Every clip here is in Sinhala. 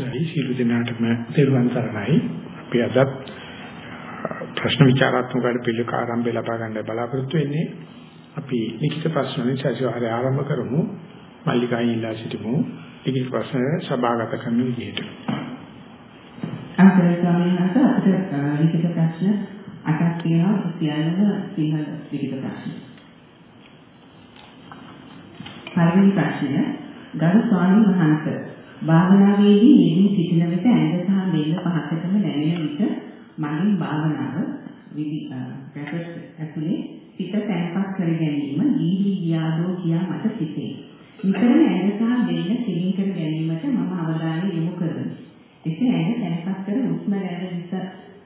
නැයි සීල දිනාටම තෙරුවන් සරණයි. අපි අදත් ප්‍රශ්න විචාරාත්මක වැඩ පිළිවෙලක ආරම්භය ලබා ගන්න බලාපොරොත්තු වෙන්නේ. අපි ලිඛිත ප්‍රශ්න විචාරය ආරම්භ කරමු. මල්ලිකායි ඉල්ලා සිටිමු. ලිඛිත ප්‍රශ්න සභාගත කරන විදිහට. අන්තර ස්වාමීන් වහන්සේ අපිට ලිඛිත ප්‍රශ්න අටක් තියෙනවා සියල්ලම සිංහල ලිඛිත ප්‍රශ්න. පළවෙනි ප්‍රශ්නය ගරු ස්වාමීන් වහන්සේ භාවනාවේදී යෙදී සිටින විට ඇඟ සහ බෙල්ල පහකටම දැනෙන විට මගේ භාවනාව විදි ප්‍රැක්ටිස් ඇතුලේ සිත තැන්පත් කර ගැනීම දීවි ගියාදෝ කියා මට සිතේ. නිතරම ඇඟ සහ බෙල්ල සිලින් කර ගැනීමට මම අවධානය යොමු කරමි. එසේ ඇඟ තැන්පත් කර හුස්ම රැල්ල විස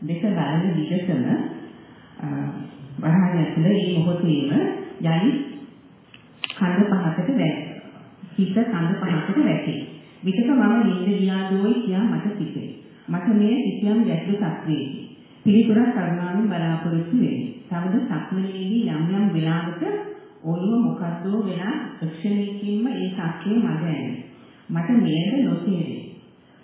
දෙක බලන විගසම වරහන් ඇතුළේ මේ මොහොතේම යලි කඳ පහකට වැටේ. හිත කඳ පහකට වැටේ. විතක මම නිින්ද ගියාදෝයි කියා මට සිතේ. මට මේ කිසියම් ගැටලු සත්‍යයේදී පිළිතුරක් කරුණාවෙන් බලාපොරොත්තු වෙමි. තවද සක්මනේදී යම් යම් වෙලාවක ඔළුව මොකද්දෝ වෙලා ක්ෂණයකින්ම ඒ සත්‍යය මග ඇනේ. මට මේක නොතේරේ.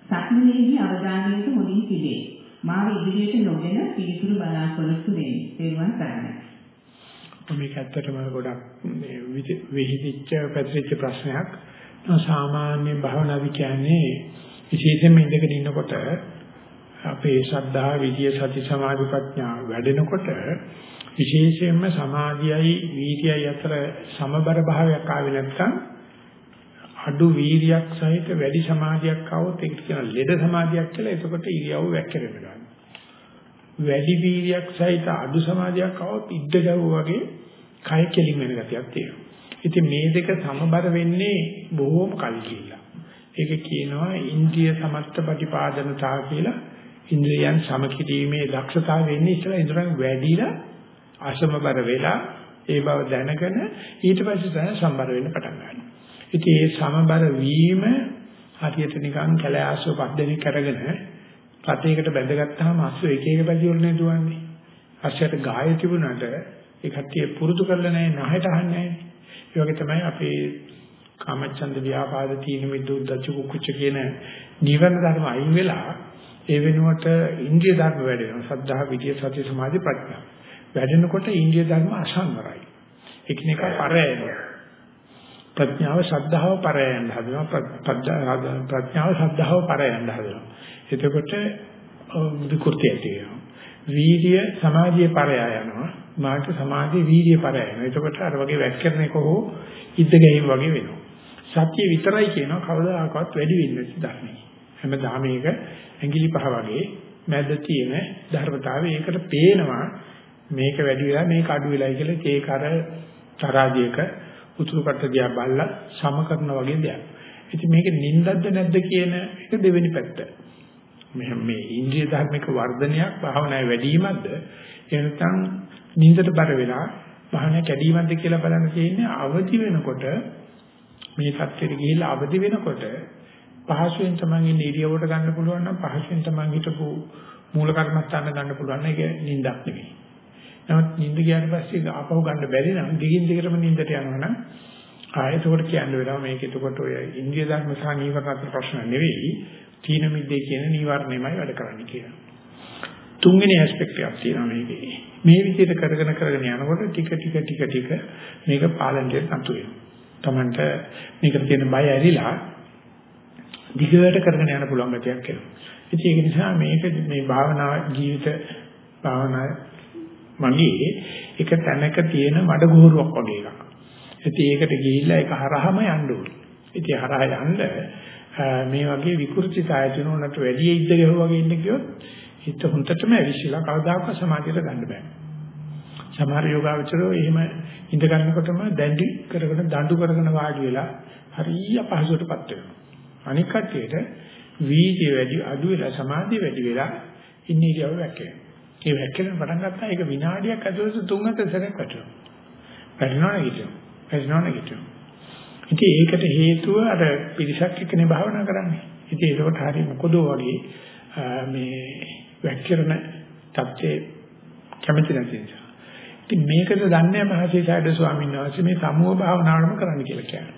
සක්මනේදී අවධානයට හොඳින් තිබේ. මාව ඉදිරියට නොගෙන පිළිතුරු බලාපොරොත්තු වෙමි. තෙරුවන් සරණයි. මේක ඇත්තටම ගොඩක් විහිදිච්ච පැතිරිච්ච ප්‍රශ්නයක්. සාමාන්‍යයෙන් භාවනාවි කියන්නේ විශේෂයෙන්ම ඉඳගෙන ඉන්නකොට අපේ ශ්‍රද්ධා, විද්‍ය, සති, සමාධි, ප්‍රඥා වැඩෙනකොට විශේෂයෙන්ම සමාධියයි වීර්යයයි අතර සමබර භාවයක් ආවේ නැත්නම් අඩු වීර්යයක් සහිත වැඩි සමාධියක් આવොත් ඒක කියන ලෙඩ සමාධියක් කියලා එතකොට ඉරියව්ව වැක්කෙන්න ගන්නවා. වැඩි වීර්යයක් සහිත අඩු සමාධියක් આવොත් ඉද්ද ගැවුවා වගේ කය කෙලින් වෙන ගතියක් තියෙනවා. ඉතින් මේ දෙක සමබර වෙන්නේ බොහෝම කල් කියලා. ඒක කියනවා ඉන්ද්‍රිය සමත්ත ප්‍රතිපාදනතා කියලා. ඉන්ද්‍රියයන් සමකිරීමේ දක්ෂතාවය වෙන්නේ ඉතලා ඉදරන් වැඩිලා අසමබර වෙලා ඒ බව දැනගෙන ඊට පස්සේ තමයි සම්බර වෙන්න පටන් ගන්නවා. ඉතින් මේ සමබර වීම හරියට නිකන් කැලෑස්සෝ පද්දෙනි කරගෙන පතේකට බැඳගත්තාම අස්සෝ එක එක පැති වල නේ දුවන්නේ. අස්සයට ගාය තිබුණාට ඒ කට්ටිය පුරුදු කරලා නැහැ නැහැට අහන්නේ නැහැ. ඒ වගේ තමයි අපේ කාමච්ඡන්ද ව්‍යාපාද තීන මිද්ද උද්දච්ච කුච්ච කියන නිවන ධර්ම අයින් වෙලා ඒ වෙනුවට ඉන්ද්‍රිය ධර්ම වැඩ වෙනවා. සද්ධා, විද්‍ය, සති, සමාධි, ප්‍රඥා. වැඩෙනකොට ඉන්ද්‍රිය ධර්ම අසංවරයි. එකිනෙක පරයනවා. ප්‍රඥාව ශ්‍රද්ධාව පරයන්න හදනවා. ප්‍රඥාව ශ්‍රද්ධාව පරයන්න හදනවා. එතකොට විකෘතිය තියෙනවා. වීර්ය සමාධිය පරය යනවා. මාර්ග සමාධිය වීර්ය පරය යනවා. එතකොට අර වගේ වැක්කරන එක හෝ ඉද්ද ගැහිම් වගේ වෙනවා. සත්‍ය විතරයි කියනවා කවදාකවත් වැඩි වෙන්නේ නැති ධර්මයි. හැමදාම මේක ඇඟිලි පහ වගේ මැද තියෙන ධර්මතාවය ඒකට පේනවා මේක වැඩි වෙලා මේක අඩු වෙලා කියලා ඒක අර තරාජයක උතුරු කට දිහා බල්ලා සම කරන වගේ දෙයක්. ඉතින් මේක නින්දක්ද නැද්ද කියන එක දෙවෙනි පැත්ත. මෙහෙම මේ ඉන්ද්‍රිය ධර්මික වර්ධනයක් භාවනාවේ වැඩිවීමක්ද එහෙම නැත්නම් නින්දට බර වෙලා භාවනාව කැඩීමක්ද කියලා බලන්න තියෙන්නේ අවදි වෙනකොට මේ தත්ත්වෙට ගිහිල්ලා අවදි වෙනකොට පහසුවෙන් තමන් ඉන්න ඉරියව්වට ගන්න පුළුවන් නම් පහසුවෙන් තමන් හිටපු මූල කර්මස්ථාන ගන්න පුළුවන් ඒක නිින්දක් නෙවෙයි. නමුත් නිින්ද ගියාට පස්සේ ආපහු ගන්න බැරි නම් දිගින් දිගටම නිින්දට යනවා නම් ආයෙත් උකට කියන්න වෙනවා මේක එතකොට ඔය ඉන්ද්‍රිය ධර්ම සහ නීවරණ අතර ප්‍රශ්න නෙවෙයි තීන මිද්දේ කියන නීවරණයමයි වැඩ කරන්නේ කියලා. තුන්වෙනි ඇස්පෙක්ට් එකක් තියෙනවා මේකේ. මේ විදිහට කරගෙන කරගෙන යනකොට ටික ටික ටික ටික මේක පාලනයට නතු වෙනවා. Tamanට මේකට තියෙන බය ඇරිලා දිගට කරගෙන යන්න පුළුවන් ගතියක් එනවා. ඉතින් ඒක නිසා මේක මේ භාවනා ජීවිත භාවනා මගේ එක තැනක තියෙන මඩ ගොහරුවක් වගේ එකක්. ඉතින් ඒකට ගිහිල්ලා ඒක හරහම යන්න ඕනේ. ඉතින් හරහා යන්න මේ වගේ විකෘතිතාවය තුනකට වැඩි ඉද්ද ගැහුවා වගේ ඉන්න කියොත් හිත හුන්නටම ඇවිස්සලා කවදාකවත් සමාධියට ගන්න බෑ. සමහර යෝගාවචරෝ එහෙම ඉඳ ගන්නකොටම දැඬි කරගෙන දඬු කරගෙන වාඩි වෙලා හරිය අපහසුටපත් වෙනවා. අනික් කට්ටියට වීර්ය වැඩි අඩු වෙලා සමාධිය වැඩි වෙලා ඉන්න ඉරියව්ව වැක්කෙනවා. ඒ වැක්කෙන පටන් ගත්තා ඒක විනාඩියක් ඇතුළත තුන් හතර සැරයක් වැටෙනවා. වැටෙනවා නේද? වැටෙනවා නේද? ඉතින් ඒකට හේතුව අර පිරිසක් එක්කනේ භාවනා කරන්නේ. ඉතින් ඒකට හරිය මොකදෝ වගේ මේ වැක්කිරන தත්ත්වයේ කැමති නැති නිසා. ඉතින් මේකද දන්නේ මහසීසයිඩ ස්වාමීන් වහන්සේ මේ සමුහ භාවනාවම කරන්න කියලා කියන්නේ.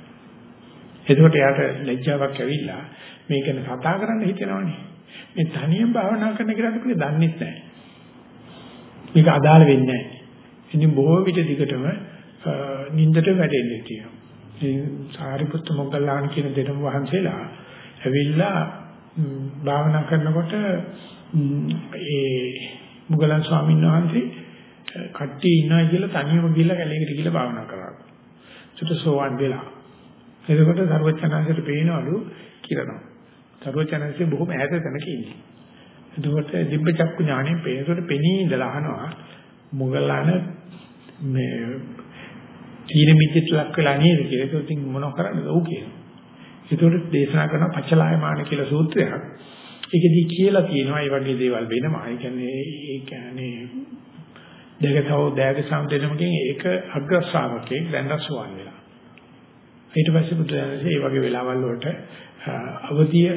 එතකොට යාට ලැජ්ජාවක් ඇවිල්ලා මේක ගැන කතා කරන්න හිතෙනවනේ. මේ තනියෙන් භාවනා කරන කෙනාට මේක දන්නේ නැහැ. මේක අදාළ වෙන්නේ නැහැ. ඉතින් බොහෝ විට දිගටම නින්දට වැටෙන්නේ තියෙනවා. ඉතින් සාරිපුත්ත මොග්ගල්ලාන කියන දෙනම වහන්සේලා ඇවිල්ලා භාවනා කරනකොට ඒ මුගලන් ස්වාමීන් වහන්සේ කට්ටිය ඉන්නවා කියලා තනියම ගිහලා කැලේකට ගිහලා භාවනා කරා. චුත සෝවන් වෙලා. එතකොට සර්වචනාංශයට පේනවලු කිරනවා. සර්වචනාංශය බොහොම ඈත තැනක ඉන්නේ. එතකොට දිබ්බ චක්කු ඥාණයෙන් පේනකොට පෙනී ඉඳලා අහනවා මුගලන මේ තීන මිත්‍යට ලක් වෙලා නේද කියලා. ඒක ඉතින් මොනව කරන්නද ඔව් කියනවා. ඒතකොට දේශනා කරන පචලායමාන කියලා සූත්‍රයක්. ඒකෙදි කියලා තියෙනවා මේ වගේ දේවල් වෙනවා. ඒ කියන්නේ ඒ කියන්නේ දෙකතව දැග සම්දෙනමකින් ඒක අග්‍ර ශ්‍රාවකෙක් දැන් රසුවන් වෙලා. ඊට පස්සේ බුදුරජාණන්සේ මේ වගේ වෙලාවල් වලට අවදිය,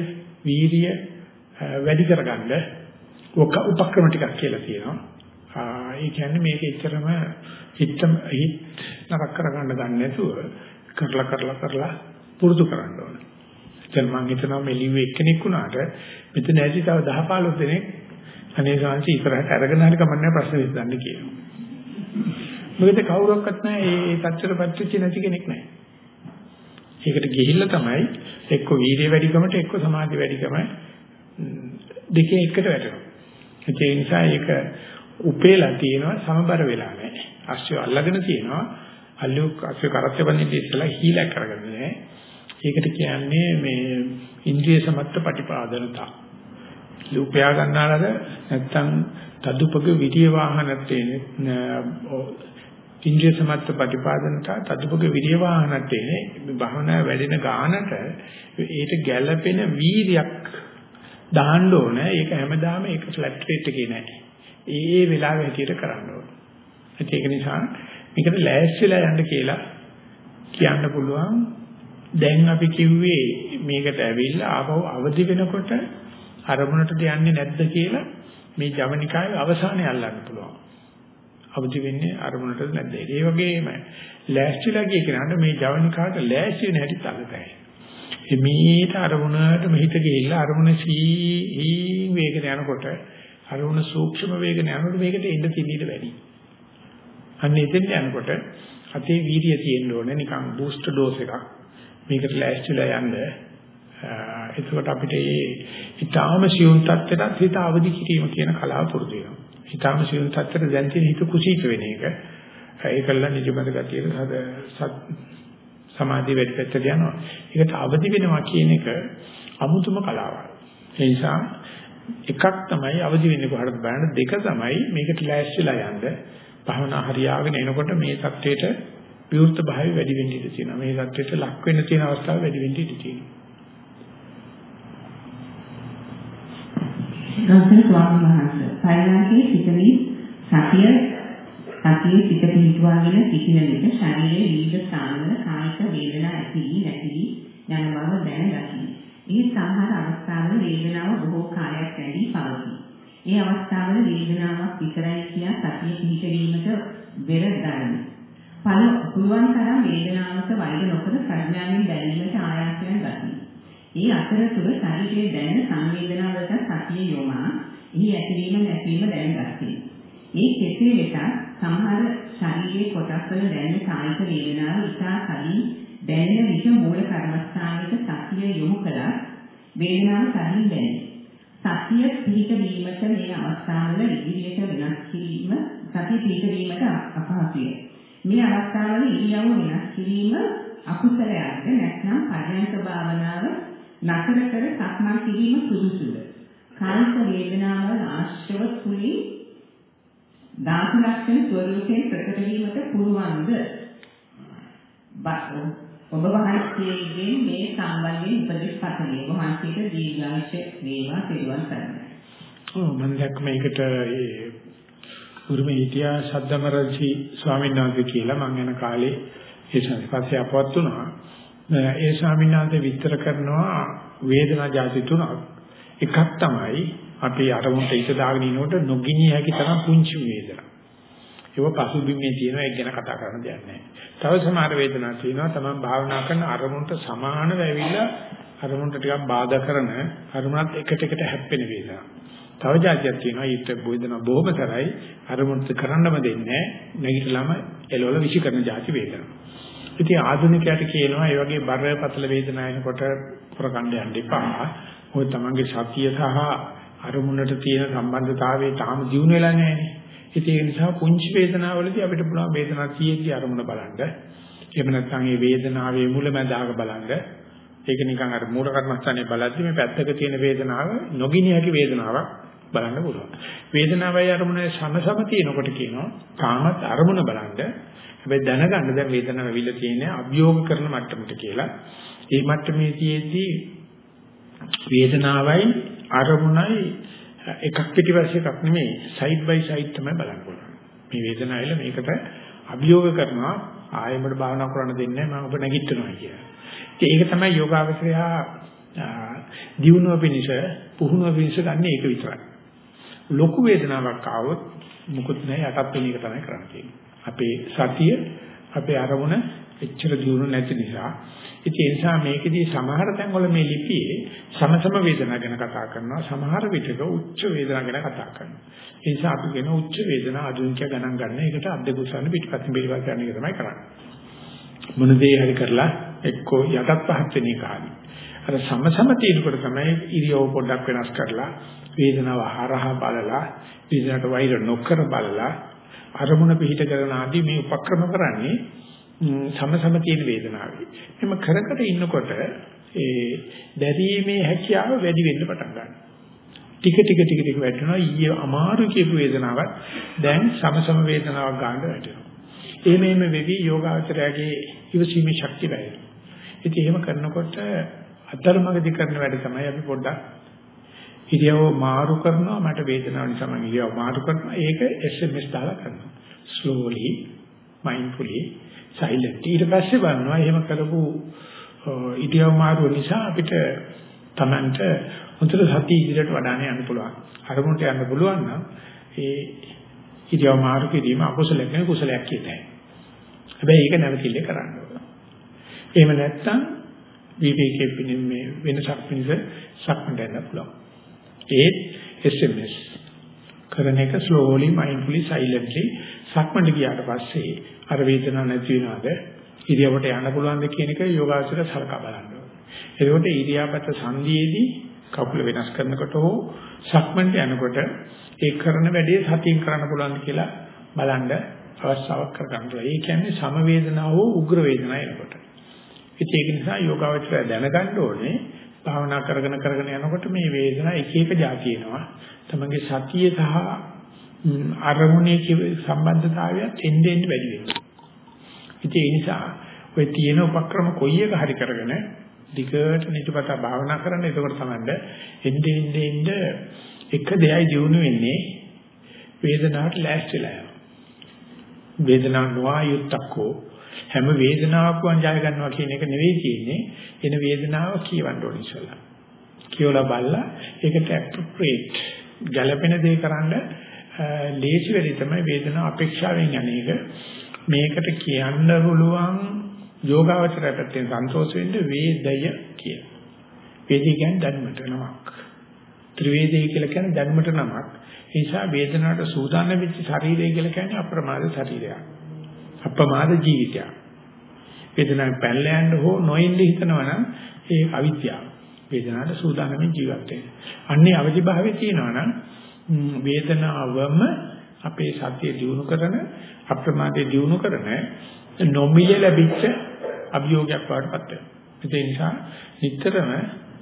වීරිය වැඩි කරගන්න උපක්‍රම ටිකක් කියලා තියෙනවා. ඒ කියන්නේ මේක එච්චරම හිතම හිත නරක කරගන්න ගන්න නැතුව කරලා කරලා කරලා පුරුදු කරන්න ඕනේ. දැන් මම හිතනවා මේ ලිව්වේ එක්කෙනෙක් වුණාට මෙතන ඇති තව 10 15 දෙනෙක් අනේ සාංශි ඉස්සරහට අරගෙන හරි කමන්නේ ප්‍රශ්න විසඳන්න කියනවා. මොකද කවුරක්වත් නැහැ මේ තත්ත්වයටපත් වෙච්ච නැති කෙනෙක් නැහැ. ඒකට ගිහිල්ලා තමයි එක්ක වීර්ය වැඩිකමට එක්ක සමාධි වැඩිකම දෙකේ එකට වැටෙනවා. ඒ නිසා ඒක උපේලා තියෙනවා සමබර වෙලා නැහැ. අශ්වය අල්ලගෙන තියෙනවා. අල්ලු අශ්වය කරත්ත බඳින්න ඉස්සලා හීලක් කරගන්න නැහැ. ඒකට කියන්නේ මේ ඉන්ද්‍රිය සමත්ත පටිපාදනතා. ලූපයා ගන්නාලද නැත්තම් තදුපක විරිය වාහනත් ඉන්ද්‍රිය සමත්ත ප්‍රතිපාදනතා තදුපක විරිය වාහනත් එන්නේ භවනා වැඩෙන ගානට ඒට ගැළපෙන වීරියක් දාන්න ඕන. ඒක හැමදාම ඒක ෆ්ලැට් රේට් එකේ නෑ. ඒ ඒ වෙලාවෙ හැටියට කරන්න ඕන. ඒක නිසා මේකට ලෑස්තිලා යන්න කියලා කියන්න පුළුවන්. දැන් අපි කිව්වේ මේකට ඇවිල්ලා ආපහු අවදි වෙනකොට අරමුණට යන්නේ නැද්ද කියලා මේ ජවනිකායේ අවසානය අල්ලන්න පුළුවන්. අවදි වෙන්නේ අරමුණට නැද්ද? ඒ වගේම ලෑස්තිලා ගිය කෙනාට මේ ජවනිකාට ලෑස්ති වෙන හැටි තලතයි. මේට අරමුණට මෙහිත ගිහිල්ලා අරමුණ සී වේගන යනකොට අරමුණ සූක්ෂම වේගන යනකොට මේකට එන්න තිබීට වැඩි. අන්න එතෙන් යනකොට අතේ වීර්යය තියෙන්න ඕනේ නිකන් බූස්ටර් ඩෝස් එකක්. මේකට ලෑස්තිලා යන්න එතකොට අපිට මේ ඊටාම සියුම් තත්ත්වයට හිත අවදි කිරීම කියන කලාව පුරුදු වෙනවා. ඊටාම සියුම් තත්ත්වයට දැන් තියෙන හිත කුසීත වෙන එක. ඒකල්ල නිජමත ගතියට හද සත් සමාධිය වෙද්දට යනවා. ඒකට අවදි වෙනවා කියන එක අමුතුම කලාවක්. ඒ නිසා එකක් තමයි අවදි වෙන්නේ කොහටද බලන්න දෙක තමයි මේකට ලෑස්තිලා යන්න භවනා හරියාගෙන එනකොට මේ தത്വෙට විවෘත භාවය වැඩි වෙන්න ඉඩ තියෙනවා. මේ தത്വෙට ලක් වෙන්න තියෙන අවස්ථාව වැඩි වෙන්න ඉඩ තියෙනවා. ගෞතම ස්වාමීන් වහන්සේ පරිණාමයේ සිටමි සතිය සතියේ සිට පිහිටුවාගෙන සිටින විට ශරීරයේ විවිධ ස්ථානවල කායික වේදනා ඇතිවි නැතිවි යන බව දැන ගතියි. මේ සමහර අවස්ථාවල වේදනාව බොහෝ කාලයක් වැඩි පවතී. මේ අවස්ථාවල වේදනාවක් විතරයි කියා සතිය පිහිටවීමට බෙර ගන්න. පළ පුළුවන් තරම් වේදනාවට වෛර නොකර ප්‍රඥාවෙන් බැලීමට ආයාසයෙන් ගතියි. ඒ අතරතුර ශරීරයේ දැනෙන සංවේදනාවලට සතිය යොමා එහි ඇතිවීම නැතිවීම දැනගත්තේ. මේ කෙසේ වෙතත් සමහර ශරීරයේ කොටස් වල දැනෙන කායික වේදනාව ඉතා කලින් දැනෙන විට මූල කර්මස්ථානයේ සතිය යොමු කළා වේදනාව කලින් දැනේ. සතිය පිහිට වීමට මේ අවස්ථාවල ඉදිරියට වෙනස් කිරීම සතිය පිහිට වීමට අපහසුය. මේ අවස්ථාවල ඉරියව්ව වෙනස් කිරීම අකුසලයක්ද නැත්නම් පරයන්ක භාවනාව නතර කර සක්මන් කිරීම සුදුසුද? කායික වේදනාවල ආශ්‍රව කුලී ධාතු ලක්ෂණ ස්වરૂපයෙන් ප්‍රකට වීමට පුළුවන්ද? ඔබ වහන්සේගෙන් මේ සම්බන්ධයෙන් උපදෙස් පතමි. ඔබ වහන්සේට දීර්ඝායුෂ වේවා පිරුවන් කරන්න. ඔව් මම දැක්ක මේකට ඒ උරුමේ හිටියා සද්දමරජි ස්වාමීන් වහන්සේ කියලා මම යන කාලේ ඒ සංස්පස්සේ අපවත් වුණා. ඒ ස්වාමීන් වහන්සේ විස්තර කරනවා වේදනා જાති තුනක්. එකක් තමයි අපි අරමුණට ඉත දාගෙන ඉනකොට නොගිනිය හැකි තරම් පුංචි වේදනා. ඒක පසුබිමේ තියෙනවා ඒක ගැන කතා කරන්න දෙයක් නැහැ. තව සමහර වේදනා තියෙනවා තමයි භාවනා කරන අරමුණට සමානව ඇවිල්ලා අරමුණට ටිකක් බාධා කරන අරමුණත් එකට එකට හැප්පෙන වේදනා. තව જાතියක් තියෙනවා ඊට වේදනා බොහොම තරයි අරමුණට කරන්නම දෙන්නේ නැහැ. නැගිටලාම එළවල විෂ කරන જાති වේදනා. ඉතින් ආධුනිකයට කියනවා මේ වගේ බරපතල වේදනාව එනකොට ප්‍රකණ්ඩ යන්න එපා. ඔය තමන්ගේ සතිය සහ අරමුණට තියෙන සම්බන්ධතාවය තාම දියුණු වෙලා නැහැ. ඉතින් ඒ නිසා පුංචි වේදනාවලදී අපිට පුළුවන් වේදනාවක් තියෙද්දි අරමුණ බලන්න. එහෙම නැත්නම් මේ වේදනාවේ මුලැමැදාක බලන්න. ඒක නිකන් අර මූල කර්මස්ථානයේ බලද්දි මේ පැත්තක තියෙන වේදනාව නොගිනිය හැකි වේදනාවක් බලන්න පුළුවන්. වේදනාවයි අරමුණේ සමසම තියෙනකොට කියනවා තාමත් අරමුණ බලන්න. හැබැයි දැනගන්න දැන් වේදනාව විල තියෙන්නේ අභියෝග කරන මට්ටමට කියලා. ඒ මට්ටමේ තියෙද්දි වේදනාවයි අරමුණයි එකක් පිටිපස්සේ එකක් නෙමෙයි සයිඩ් බයි සයිඩ් තමයි බලන්න පුළුවන්. මේ වේදනාවල මේකට අභියෝග කරනවා ආයෙමඩ භාවනා කරන්න දෙන්නේ නැහැ මම ඔබ නැගිටිනවා කියලා. ඒක තමයි යෝගාවචරයා දියුණුව පිණිස පුහුණුව පිණිස ගන්න ඒක විතරයි. ලොකු වේදනාවක් ආවොත් මුකුත් නැහැ යටත් වෙන එක තමයි කරන්නේ. අපේ සතිය අපේ අරමුණ එච්චර දියුණු නැති නිසා. ඉතින් ඒ නිසා මේකෙදී සමහර තැන්වල මේ ලිපියේ සමසම වේදනා ගැන කතා කරනවා. සමහර විටක උච්ච වේදනා ගැන කතා කරනවා. ඒ නිසා අපි කියන උච්ච වේදනා අදුන්ක ගණන් ගන්න එකට අධ්‍යකුසන්න පිටපතින් පිළිවෙල කරන එක තමයි කරන්නේ. මොන දේ හරි කරලා එක්කෝ යටත් පහත් වෙන එක හරි. අර සමසම තියෙනකොට තමයි ඉරියව් පොඩ්ඩක් වෙනස් කරලා වේදනාව හරහා බලලා වේදනට වෛර නොකර බලලා අරමුණ පිහිට කරන ආදී මේ උපක්‍රම කරන්නේ සමසම තියෙන වේදනාවයි. එහම කර කර ඉන්නකොට ඒ දැරීමේ හැකියාව වැඩි වෙන්න පටන් ගන්නවා. ටික ටික ටික ටික වැටෙනවා. ඊයේ අමාරු කියපු වේදනාවක් දැන් සමසම වේදනාවක් ගන්න වැටෙනවා. ඒ මේම වෙවි යෝගාචරයගේ ඉවසීමේ ශක්තිය වැඩි. ඉතින් එහෙම කරනකොට අතරමඟදී කරන වැඩ තමයි අපි පොඩ්ඩක් ඉරියව මාරු කරනවා මට වේදනාව නිසා මම ඉරියව මාරු කරනවා ඒක SMS දාලා කරනවා slowly mindfully silent. ඊට පස්සේ බලනවා එහෙම කරපු ඉදියව මාරුව නිසා අපිට Tamanට හොඳට සතිය ඉදිරියට වඩාගෙන යන්න පුළුවන්. අරමුණට යන්න පුළුවන් නම් ඒ ඉදියව මාරු කිරීම අකුසලයක් නෙවෙයි කුසලයක් කියතයි. හැබැයි ඒක නැවතිල්ල කරන්න ඕන. එහෙම නැත්නම් විවේකයේ පිනින් මේ වෙනසක් පිනිස සක්මට යන්න පුළුවන්. ඒ SMS කරන එක slowly mindfully silently සක්මණේ ගියාට පස්සේ අර වේදනාවක් නැති වෙනවද ඉරියවට යන්න පුළුවන්ද කියන එක යෝගාචර සලකා බලන්න ඕනේ. එතකොට ඉරියාපත සංදීයේදී කකුල වෙනස් කරනකොට හෝ සක්මණේ යනකොට ඒ කරන වැඩේ සතියෙන් කරන්න පුළුවන්ද කියලා බලන්න අවස්ථාවක් කරගන්න ඕනේ. ඒ කියන්නේ සම වේදනාව හෝ උග්‍ර වේදනාව එනකොට. ඉතින් ඒක නිසා යෝගාචරය දැනගන්න ඕනේ භාවනා කරගෙන කරගෙන යනකොට මේ වේදනා එක එක જાති එනවා. තමගේ සතිය සහ අරමුණේ සම්බන්ධතාවයත් එන්නේ එන්නේ වැඩි වෙනවා. ඉතින් ඒ නිසා ඔය තියෙන උපක්‍රම කොයි එක හරි කරගෙන දිගට නිතරපතා භාවනා කරන්න එතකොට තමයි එන්නේ එන්නේ එන්නේ එක දෙයයි දිනු වෙන්නේ වේදනාවට ලෑස්තිලා යනවා. වේදනාව නොආයුත්තක්කෝ හැම වේදනාවක්ම ජය ගන්නවා කියන එක නෙවෙයි තියෙන්නේ එන වේදනාව කියවන්න ඕනේ ඉස්සලා. කියවලා බලලා ඒකට ඇප්‍රොප්‍රියේට් ගැළපෙන දේ කරන්න ලේසි වෙලෙ තමයි වේදනාව අපේක්ෂාවෙන් යන්නේක මේකට කියන්න පුළුවන් යෝගාවචරය පැත්තෙන් සන්තෝෂ වෙන්න වේදය කියන. වේදය කියන්නේ ධර්මයට නමක්. ත්‍රිවේදය කියලා කියන්නේ ධර්මයට නමක්. ඒ නිසා වේදනාවට සූදානම් වෙච්ච ශරීරය කියලා කියන්නේ අප්‍රමාද ශරීරයක්. අප්‍රමාද ජීවිතයක්. වේදනාවෙන් පැනලා යන්න හෝ නොඉන්න හිතනවා නම් ඒ අවිද්‍යාව. වේදනාවට සූදානම්ෙන් ජීවත් වෙන්න. අන්නේ අවදිභාවයේ තියෙනවා නම් වේදනාවම අපේ සතිය දිනු කරන අප්‍රමාදයේ දිනු කරන නොමිල ලැබිච්ච අභියෝගයක් වඩපත් වෙනවා. ඒ නිසා නිතරම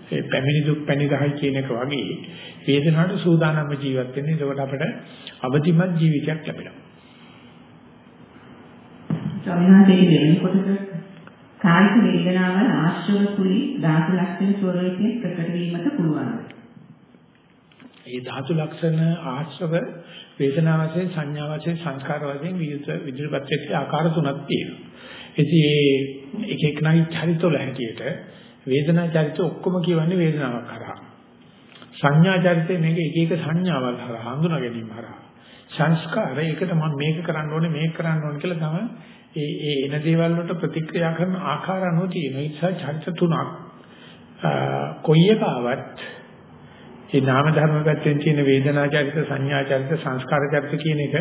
ඒ පැමිණි දුක් පැණි ගහයි කියන එක වගේ වේදනාවට සූදානම්ව ජීවත් වෙන්න. එතකොට අපිට අවදිමත් ජීවිතයක් ලැබෙනවා. සමිනාදේ දෙවෙනි කොටස කායික වේදනාවල් ආශ්‍රව කුලී ධාතු ලක්ෂණ ස්වරූපයෙන් ප්‍රකට වීමට පුළුවන්. ඒ ධාතු ලක්ෂණ ආශ්‍රව වේදනා වශයෙන් සංඥා වශයෙන් සංස්කාර වශයෙන් විවිධ විදිහට වෙච්ච ආකාර තුනක් තියෙනවා. ඉතින් මේ එක එක නැයි චරිතවල හැටියට වේදනා චරිත ඔක්කොම කියවන්නේ වේදනාවක් කරා. සංඥා චරිතේ මේක එක එක සංඥාවල් හරහා හඳුනා ගැනීම හරහා. සංස්කාර ඒකට මම මේක කරන්න ඕනේ මේක කරන්න ඕනේ කියලා තමයි ඒ ඒ එන දේවල් වලට ප්‍රතික්‍රියා කරන ආකාර අනුව තියෙන නිසා චරිත තුනක් කොයි එකාවත් ඒ නාම ධර්ම පැත්තෙන් තියෙන වේදනා චරිත සංඥා චරිත සංස්කාර චරිත කියන එක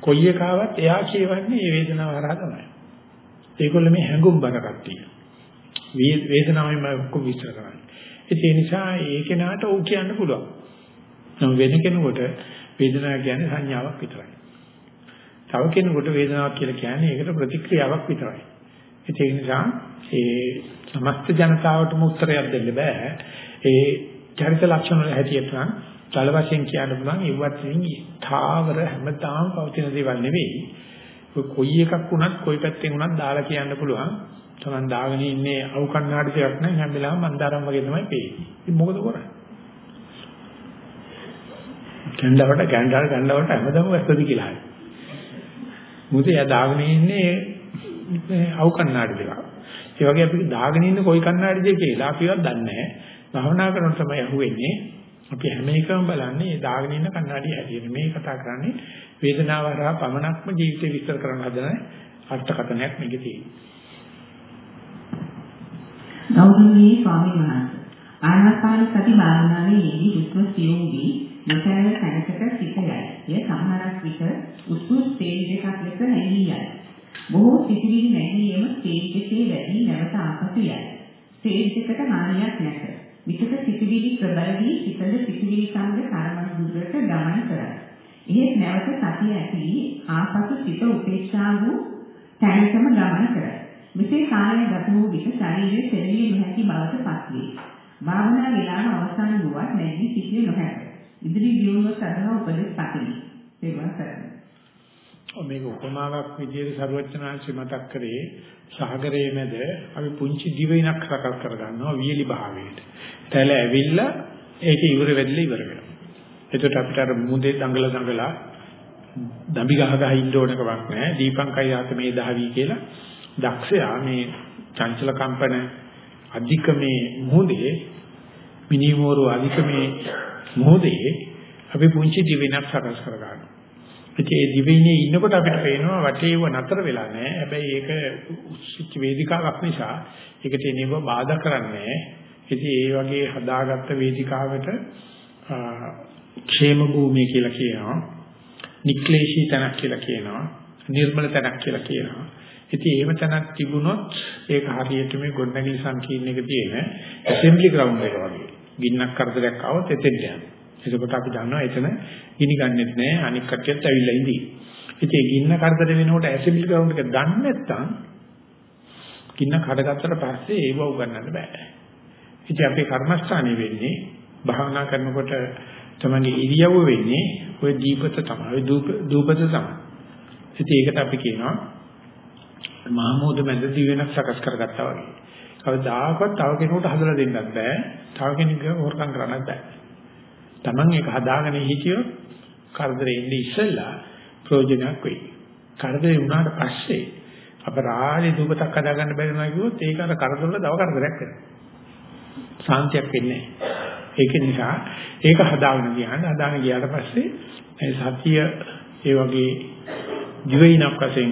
කොයි එකාවත් එයා කියවන්නේ මේ වේදනාව හරහා තමයි. ඒගොල්ලෝ මේ හැඟුම් බර කට්ටිය. වේදනාවෙන් මම කොහොම විස්තර කරන්නේ. ඒ නිසා ඒ කෙනාට ඔව් කියන්න පුළුවන්. නම් වෙන කෙනෙකුට වේදනාව කියන්නේ සංඥාවක් විතරයි. තව කෙනෙකුට වේදනාවක් කියලා කියන්නේ ඒකට ප්‍රතික්‍රියාවක් විතරයි. ඒ නිසා ඒ සමස්ත ජනතාවටම උත්තරයක් දෙන්න බෑ. ඒ චරිත ලක්ෂණ වල හැටියට නම් දල වශයෙන් කියන්න පුළුවන් ඒවත් ස්ථාවර හැමදාම පවතින දේවල් නෙවෙයි. කොයි එකක් වුණත් කොයි පැත්තෙන් වුණත් දාලා කියන්න පුළුවන්. තමන් දාගෙන ඉන්නේ අවු කන්නාඩි ටිකක් නම් හැම වෙලාවෙම මන්දාරම් වගේ තමයි පේන්නේ. ඉතින් මොකද කරන්නේ? කැන්ඩවට කැන්ඩාර කැන්ඩවට හැමදාම වැස්සදි කියලා හරි. මොකද එයා දාගෙන ඉන්නේ අවු කන්නාඩි දෙක. ඒ වගේ අපි දාගෙන ඉන්නේ කොයි කන්නාඩිද කියලා අපිවත් දන්නේ නැහැ. භවනා කරනකොට තමයි අහුවෙන්නේ. අපි හැම එකම බලන්නේ මේ දාගෙන ඉන්න කන්නාඩිය හැටියට. මේ කතා කරන්නේ වේදනාව හරහා පමණක්ම ජීවිතේ විස්තර කරන්න හදන අර්ථකථනයක් මේකේ තියෙනවා. ගෞරවනීය ස්වාමීන් වහන්සේ ආනාපාන සති භාවනාවේ යෙදී හුස්ම සියුම් වී නොසැලෙන තැනකට සිට යයි. එය සමහරක් විට උත්සුස් ස්ටේජ් එකක් ලෙස නැගී යයි. බොහෝ සිතිවිලි නැගීම ස්ටේජ් එකේ වැඩි නැවත ආපසු යයි. ස්ටේජ් එකට හානියක් නැත. විතක සිතිවිලි ප්‍රබල වී සිතද සිතිවිලි සංග කර්ම දුරට ගමන් කරයි. එහෙත් නැවත සතිය ඇති ආපසු සිත උපේක්ෂා වූ තැනටම ගමන් කරයි. මෙසේ කාලය ගත වූ විට ශරීරයේ සෙල්ලිය නොහැකි බවට පත්වේ. භාවනා වේලාව අවසන් වුවත් නැගී සිටිය නොහැක. ඉදිරි දියුණුව සඳහා උපදෙස් පතමි. සේවා කරමි. මේක උපමාවක් විදිහට සරුවචනාංශي මතක් කරේ සාගරයේ මැද අපි පුංචි දිවයිනක් සකස් කරගන්නවා වියලි භාවයට. තැල ඇවිල්ලා ඒක ඉවර වෙද්දී ඉවර වෙනවා. එතකොට අපිට අර මුදේ දඟල දඟලා දම්බි ගහ ගහ ඉන්න ඕන කමක් නැහැ. දීපංකයි ආත මේ දහවි කියලා දක්ෂයා මේ චංචල කම්පන අධික මේ මොහොතේ මිනිමෝරු අධික මේ මොහොතේ අපි පුංචි දිවිනක් සකස් කර ගන්නවා. ඉතින් ඒ දිවිනේ ඉන්නකොට අපිට පේනවා වටේව නතර වෙලා නැහැ. හැබැයි ඒක උස්සිච්ච වේදිකාවක් නිසා ඒකට එනව බාධා කරන්නේ ඉතින් ඒ වගේ හදාගත්ත වේදිකාවට ക്ഷേම භූමිය කියලා කියනවා. නික්ලේශී තැනක් කියලා කියනවා. නිර්මල තැනක් කියලා කියනවා. ඉතින් එහෙම තැනක් තිබුණොත් ඒක හරියට මේ ගොඩනැගිලි සංකීර්ණ එක තියෙන ඇසෙම්බලි ග්‍රවුන්ඩ් එක වගේ. ගින්නක් කරදරයක් આવොත් එතෙන් යනවා. එතකොට අපි දන්නවා එතන ගිනි ගන්නෙත් නෑ අනික් කට්ටියත් ඇවිල්ලා ඉඳී. ඉතින් ගින්න කරදර වෙනකොට ඇසිඩ් ග්‍රවුන්ඩ් එක දන්නේ නැත්නම් ගින්න කඩගත්තට පස්සේ ඒව උගන්නන්න බෑ. ඉතින් අපේ කර්මස්ථානේ වෙන්නේ භාවනා කරනකොට තමයි ඉරියව්ව වෙන්නේ ඔය දීපත තමයි දූපත තමයි. ඉතින් ඒකට අපි කියනවා මහමෝද මැදදී වෙනක් සකස් කරගත්තා වගේ. කවදාකවත් තව කෙනෙකුට හදලා දෙන්නත් බෑ. තව කෙනෙකුට හොරකම් කරන්නත් බෑ. Taman එක හදාගෙන හිටියොත් කරදරේ ඉන්නේ ඉස්සෙල්ලා ප්‍රයෝජනයක් වෙයි. කරදරේ වුණාට පස්සේ අපරාධි දුකටක් හදාගන්න බැරි වුණා කිව්වොත් ඒක අර කරදරවල දව කරදරයක් වෙනවා. සාන්තියක් වෙන්නේ ඒක නිසා ඒක හදාගෙන ගියාම හදාගෙන ගියාට පස්සේ සතිය ඒ වගේ දිවයිනක් වශයෙන්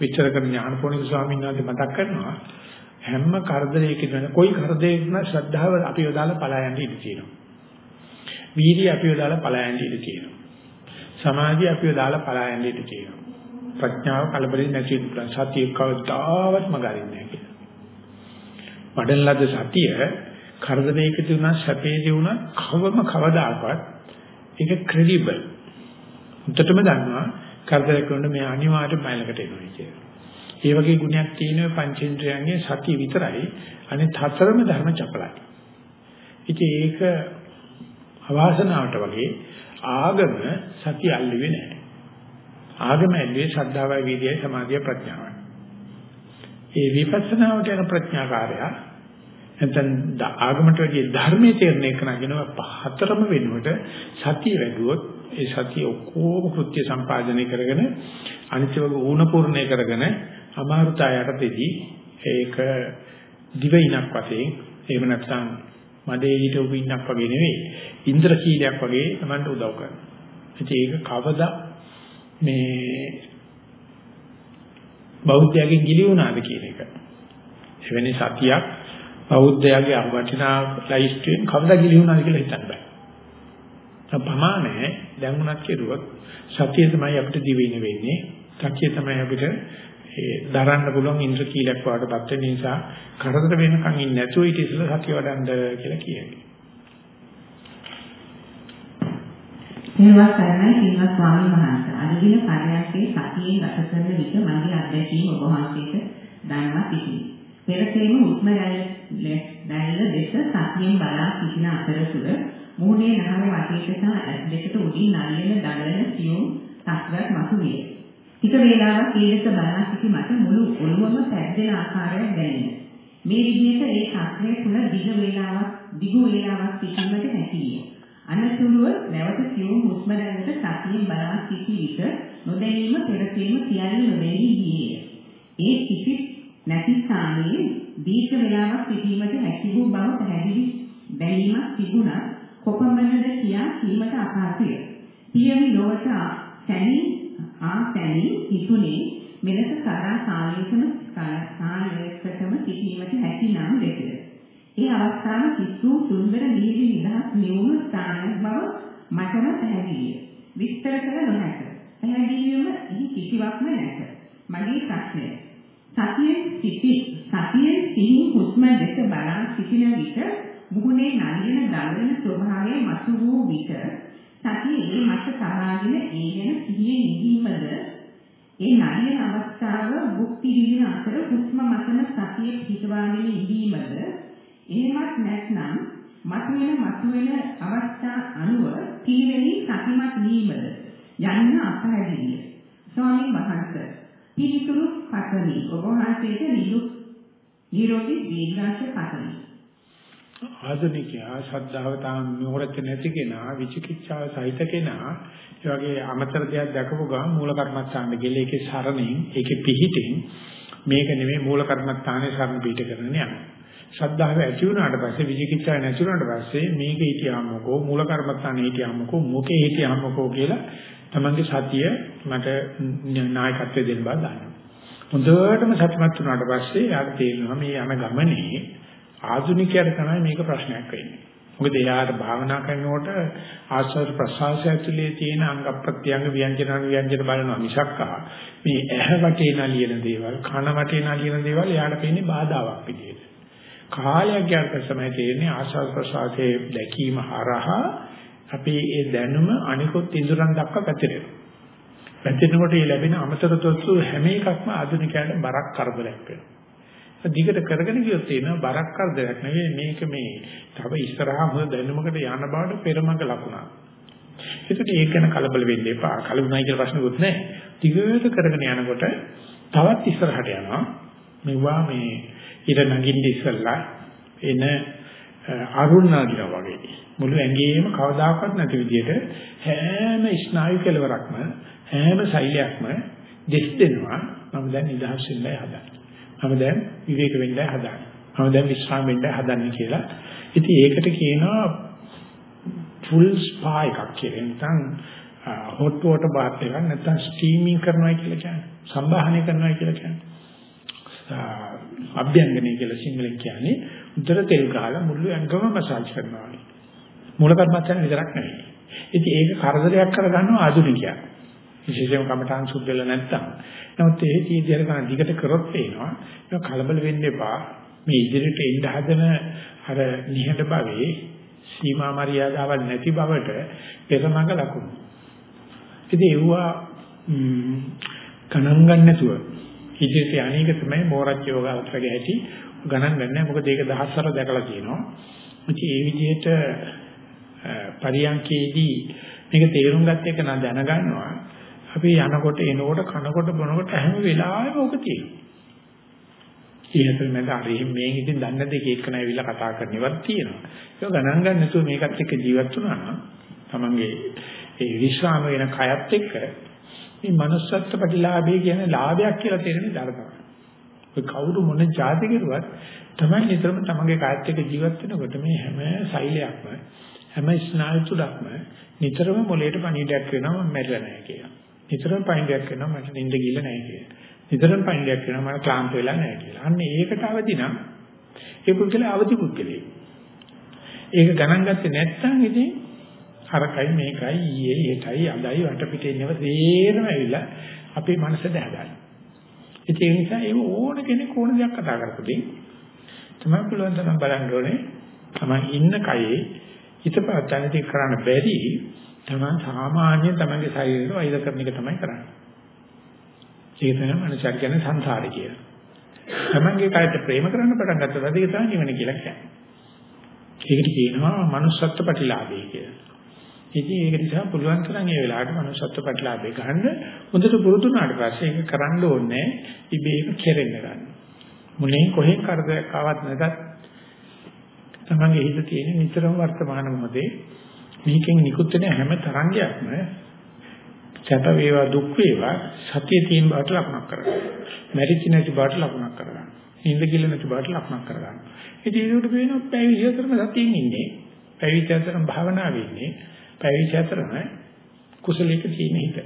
විචාර කරන ඥානපෝනික ස්වාමීන් වහන්සේ මතක් කරනවා හැම කරදරයකින් කොයි කරදරයක වුණා ශ්‍රද්ධාව අපි යොදාලා පලා යන්න ඉඩ තියෙනවා. වීර්යය අපි යොදාලා පලා යන්න ඉඩ තියෙනවා. සමාධිය අපි යොදාලා පලා යන්න ඉඩ තියෙනවා. ප්‍රඥාව කලබලෙන් නැති වෙන සතිය කවදාවත් මගහරින්නේ නැහැ කියලා. වඩන ලද සතිය කරදරයකදී වුණා සැපේදී වුණා කවම කවදාකවත් ඒක ක්‍රෙඩිබල්. උන්ටම දන්නවා කරදරයක් වුණොත් මේ අනිවාර්ය මයිලකට එනවා කියලා. ඒ වගේ ගුණයක් තියෙන පංචේන්ද්‍රයන්ගේ සතිය විතරයි අනිත් හතරම ධර්ම චපලයි. ඉතින් ඒක අවාසනාවට වගේ ආගම සතිය අල්ලුවේ නැහැ. ආගම ඇල්ලුවේ ශ්‍රද්ධාවයි වීර්යයි සමාධිය ප්‍රඥාවයි. ඒ විපස්සනාවට යන ප්‍රඥාකාරය නැත්නම් ආගමට වැඩි ධර්මයේ තේරෙන එක නගෙනවා හතරම වෙනුවට සතිය වැඩුවොත් ඒ සතිය ඔක්කොම කෘත්‍ය සම්පාදනය කරගෙන අනිත්‍යවක ඌණ පූර්ණය කරගෙන අමාරුතායටදී ඒක දිවිනක් වශයෙන් එහෙම නැත්නම් මඩේ හිටවු ඉන්නක් වගේ නෙවෙයි ඉන්ද්‍රකීලයක් වගේ Tamanට උදව් කරනවා. ඉතින් ඒක කවදා මේ බෞද්ධයගෙන් ගිලි වුණාද කියන එක. එවැනි සතියක් බෞද්ධයාගේ වටිනා ලයිස්ට්ෙන් කවදා ගිලි වුණාද කියලා හිතන්න බෑ. ප්‍රමාණය දැන් උනත් කෙරුවොත් සතිය තමයි අපිට දිවෙන්නේ වෙන්නේ. සතිය තමයි අපිට ඒ දරන්න පුළුවන් ඉන්ද්‍ර කීලක් වඩපත් වෙන නිසා කරදර වෙනකන් ඉන්නේ නැතුව ඊට ඉස්සෙල්ලා සතිය වඩන්න කියලා කියන්නේ. එනවා කරන්නේ සිංහ ස්වාමීන් වහන්සේ. අදින පරයන්කේ සතියෙන් ගත කරන විට මගේ අත්දැකීම ඔබ වහන්සේට දැනවා සිටියි. පෙරතේම උත්ම දැල්ල දෙස සතියෙන් බලා සිටින අතරතුර මූණේ නහර වටේට සහ ඇස් දෙකට උඩින් නල්ලෙන දඟලන සියුම් තත්ත්වයක් මතුවේ. ටික වේලාවක් ඊලෙස බලා සිටි මට මුළු ඔළුවම පැද්දෙන ආකාරයක් දැනෙනවා. මේ විදිහට ඒ තත්ත්වය තුළ දිග වේලාවක් දිගු වේලාවක් සිටීමට හැකියිය. අනතුරුව නැවත සියුම් හුස්ම රැල්ලට සතියෙන් බලා සිටි විට නොදැනීම පෙරසීම සියල්ල නොදැනී ගියේය. ඒ කිසි නැති ස්ථානයේ දීර්ඝ වේලාවක් සිටීමට හැකි වූ බව පැහැදිලි දැනීමක් තිබුණා කොපමණද කියා කීමට අපහසුය. පියවි ලොවට සැනී ආ සැනී හිතුනේ මෙලෙස කරා කාලයකම කාලයකටම සිටීමට හැකි නම් දෙකද. ඒ අවස්ථාව කිසු සුන්දර නිහිරි නිදහස් නියුණු ස්ථානයක් බව මටම පැහැදිලිය. විස්තර කළ නොහැක. පැහැදිලිවම එහි කිසිවක්ම නැත. මගේ ප්‍රශ්නය. සතියෙන් සිටි සතියෙන් සිහින් හුස්ම දෙක බලා සිටින විට මුහුණේ නලියන දළවෙන ස්වභාවය මතු වූ විට සතිය ඒ මත සාරාගෙන ඒ ගැන සිහියෙන් ඉඳීමද ඒ නලියන අවස්ථාව භුක්ති විඳින අතර හුස්ම මතන සතිය පිටවාගෙන ඉඳීමද එහෙමත් නැත්නම් මතුවෙන මතුවෙන අවස්ථා අනුව පිළිවෙලින් සතිමත් වීමද යන්න අපහැදිලිය. ස්වාමීන් වහන්සේ පිළිතුරු පතමි. ඔබ වහන්සේට නිරුක් නිරෝධී දීර්ඝාෂ පතමි. ආධුනිකයා ශ්‍රද්ධාව තාම නුවරත් නැති කෙනා විචිකිච්ඡාව සහිත කෙනා ඒ වගේ අමතර දෙයක් දැකපු ගමන් මූල කර්මස්ථානෙ ගෙල ඒකේ සරණින් ඒකේ පිහිටින් මේක නෙමෙයි මූල කර්මස්ථානේ සරණ පිට කරන්න යනවා. ශ්‍රද්ධාව ඇති වුණාට පස්සේ විචිකිච්ඡාව නැති වුණාට පස්සේ මේක හිටියාමකෝ මූල කර්මස්ථානේ හිටියාමකෝ මොකේ හිටියාමකෝ කියලා තමන්ගේ සතිය මට නායකත්වය දෙන්න බා දානවා. හොඳටම සත්‍යමත් වුණාට පස්සේ යාට තේරෙනවා මේ යන ගමනේ ආධුනිකයට තමයි මේක ප්‍රශ්නයක් වෙන්නේ. මොකද එයාට භාවනා කරනකොට ආස්වාද ප්‍රසආසය ඇතුලේ තියෙන අංග ප්‍රත්‍යංග ව්‍යංජන ව්‍යංජන බලනවා මිසක් මේ ඇහැ වටේ නලියන දේවල් කන වටේ නලියන දේවල් එයාට පේන්නේ බාධාවක් විදියට. කාලයක් යනකොට තමයි තේරෙන්නේ ආස්වාද ප්‍රසආසයේ දැකීම හරහා අපි ඒ දැනුම අනිකුත් ඉඳුරන් දක්වා පැතිරෙනවා. පැතිරෙනකොට මේ ලැබෙන අමතර තොත්තු හැම එකක්ම ආධුනිකයන්ට බරක් කරදරයක් වෙනවා. දිගට කරගෙන ගියොත් තියෙනවා බරක් කරදරයක් නෙවෙයි මේක මේ තව ඉස්සරහා හොඳ දැනුමකට යන බවට පෙරමග ලකුණක්. ඒකට ඒක ගැන කලබල වෙන්න එපා. කලබුණයි කියලා ප්‍රශ්නකුත් නැහැ. දිගට කරගෙන යනකොට තවත් ඉස්සරහට යනවා. මෙවුවා මේ ඉර නගින්න ඉස්සල්ලා එන අරුණ නගිනා වගේ. මුළු ඇඟේම කවදාකවත් නැති විදිහට හැම ස්නායු කෙලවරක්ම හැම සෛලයක්ම දෙස් දෙනවා. මම දැන් නිදහස් වෙන්නයි හදන්නේ. මම දැන් විවේක වෙන්නයි හදන්නේ. මම දැන් විශ්‍රාම වෙන්නයි හදන්නේ කියලා. ඉතින් ඒකට කියනවා ෆුල් ස්පා එකක් කියලා. නැත්නම් හොට් වෝටර් බාත් එකක් නැත්නම් ස්ටීමින් කරනවා කියලා කියන්නේ. සම්බාහනය කරනවා කියලා කියන්නේ. අභ්‍යංගනය කියලා සිංහලෙන් කියන්නේ උදර තෙල් ගහලා මුළු ඇඟම මසාජ් කරනවා වගේ. මූල කර්මස්ථාන විතරක් නෙවෙයි. ඉතින් ඒක කරදරයක් කරගන්නවා ආධුනිකයා. විශේෂයෙන්ම කමඨාන් සුද්ධ වෙලා නැත්තම්. නමුත් ඒ තීදියර ගන්න දිගට කරොත් පේනවා. ඒක කලබල වෙන්න එපා. මේ ඉදිරියට එන්න හදන අර නිහඬ භවයේ සීමා මරියාදාවල් නැති බවට පෙරමඟ ලකුණු. ඉතින් ඒවා ගණන් ගන්න නැතුව ඉදිරියට අනේක තමයි මෝරච්ච යෝගාවතරගේ ඇති ගණන් ගන්න නැහැ. මොකද ඒක දහස්වර දැකලා තියෙනවා. ඉතින් ඒ විදිහට පරියන්කේදී මේක තේරුම් ගත්ත එක නම් දැනගන්නවා. අපි යනකොට එනකොට කනකොට බොනකොට හැම වෙලාවෙම ඕක තියෙනවා. ඊහතර මැද හරි මේ ඉතින් දන්න දෙක එක්කන ඇවිල්ලා කතා කරනවත් තියෙනවා. ඒක ගණන් ගන්න නැතුව මේකත් එක්ක ජීවත් වුණා නම් තමන්ගේ ඒ විශ්වාම වෙන කයත් එක්ක මේ manussත්ත්ව ප්‍රතිලාභය කියන්නේ ලාභයක් කියලා තේරෙන්නේ දරනවා. ඔය කවුරු මොන જાති කෙරුවත් තමයි නිතරම තමන්ගේ කයත් එක්ක ජීවත් වෙනකොට මේ හැම සෛලයක්ම හැම ස්නායු තුඩක්ම නිතරම මොලේට පණිවිඩයක් වෙනවා මම මැරෙලා නැහැ කියලා. නිතරම පයින්ඩයක් වෙනවා මට නිින්ද ගිල්ල නැහැ කියලා. නිතරම පයින්ඩයක් වෙනවා මට ක්ලාන්ත වෙලා නැහැ කියලා. අන්න ඒකට අවදි නම් ඒ පුද්ගලයා අවදි පුද්ගලයෙක්. ඒක ගණන් ගත්තේ නැත්නම් ඉතින් අරකයි මේකයි ඊයේ හෙටයි අදයි වටපිටේ ඉන්නව තේරම ඇවිල්ලා අපේ මනස දැහගන්න. ඒ නිසා ඒ ඕන කෙනෙක් ඕන දෙයක් කතා කරපොදී තමයි පුළුවන් තරම් බලන්න ඕනේ. තමයි ඉන්න කයේ හිතපතනදී කරන්න බැරි තමයි සාමාන්‍ය තමන්ගේ ශරීරය වෛර කරන එක තමයි කරන්නේ. ඒක තමයි මනසක් ගැන සංසාරේ කියලා. තමන්ගේ කයට ප්‍රේම කරන්න පටන් ගත්තොත් ඒක තමයි නිවන කියලා කියන්නේ. ඒකට කියනවා manussත්ත්ව ප්‍රතිලාභය කියලා. ඉතින් ඒක නිසා පුළුවන් තරම් ඒ වෙලාවට manussත්ත්ව ප්‍රතිලාභය ගන්න හොඳට පුරුදු වුණාට පස්සේ ඒක කරන්න ඕනේ ඉබේම කෙරෙන්න ගන්න. මුලින් කොහෙන් කරදරයක් ආවත් නැතත් තමන්ගේ හිත තියෙන නිතරම වර්තමාන මොහොතේ මේකෙන් නිකුත් වෙන හැම තරංගයක්ම සැප වේවා දුක් වේවා සතිය තියෙන බවට ලකුණක් කරගන්න. මැරිච්ච නැති බවට ලකුණක් කරගන්න. නිින්ද කිල නැති බවට ලකුණක් කරගන්න. ඉතින් ඒකට වෙනවා පැවිදි අතරම සතියෙන් ඉන්නේ. පැවිදි අතරම භාවනාවේ ඉන්නේ. පැවිදි අතරම කුසලයක තියෙන හිත.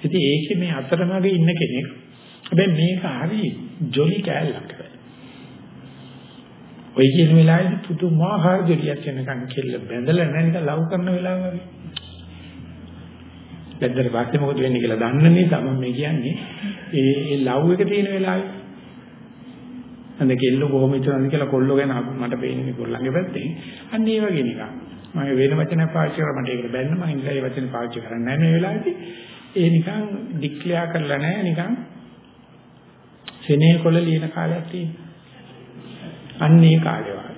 ඉතින් ඒකේ මේ අතරමඟ ඉන්න කෙනෙක් හැබැයි මේක හරි ජොලි කෑල්ලක්. ඔය කියන වෙලාවේදී පුදුමාකාර ජොලියක් වෙනකන් කෙල්ල බැඳලා නැහැ නිකන් ලව් කරන වෙලාව වගේ. බැද්දට පස්සේ මොකද වෙන්නේ කියලා දන්න නිසා මම මේ කියන්නේ ඒ ඒ ලව් එක තියෙන වෙලාවේ. අන්න කෙල්ල කොහොම හිතනද කියලා කොල්ලෝ ගැන මට පේන්නේ කොල්ලන්ගේ පැත්තෙන්. අන්න ඒ වගේ නිකන්. මම වෙන වචනයක් පාවිච්චි කරා මට ඒකට බැන්න මම ඉඳලා ඒ වචන පාවිච්චි කරන්නේ නැහැ මේ වෙලාවේදී. ඒ නිකන් ඩික්ලියර් කරලා නැහැ නිකන්. සෙනේ කොළ ලියන කාලයක් තියෙනවා. අන්න ඒ කාලේ වගේ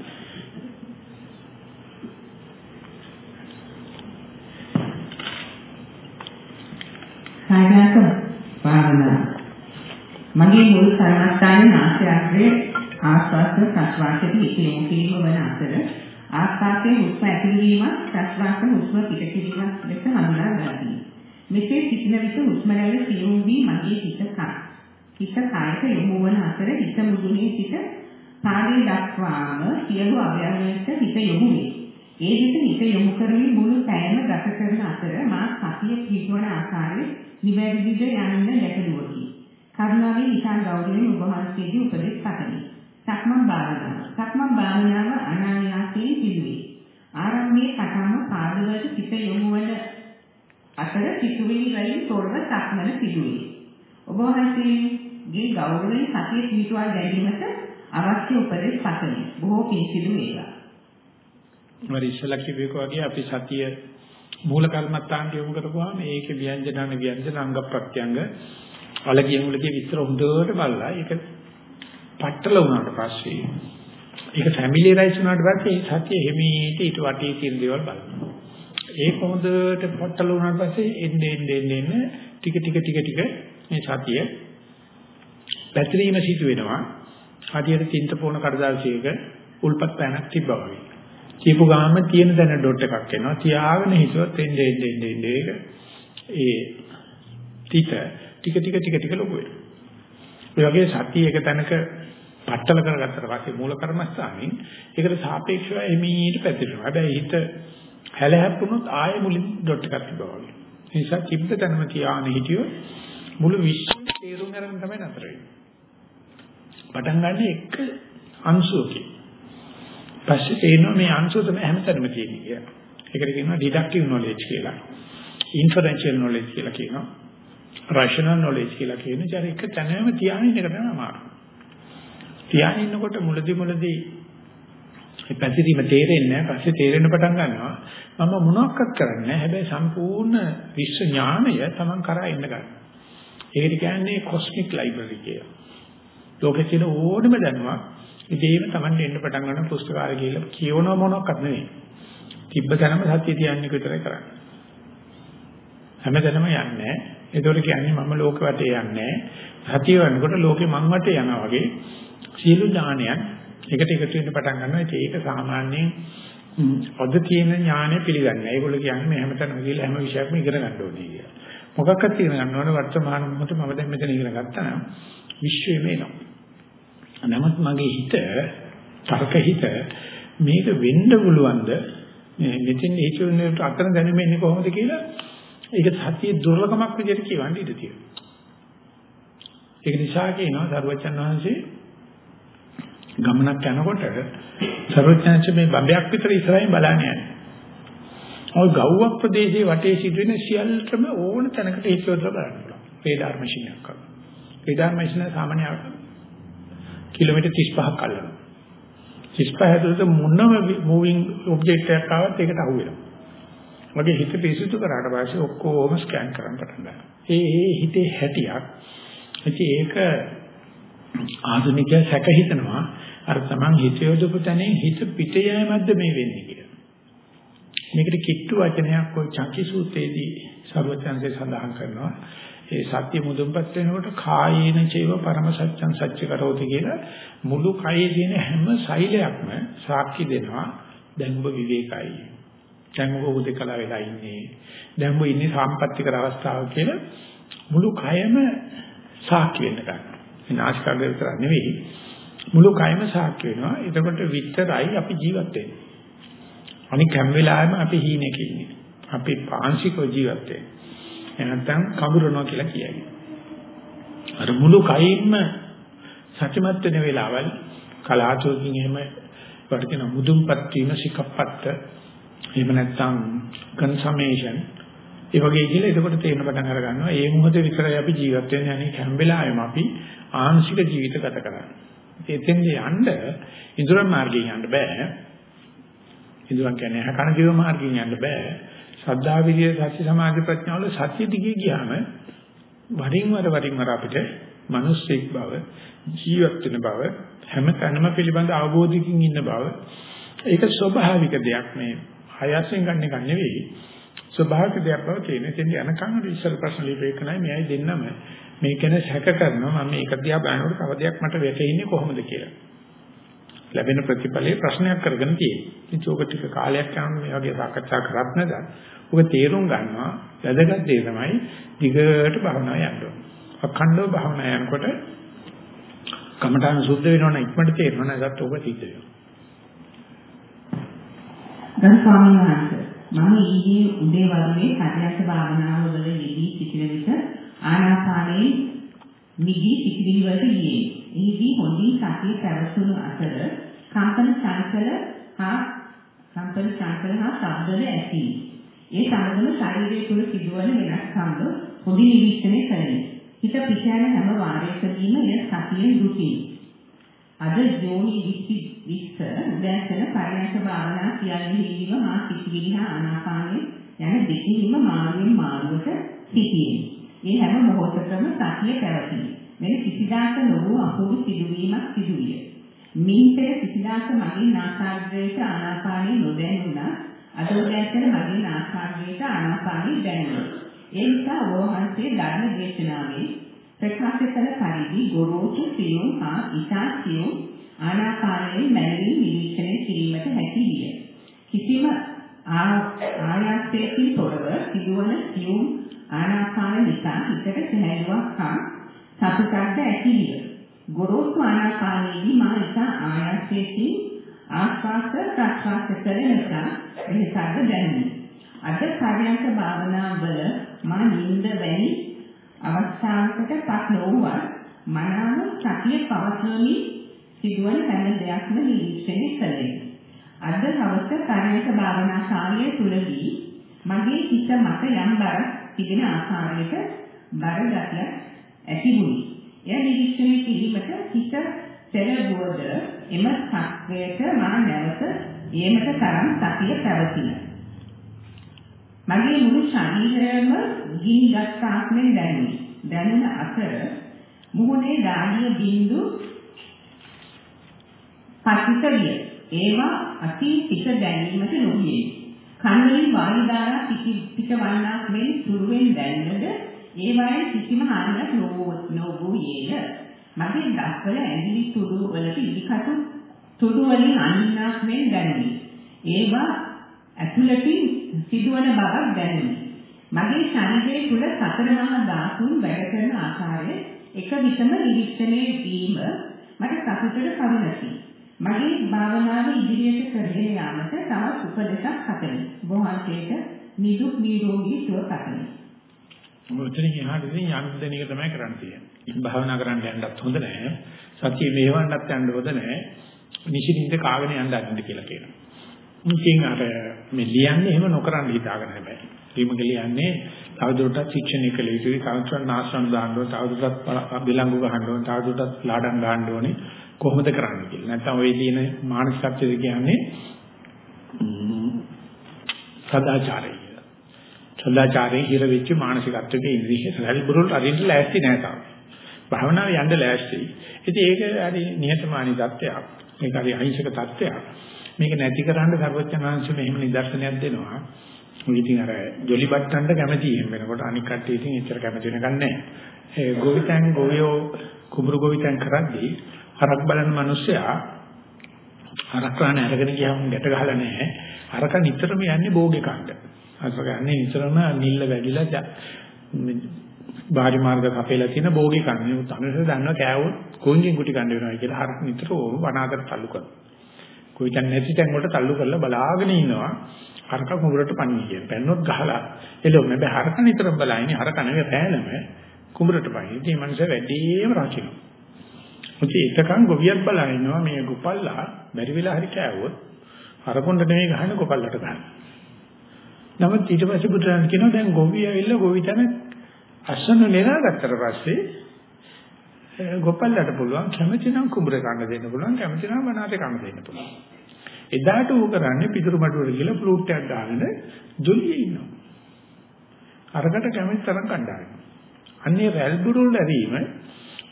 කායගත භාවනා මගේ මුල් සරණස්ථානයේ නාස්යාග්‍රයේ ආස්වාද ප්‍රස්වාසයේ ඉතිරි කිරීම වන අතර ආස්වාදයේ හුස්ම ඇතුළවීම ප්‍රස්වාස හුස්ම පිටකිරීම ලෙස හඳුනා ගන්නවා. මෙසේ සිටින විට හුස්ම රැල්ල සියුම් වී මගේ හිත කා. හිත කායට යොමු වන අතර හිත මුදුනේ සිට පාදයේ දක්වාම සියලු අවයවයන්ට හිත යොමු වේ. ඒ විට හිත යොමු කරමින් මුළු පැයම ගත කරන අතර මා සතිය පිටවන ආකාරයේ නිවැරදිද යන්න ගැටලුවකි. කරුණාවෙන් ඉතාල ගෞරවයෙන් ඔබ වහන්සේගේ උපදෙස් පතමි. සක්මන් භාවනාව. සක්මන් භාවනාව අනායාසයෙන් සිදුවේ. ආරම්භයේ පටන්ම පාදවලට සිත යොමු වන අතර සිතුවිලි වලින් තොරව සක්මන සිදුවේ. ඔබ වහන්සේගේ ගෞරවයෙන් සතිය පිටුවා ගැනීමට අවශ්‍ය උපදෙස් පතමි. බොහෝ පිසිදු වේවා. මරි ඉස්සලා කිව්වේක වගේ අපි සතිය මූල කර්මත්තාන්ට යොමු කරපුවාම ඒකේ ව්‍යංජනන ව්‍යංජන අංග ප්‍රත්‍යංග අලගිය මුලකේ විස්තර හොඳට බලලා ඒක පටල වුණාට පස්සේ ඒක ෆැමිලියරයිස් වුණාට පස්සේ සතිය හිමීට ඊට වටේ තියෙන දේවල් බලනවා. ඒ කොහොමදට පටල වුණාට පස්සේ එන්නේ එන්නේ එන්නේ ටික ටික ටික ටික මේ සතිය පැතිරීම සිදු වෙනවා. හදිහට තින්ත පොණ කඩදාසියක උල්පත් පෑනක් තිබ්බා වගේ. කියපු ගාම තියෙන දැන ඩොට් එකක් එනවා. තියාගෙන හිතුවත් එන්නේ එන්නේ එන්නේ ඒක ඒ තිත ටික ටික ටික ටික ලොකු වෙනවා. ඒ වගේ සතිය එක තැනක පట్టල කරගත්තට පස්සේ මූල කර්මස්ථානෙන් ඒකට සාපේක්ෂව එමීට පැතිරෙනවා. හැබැයි හිත හැලහැප්පුණොත් ආයෙ මුලින් ඩොට් එකක් තිබ්බා වගේ. ඒ නිසා චිත්ත තනම තියාගෙන හිටියොත් මුළු විශ්වය තේරුම් ගන්න තමයි නතර වෙන්නේ. පටන් ගන්න එක අංශුවකින්. පස්සේ තේරෙනවා මේ අංශුව තමයි හැමතැනම තියෙන්නේ කියලා. ඒකට කියනවා ඩිඩක්ටිව් නොලෙජ් කියලා. ඉන්ෆරෙන්ෂියල් නොලෙජ් කියලා කියනවා. රෂනල් නොලෙජ් කියලා කියන ජර එක තැනම තියාගෙන ඉන්න එක තමයි අමාරු. තියාගෙන ඉන්නකොට මුලදි මුලදි ඒ පැතිරීම තේරෙන්නේ නැහැ. පස්සේ තේරෙන්න පටන් ගන්නවා. මම මොනවක්වත් කරන්නේ නැහැ. හැබැයි සම්පූර්ණ විශ්ව ඥානය Taman කරා එන්න ගන්නවා. ඒකට කියන්නේ කොස්මික් ලයිබ්‍රරි කියලා. ලෝකේ තියෙන ඕනම දැනුමක් ඉතේම Taman දෙන්න පටන් ගන්න පුස්තකාලය කියලා කියවන මොනක්වත් නෙවෙයි. තිබ්බ තැනම සත්‍ය තියන්නේ විතරයි කරන්නේ. හැමදැනම යන්නේ නැහැ. ඒතකොට කියන්නේ මම ලෝක වටේ යන්නේ සතිය වෙනකොට ලෝකේ මං වටේ යනවා වගේ සියලු ඥානයන් එකට එකතු වෙන්න පටන් ගන්නවා. ඒක සාමාන්‍යයෙන් අද තියෙන ඥානය පිළිගන්නේ. ඒගොල්ලෝ කියන්නේ මේ හැමතැනම ගිහලා හැම විෂයක්ම ඉගෙන ගන්න ඕනේ කියලා. මොකක්වත් ඉගෙන ගන්න ඕනේ වර්තමාන මොහොතේ මම දැන් මෙතන ඉගෙන ගත්තා නම් විශ්වයම එනවා. නමුත් මගේ හිත තර්ක හිත මේක වෙන්න පුළුවන්ද මේ මෙතින් හේතුනේ අතන දැනෙන්නේ කොහොමද කියලා ඒක සතිය දුර්ලභමක් විදිහට කියවන්න ඉඩ තියෙනවා. ඒක නිසා කියනවා සරුවචන් වහන්සේ ගමනක් යනකොට සරුවචන්සේ මේ බඹයක් විතර ඉස්සරහින් බලන්න යන්නේ. ඔය ගව්වක් ප්‍රදේශයේ වටේ සිදුවෙන සියල්ලටම ඕන තැනකට ඒක යොදලා බලන්න පුළුවන්. රේඩාර් මැෂින් එකක් කරනවා. රේඩාර් මැෂින් එක සාමාන්‍ය කිලෝමීටර් 35ක් අල්ලනවා. 35 ඇතුළත මොනම මූවිං ඔබ්ජෙක්ට් එකක් ආවත් ඒකට අහු වෙනවා. වගේ හිත පිරිසුදු කරාට පස්සේ ඔක්කොම ස්කෑන් කරන්න පටන් ගන්නවා. ඒ ඒ හිතේ හැටියක්. ඉතින් ඒක ආධුනිකය සැක හිතනවා අර තමන් හිත යොදපු තැනින් හිත පිට යෑමක්ද මේ වෙන්නේ කියලා. මේකට කිට්ටු වචනයක් ওই චක්කි සූත්‍රයේදී සර්වඥාන්සේ සඳහන් කරනවා. ඒ සත්‍ය මුදුන්පත් වෙනකොට කායේන චේව පරම සත්‍යං සත්‍ය කරෝති කියලා මුළු කයේ තියෙන හැම සෛලයක්ම සාක්ෂි දෙනවා. දැන් ඔබ විවේකයි. දැන් ඔබ උදේකලා වෙලා ඉන්නේ. දැන් ඔබ ඉන්නේ සාම්පත්‍තිකර අවස්ථාව කියලා මුළු කයම සාක්ෂි වෙන්න ගන්නවා. විනාශකාරක විතර නෙවෙයි. මුළු කයම සාක්ෂි වෙනවා. එතකොට විතරයි අපි ජීවත් වෙන්නේ. අනික හැම වෙලාවෙම අපි හීනෙක ඉන්නේ. අපි පාංශිකව ජීවත් වෙන්නේ. නැත්නම් කඹරනවා කියලා කියයි. අර මුළු කයින්ම සත්‍යමත් වෙන වෙලාවල් කලාතුරකින් එහෙම වර්ධන මුදුන්පත් වීම සිකප්පත්ත එහෙම නැත්නම් කන්සමේෂන් ඒ වගේ කියලා එතකොට තේරෙන පටන් අර ගන්නවා ඒ මොහොතේ විතරයි අපි ජීවත් වෙන්නේ අනේ හැම වෙලාවෙම අපි ආංශික ජීවිත ගත කරන්නේ. එතෙන්ද යන්න ඉදරම් මාර්ගයෙන් යන්න බෑ. ඉදරම් කියන්නේ හකන ජීව මාර්ගයෙන් යන්න බෑ. සද්ධා විරිය සති සමාධි ප්‍රඥා වල සත්‍ය දිගේ ගියාම වරින් වර වරින් වර අපිට මිනිස්සෙක් බව ජීවත් වෙන බව හැම තැනම පිළිබඳ අවබෝධයකින් ඉන්න බව ඒක ස්වභාවික දෙයක් මේ ආයසෙන් ගන්න එක නෙවෙයි ස්වභාවික දෙයක් බව තියෙන. ඉතින් යනකම් ඉස්සර ප්‍රශ්න ලිපේකනයි මෙයි දෙන්නම මේක ගැන සැක කරනවා මම මේක දිහා බලනකොට තව දෙයක් මට වැටෙන්නේ කොහොමද කියලා. ලැබෙන ප්‍රතිඵලයේ ප්‍රශ්නයක් කරගෙන තියෙන්නේ. ඉතින් ඕක ටික කාලයක් යනකොට මේ වගේ සාකච්ඡා කරත් නැද ඔබ තේරුම් ගන්නවා වැදගත් දේ තමයි දිගට භවනා යන්න ඕන. අඛණ්ඩව භවනා යනකොට කමඨාන සුද්ධ වෙනවනම් ඉක්මනට තේරෙනවා නැත්නම් ඔබ සිද්ධ වෙනවා. ගරු ස්වාමීන් වහන්සේ මම ඊයේ උදේ වරුවේ පරියන්ක භාවනාව වල යෙදී සිටින විට ආනාපානයේ නිදි සිටිවිලි වලට ගියේ. එහිදී හොඳින් සතිය පැවතුණු අතර කම්පන චංචල හා කම්පන චංචල හා ශබ්දද ඇති. ඒ සමගම ශරීරයේ තුල සිදුවන වෙනස්කම්ද හොඳින් නිරීක්ෂණය කළේ. හිත පිටයන හැම වාරයකදීම එය සතියෙන් දුකි. අද ජෝනි 20 20 උදෑසන පරිණත භාවනා කියන්නේ හිවීම මා සිතිවිලි හා ආනාපානයේ යන දෙකීම මාර්ගයෙන් මාර්ගයට සිටියේ. මේ හැම මොහොතකම සතිය පැවතී. මෙන්න කිසිදාක නොවූ අපූර්ව සිදුවීමක් සිදුවිය. මින්පෙර කිසිදාක මගේ නාසාග්‍රයට ආනාපානය නොදැනුණා. අද උදෑසන මගේ නාසාග්‍රයට ආනාපානය දැනුණා. ඒ නිසා වහන්සේ ධර්ම දේශනාවේ ප්‍රකාශ කළ පරිදි ගොරෝසු සියුම් හා ඉතා සියුම් ආනාපානයේ මැනවි නිරීක්ෂණය කිරීමට හැකි විය. කිසිම ආයාසයකින් තොරව සිදුවන සියුම් ආනාපාන නිසා හිතට සැහැල්ලුවක් හා සතුටක්ද ඇති විය. ගොරෝසු ආනාපානයේදී මා නිසා ආයාසයෙන් ආස්වාද ප්‍රස්වාස කළ නිසා වෙනසක් දැනුනි. අද කාර්යයන්ක භාවනාවල මා නිින්ද වැනි අවස්ථාවකට පත් නොවුවත් මනාව සතිය පවත්වමින් සිදුවන හැම දෙයක්ම නිරීක්ෂණය කළේ. අද හවස කාර්යයන්ක භාවනා ශාලාවේ තුලදී මගේ හිත මත යම් බරක් තිබෙන ආකාරයක බර ගතියක් ඇතිවුණි. එය නිරීක්ෂණය කිරීමට හිත සැලවුවද එම සත්වයට මා නැවත ඒමට තරම් සතිය පැවතින. මගේ මුළු ශරීරයම ගිනි ගත්තාක් මෙන් දැනුනි. දැනුන අතර මුහුණේ දාඩිය බින්දු පතිත විය. ඒවා අති පිට දැනීමට නොවිය. කන්වලින් වායු ධාරා පිටවන්නක් මෙන් සුරුවෙන් දැනෙනද ඒවායේ කිසිම හානියක් නොවූයේය. මගේ දස්වල ඇඟිලි තුඩු වලට ඉදිකටු තුඩු වලින් අනින්නක් මෙන් දැනුනි. ඒවා ඇතුළතින් සිදුවන බවක් දැනුනි. මගේ ශරීරයේ තුල සතර මහා ධාතුන් වැඩ කරන ආකාරය එක විසම නිරීක්ෂණය වීම මට සතුටට කරුණකි. මගේ භාවනාව ඉදිරියට කරගෙන යාමට තවත් උපදෙසක් හතමි. බොහෝසේට නිදුක් නිරෝගී සුව පතමි. ඔතන එහාට ඉතින් යන්න දෙන එක තමයි කරන්න තියෙන්නේ. භාවනා කරන්න යන්නත් හොඳ නැහැ. සතිය මෙහෙවන්නත් යන්න හොඳ නැහැ. නිසින්ින්ද කාගෙන යන්න අරින්න කියලා කියනවා. ඉතින් අර මේ ලියන්නේ එහෙම නොකරන්න හිතාගෙන හැබැයි. ඊමක ලියන්නේ තවදුරටත් ශික්ෂණය කළ යුතුයි. තවදුරටත් ආශ්‍රම දාන්න ඕනේ. තවදුරටත් බිලංගු ගහන්න ඕනේ. තවදුරටත් ලාඩම් ගන්න ඕනේ. කොහොමද කරන්න කියලා. නැත්නම් ඔය ලියන මානසිකත්වය කියන්නේ සදාචාරය. සදාචාරයේ හිර වෙච්ච මානසිකත්වයේ ඉන්ද්‍රිය සැලබුරුල් අරින්න ලෑස්ති නැහැ තාම. භාවනාව යන්න ලෑස්ති. ඉතින් ඒක හරි නිහතමානී தත්ත්වයක්. මේක හරි අහිංසක தත්ත්වයක්. මේක නැති කරන්න සර්වඥාන්ස මෙහෙම නිදර්ශනයක් දෙනවා. මොකද ඉතින් අර ජොලි බට්ටන්ට කැමති එහෙම වෙනකොට අනික් කට්ටිය ඉතින් එච්චර කැමති වෙනකන් නැහැ. ඒ ගෝවිතං ගෝවියෝ කුඹුරු ගෝවිතං කරද්දී හරක් බලන මිනිස්සයා හරක් රාණ අරගෙන ගියාම ගැට ගහලා නැහැ. අරක නිතරම යන්නේ භෝගේ කණ්ඩ. අරක යන්නේ නිතරම නිල්ල වැඩිලා බාහිර මාර්ග කපේලා තියෙන භෝගේ කන්නේ. උත් අනුසය දන්නවා කෑවොත් කුංජින් කුටි කන්න වෙනවා කියලා හරක් නිතරම වනාකට තල්ලු කරනවා. කොයිතන් නැති තැන් වලට තල්ලු කරලා බලාගෙන ඉන්නවා. හරක කුඹරට පන්නේ කියන. පැන්නොත් ගහලා එළොම හැබැයි හරක නිතරම බලන්නේ හරක නෙවෙයි පෑනම කුඹරට පන්නේ. ඉතින් මනුස්සය වැඩිම රකින්න. ඉතින් එකකන් ගොවියක් බලන ඉන්නවා මේ ගොපල්ලා බැරි වෙලා හරි කෑවොත් හරකොණ්ඩ නෙවෙයි ගහන්නේ ගොපල්ලට ගන්න. නමුත් ඊට පස්සේ බුදුරජාණන් කියනවා දැන් ගොවිය ඇවිල්ලා ගොවිතැන අසන නෙලා ගත්තට පස්සේ ගොපල්ලට පුළුවන් කැමති නම් කුඹුර කන්න දෙන්න පුළුවන් කැමති නම් වනාතේ කන්න දෙන්න පුළුවන්. එදාට ඌ කරන්නේ පිටුරු මඩුවර ගිහලා ෆ්ලූට් එකක් දාගෙන ජොලියේ ඉන්නවා. අරකට කැමති තරම් කණ්ඩායම. අන්නේ රැල්බුරුල් ලැබීම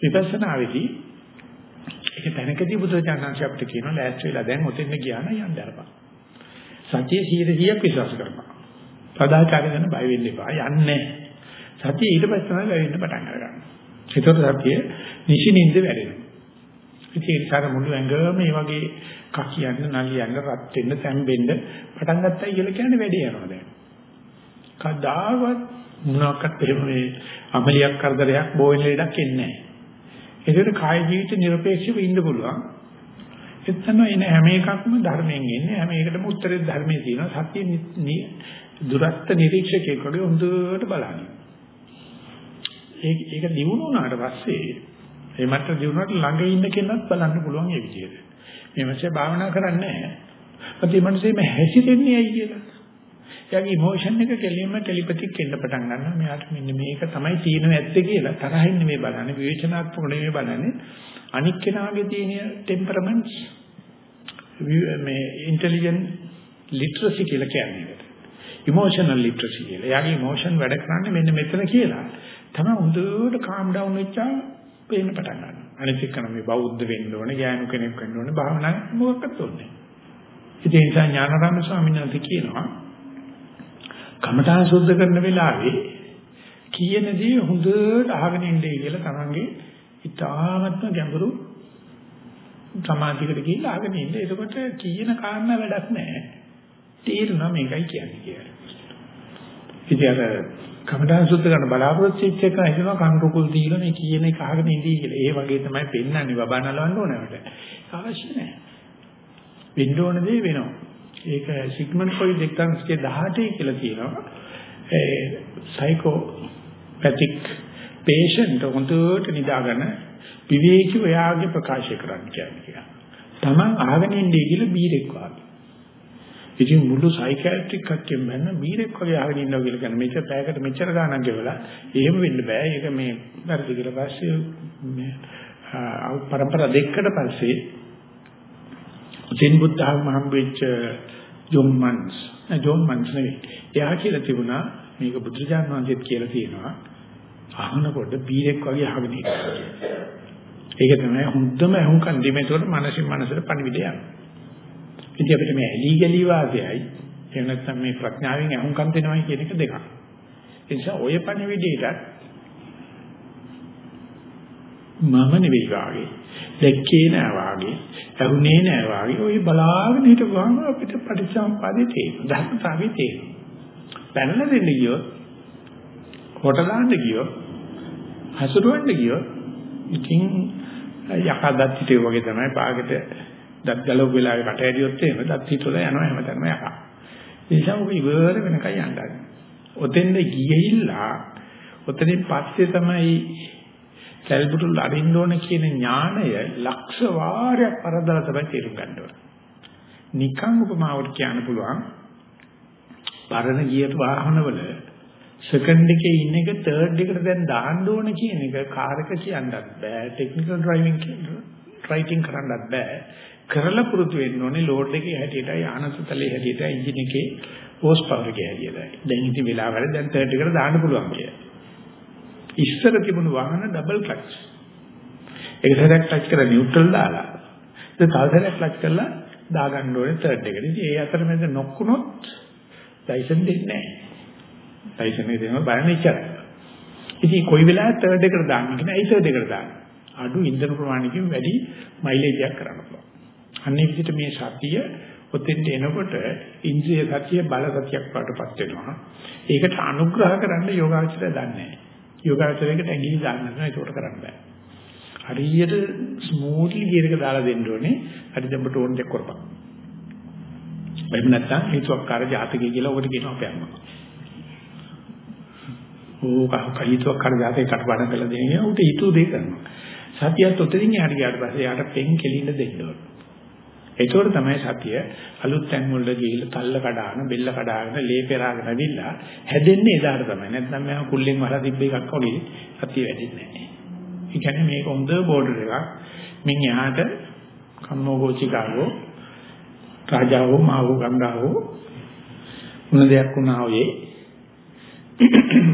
විපස්සනාවේදී ඒක තැනකදී බුදුචානන්ස අපිට කියනවා ලෑස්ති වෙලා දැන් ඔතෙන් ගියා නම් යන්න දරපන්. සතිය 100ක් විශ්වාස කරපන්. සදාචාරය ගැන බය වෙන්න එපා. යන්නේ සතිය ඊට පස්සේ තමයි වෙන්න පටන් අරගන්නේ. ඒතකොට සතිය නිසින්ින්ද වැඩෙනවා. ඉතින් ඒ නිසා මුළු ඇඟම මේ වගේ කකියන්න නලියන්න රත් වෙන්න තැම්බෙන්න පටන් ගත්තයි කියලා කියන්නේ වැඩේ යනවා දැන්. කවදාවත් මොනවාක්වත් එහෙම මේ අමලියක් කරදරයක් බෝවෙන ලෙඩක් එන්නේ නැහැ. ඒකට කාය ජීවිත নিরপেক্ষව ඉන්න පුළුවන්. එතන එන හැම එකක්ම ධර්මයෙන් එන්නේ. හැම එකටම උත්තරේ ධර්මයේ තියෙනවා. සත්‍ය දුරස්ත නිරීක්ෂකයෙක් වගේ හොඳට බලන්න. ඒක ඒක දිනුන උනාට පස්සේ ඒ මට දිනුනට ළඟ ඉන්න කෙනෙක් බලන්න පුළුවන් ඒ විදිහට. මේ මාසේ භාවනා කරන්නේ නැහැ. ප්‍රතිමනසේ මේ හැසිරෙන්නේ ඇයි කියලා. එයාගේ ඉමෝෂන් එක කෙලින්ම ටෙලිපතික් එන්න පටන් ගන්නවා. මෙයාට මෙන්න මේක තමයි තියෙන ඇත්ත කියලා තරහින් නෙමෙයි බලන්නේ. විවේචනාත්මක නෙමෙයි බලන්නේ. අනික් කෙනාගේ තියෙන ටෙම්පරමන්ට්ස් මේ ඉන්ටෙලිජන්ට් ලිටරසි කියලා කියන්නේ. ඉමෝෂනල් ලිටරසි කියලා. එයාගේ ඉමෝෂන් වැඩ කරන්නේ මෙන්න මෙතන කියලා. තමයි හොඳට කාම් ඩවුන් වෙච්චා පේන්න පටන් ගන්නවා. අනිත් එක නම් මේ බෞද්ධ වෙන්න ඕනේ, ඥාන කෙනෙක් වෙන්න ඕනේ, භාවනා මොකක්වත් ඕනේ. ඉතින් ඒ නිසා ඥානරාම ස්වාමීන් වහන්සේ කියනවා කමඨාන් සුද්ධ කරන වෙලාවේ කියන දේ හොඳට අහගෙන ඉන්නේ කියලා තමන්ගේ ඉතාමත්ම ගැඹුරු සමාධියකට ගිහිල්ලා අහගෙන ඉන්න. එතකොට කියන කාරණා වැඩක් නැහැ. තේරුණා මේකයි කියන්නේ කියලා. ඉතින් අර කමඨාන් සුද්ධ කරන බලාපොරොත්තු වෙච්ච එක හිතනවා කන් රුකුල් දීලා මේ කියන එක අහගෙන ඉඳී කියලා. ඒ වගේ තමයි පෙන්වන්නේ බබා නලවන්න ඕනවට. අවශ්‍ය නැහැ. වෙන්න ඕන දේ වෙනවා. ඒක සිග්මන්ඩ් ෆ්‍රොයිඩ් 1918 කියලා කියනවා. ඒ සයිකෝපැතික් patient හොඳට නිදාගෙන විවේකීව එයාගේ ප්‍රකාශය කරන්න කියන්නේ. තමන් අහගෙන ඉන්නේ කියලා බීරෙක් වගේ. ඉතින් මුළු සයිකියාට්‍රික් කච්චෙන් බැන්න බීරෙක් වගේ අහගෙන ඉන්නවා කියලා කියන මෙච්චර පැයකට මෙච්චර ගාණක් ගෙවලා එහෙම වෙන්න බෑ. ඒක මේ වැරදි කියලා පස්සේ මේ පරම්පරා දෙකකට පස්සේ ජෙන් බුද්ධහම හම්බෙච්ච ජොන් මන්ස් ජොන් මන්ස් නෙවෙයි. එයා කියලා තිබුණා මේක බුදුරජාණන් වහන්සේත් කියලා තියෙනවා. අහනකොට බීරෙක් වගේ අහගෙන ඉන්නවා. ඒක තමයි හොඳම අහුම්කන් දෙමෙතකොට මානසික මනසට පණිවිඩය යනවා. ඉතින් අපිට මේ ඇලි ගලි වාදයයි එහෙම නැත්නම් මේ ප්‍රඥාවෙන් අහුම්කම් දෙනවයි කියන එක දෙකක්. ඒ නිසා ඔය පණිවිඩයටත් මම නෙවෙයි වාගේ දැක්කේ නෑ වාගේ ඇහුනේ නෑ වාගේ ඔය බලාගෙන හිටපුවාම අපිට පටිච්චසමුපාදේ තේරෙනවා ධර්මතාවේ තේරෙනවා පැනලා දෙන්න ගියොත් හොටලාන්න ගියොත් හසුරුවන්න ගියොත් ඉතින් යකදත් හිටේ වගේ තමයි පාගෙට දත් ගලව වෙලාවේ කට ඇරියොත් එහෙම දත් හිටවල යනවා හැමතැනම යකා ඒ නිසා ඔබ ඉවර වෙනකන් යන්නයි. ඔතෙන්ද ගියෙහිලා ඔතනින් පස්සේ තමයි කැල්බුටුල් අරින්න ඕන කියන ඥාණය ලක්ෂ වාරයක් පරදලා තමයි තේරුම් ගන්න ඕන. නිකන් උපමාවට කියන්න පුළුවන් පරණ ගියට වාහනවල සෙකන්ඩ් එකේ ඉන්න එක තර්ඩ් එකට දැන් දාන්න ඕන කියන එක කාර් එක කියන්නත් බෑ ටෙක්නිකල් ඩ්‍රයිවිං රයිටිං කරන්නත් බෑ. කරලා පුරුදු වෙන්න ඕනේ ලෝඩ් එකේ හැටියටයි ආනසතලේ හැටියටයි එන්ජින් එකේ හෝස් පවර් එකේ හැටියටයි. දැන් ඉතින් වෙලාවල දැන් තර්ඩ් එකට දාන්න පුළුවන් කියලා. ඉස්සර තිබුණු වාහන ඩබල් ක්ලච්. එක සැරයක් ක්ලච් කරලා නියුට්‍රල් දාලා. ඒක තව සැරයක් ක්ලච් කරලා දාගන්න ඕනේ තර්ඩ් එකට. ඉතින් ඒ අතරමැද නොක්කුනොත් ලයිසන් දෙන්නේ නැහැ. ලයිසන් එක දෙනවා බලන්න ඉච්චරයි. ඉතින් කොයි වෙලාවෙත් තර්ඩ් එකට දාන්න කියන ඇයි තර්ඩ් එකට දාන්නේ? අඩු ඉන්ධන ප්‍රමාණයකින් වැඩි මයිලේජ් එකක් කරන්න පුළුවන්. අන්නේ විදිහට මේ සතිය ඔතෙන්ට එනකොට ඉන්ද්‍රිය සතිය බල සතියක් වඩටපත් වෙනවා. ඒකට අනුග්‍රහ කරන්න යෝගාචරය දන්නේ නැහැ. යෝගාචරයකට ඇඟිලි දාන්න නෑ ඒක කරන්න බෑ. හරියට ස්මූත්ලි ගියර් එක දාලා දෙන්න ඕනේ. හරි දෙඹට ඕන දෙයක් කරපන්. එහෙම නැත්නම් හේතුවක්කාර ජාතකය කියලා ඔකට කියනවා අපේ අම්මා. ඕක කහිතුවක්කාර ජාතකේ කටපාඩම් කරලා දෙන්නේ උට හිතුව දෙයක් කරනවා. සතියත් උතරින් යාට ගියාට පස්සේ යාට පෙන් කෙලින්න දෙන්න ඕනේ. ඒතකොට තමයි සතිය අලුත් තැන් වල ගිහිල්ලා තල්ල කඩාගෙන බෙල්ල කඩාගෙන ලේ පෙරාගෙන ඇවිල්ලා හැදෙන්නේ එදාට තමයි. නැත්නම් මම කුල්ලෙන් වහලා තිබ්බ එකක් වගේ සතිය වැඩින්නේ නැහැ. ඒ කියන්නේ මේක හොඳ බෝඩර් එකක්. මින් එහාට කම්මෝගෝචිකාවෝ රාජාවෝ මාවෝ ගංගාවෝ මොන දෙයක් වුණා ඔයේ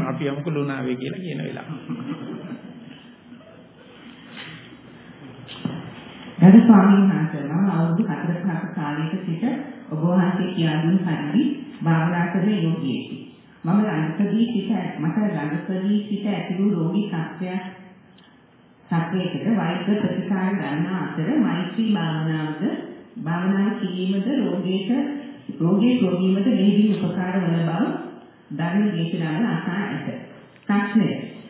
අපි යමුකු ලුණාවේ කියලා කියන වෙලාව. ගරු ස්වාමීන් වහන්සේ මම අවුරුදු 4ක කාලයක සිට ඔබ වහන්සේ කියා දුන් පරිදි භාවනා කරන යෝගියෙකි. මම ළඟදී සිට මට ළඟදී සිට ඇතිවූ රෝගී සත්‍යයක් සත්‍යයකට වෛද්‍ය ප්‍රතිකාර ගන්න අතර මෛත්‍රී භාවනාවද භාවනා කිරීමද රෝගීට රෝගී රෝගීමද මෙහිදී උපකාර වන බව ධර්ම දේශනාවල අසා ඇත. ප්‍රශ්නය